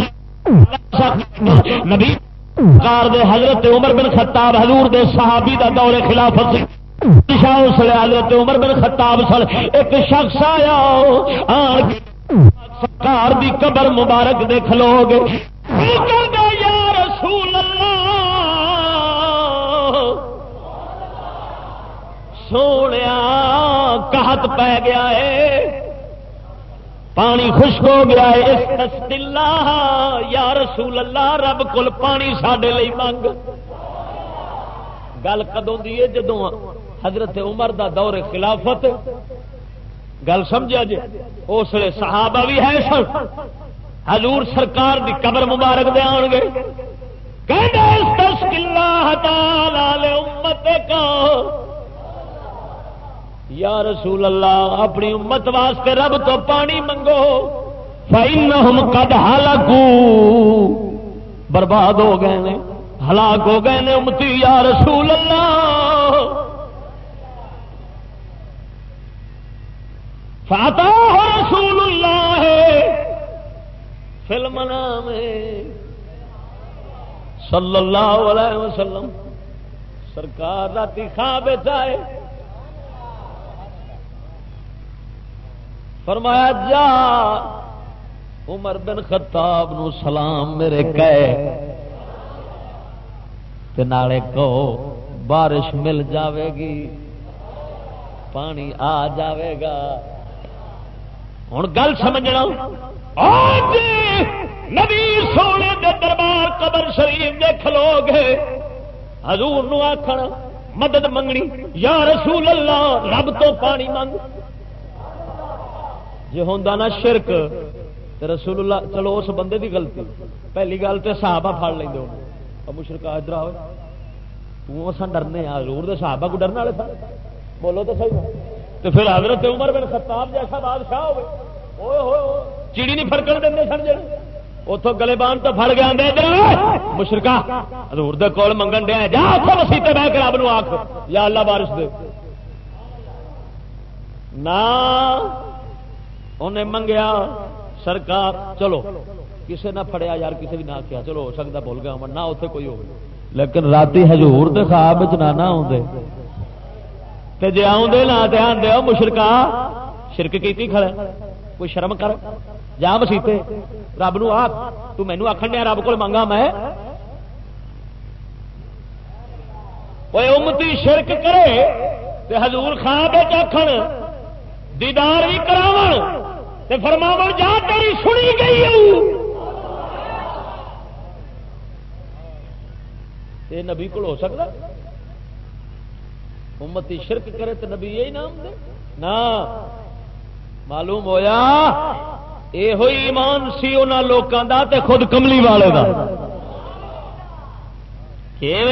نبی کار دے حضرت عمر بن خطاب حضور دے صحابی دا دور خلافت حضرت عمر بن خطاب سن۔ ایک شخص آیا سرکار دی قبر مبارک دے کھلو گے۔ یا رسول اللہ۔ سونے کہت پہ گیا ہے۔ پانی خشک ہو گیا اس یا رسول اللہ، رب کل پانی سڈے منگ گل کدوں ہے؟ جدو حضرت عمر دا دور خلافت۔ گل سمجھا جی؟ اس لیے صحابہ بھی ہے سن۔ حضور سرکار دی قبر مبارک دے آن گے کہ امت کا۔ یا رسول اللہ، اپنی امت واسطے رب تو پانی منگو۔ فائن کد ہلاک برباد ہو گئے نے ہلاک ہو گئے نے امتی، یا رسول اللہ۔ فاتا رسول اللہ فلم نام صلی اللہ علیہ وسلم، سرکار رات خواب چائے فرمایا، جا، عمر بن خطاب نو سلام میرے نالے کہو، بارش مل جاوے گی، پانی آ جاوے گا۔ ہوں گل سمجھنا۔ نبی سونے دے دربار قبر شریف دے کھلو گے۔ حضور نو آخر مدد منگنی۔ یا رسول اللہ، رب تو پانی منگ۔ جی ہوں نا شرک رسول اللہ چلو اس بندے دی غلطی۔ پہلی گل تو صحابہ پڑ لیں مشرق ادھر آؤ تسان ڈرنے ہاں، ہزور دے صحابہ کو ڈرنے والے سن۔ بولو تو صحیح۔ تو پھر حضرت عمر بن خطاب جیسا بادشاہ ہوئے۔ چیڑی نہیں فرکن دیں سن جائے اتوں گلے بان تو فڑ گیا ادھر مشرقہ ہزور دے کول منگن دیا جا مسیح بہ کے رب آخ یا اللہ بارش دے۔ نہ انہیں منگیا، سرکار، چلو کسی نہ پڑیا یار کسی بھی نہ کیا چلو، ہو سکتا بول گیا نہ اتنے کوئی ہو لیکن رات ہزور کے خواب نہ آدھے جی آدھے نہ آدھے مشرقہ شرک کی کھڑے۔ کوئی شرم کر، جا مسیتے رب نو آخ تینوں آخر دیا رب کو منگا میں۔ وہ امتی شرک کرے، تے ہزور خواب آخر دیدار بھی کراو فرماو جا تیری سنی گئی یہ نبی کو ہو سکتا؟ امتی شرک کرے تو نبی یہی نام دے؟ نا معلوم ہویا یہ ہوئی ایمان سی ان لوگوں کا تے خود کملی والے کا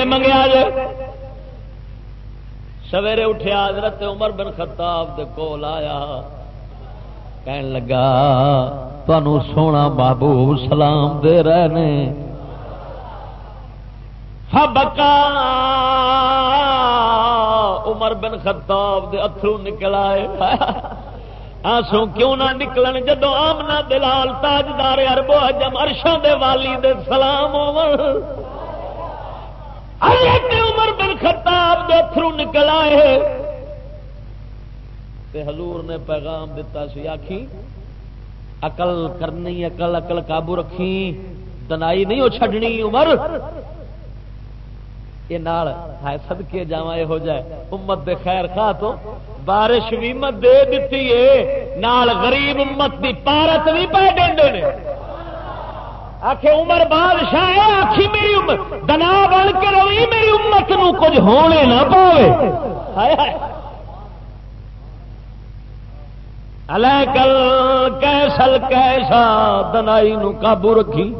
منگیا جائے سویرے اٹھیا حضرت عمر بن خطاب دے کول آیا۔ کہن لگا تنوع سونا بابو سلام دے رہے بکا عمر بن خطاب دے اترو نکل آئے آسو کیوں نہ نکلن جدو آمنا دلال تاجدار اربو جم ارشا دے والی دے سلام عمر بن خطاب دے اترو نکل آئے تے حضور نے پیغام دیتا سی آخی اقل کرنی اقل اقل قابو رکھی، دنائی نہیں وہ چڈنی عمر۔ یہ سدکے جا یہ جائے امت دے خیر خواہ تو بارش بھی مت دے دیتی ہے نال غریب امت دی پارت بھی پہ دے آخ عمر بادشاہ آخی میری امت، دنا بن کے روی میری امت نو کچھ ہونے نہ پاوے۔ کل کیسل کیسا دنائی نو قابو رکھی۔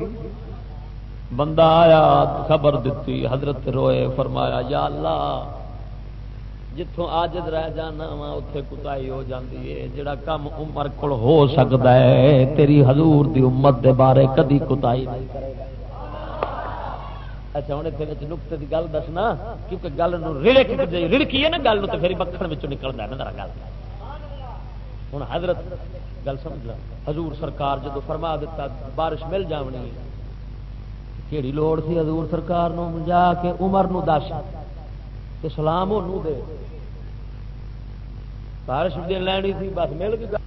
بندہ آیا خبر دیتی حضرت روئے فرمایا، یا اللہ جتوں آجد رہ جانا وا اتے کتائی ہو جاتی ہے، جڑا کام عمر کول ہو سکتا ہے، تیری حضور دی امت دے بارے کدی کتائی نہیں کرے گا۔ اچھا ہوں اتنے نقطے کی گل دسنا، کیونکہ گل رڑک رڑکی ہے نا گل تو پھر مکھن نکلتا ہے نا گل ہوں حضرت گل سمجھ حضور سرکار جدو فرما دیتا بارش مل جانی کہڑی لوڑ سی حضور سرکار نو؟ جا کے عمر نو دس۔ سلام دے۔ بارش دن لینی تھی بس مل گئی۔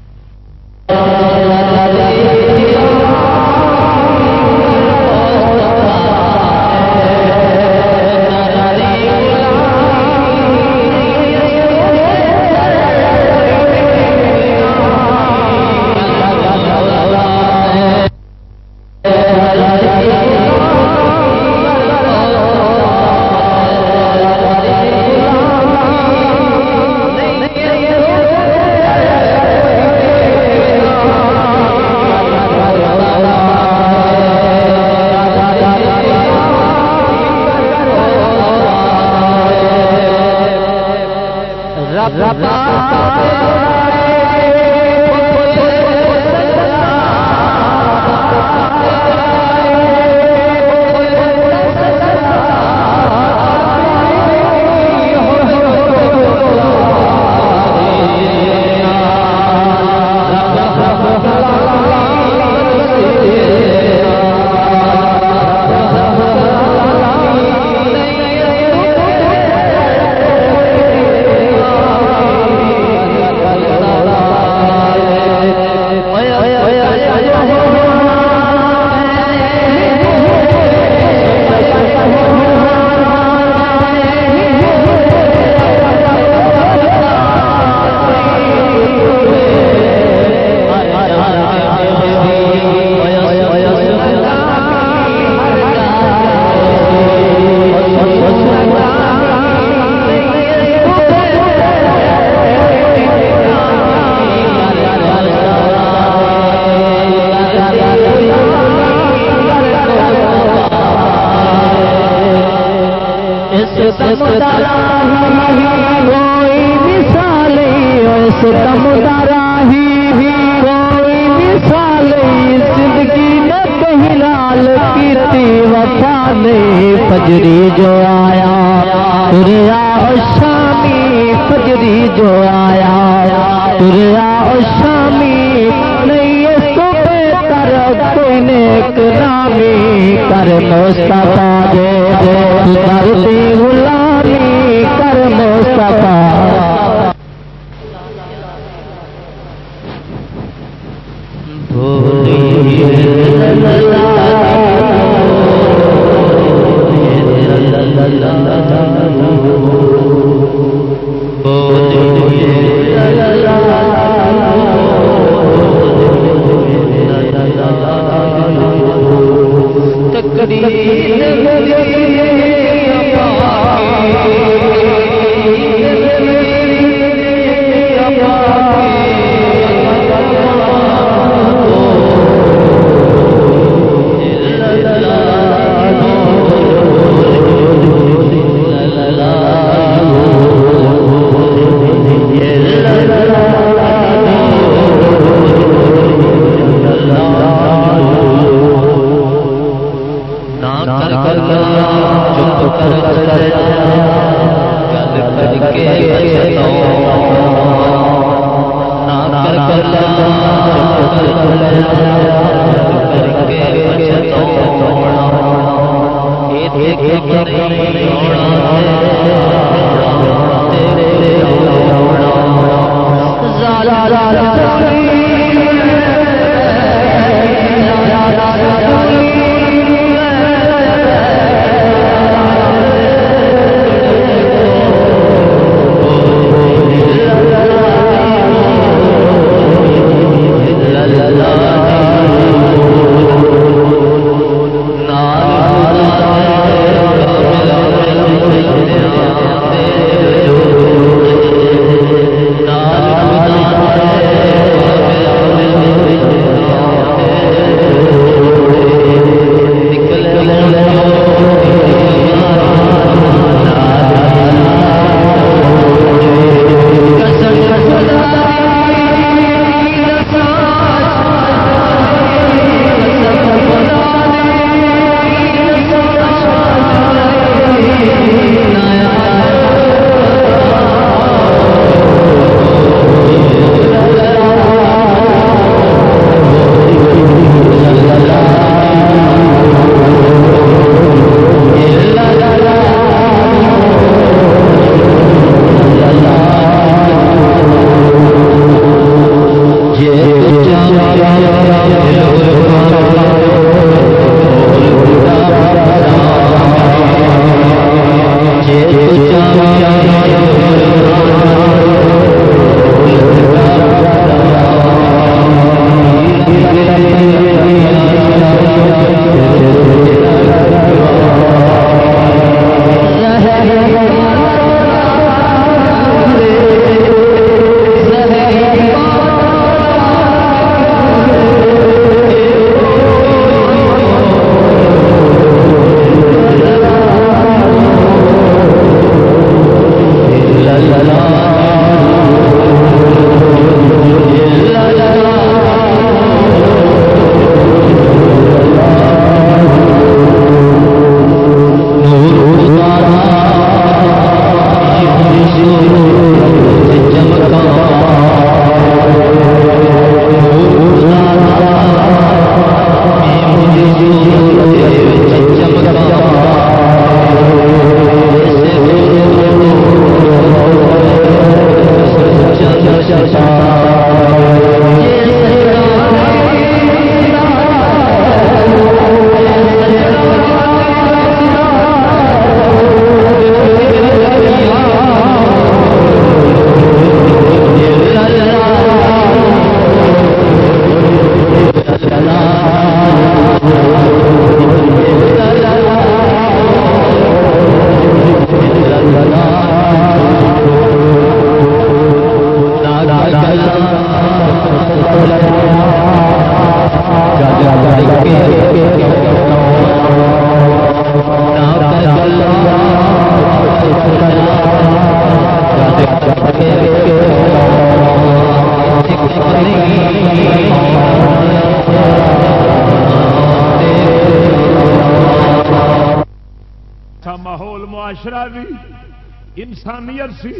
انسانیت سی،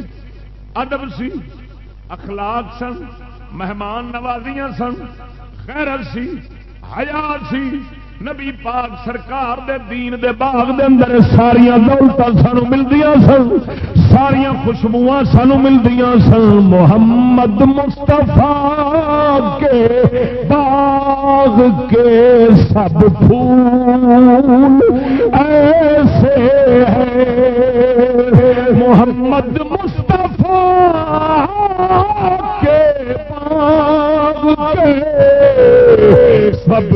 ادب سی، اخلاق سن، مہمان نوازیاں سن، خیرت سی حیات سی۔ نبی پاک سرکار دے، دین دے باغ دے اندر ساریا دولت سانو ملتی سن ساریا خوشبو سانو ملتی سن۔ محمد مستفا کے باغ کے سب پھول ایسے ہیں محمد مصطفیٰ کے باغ سب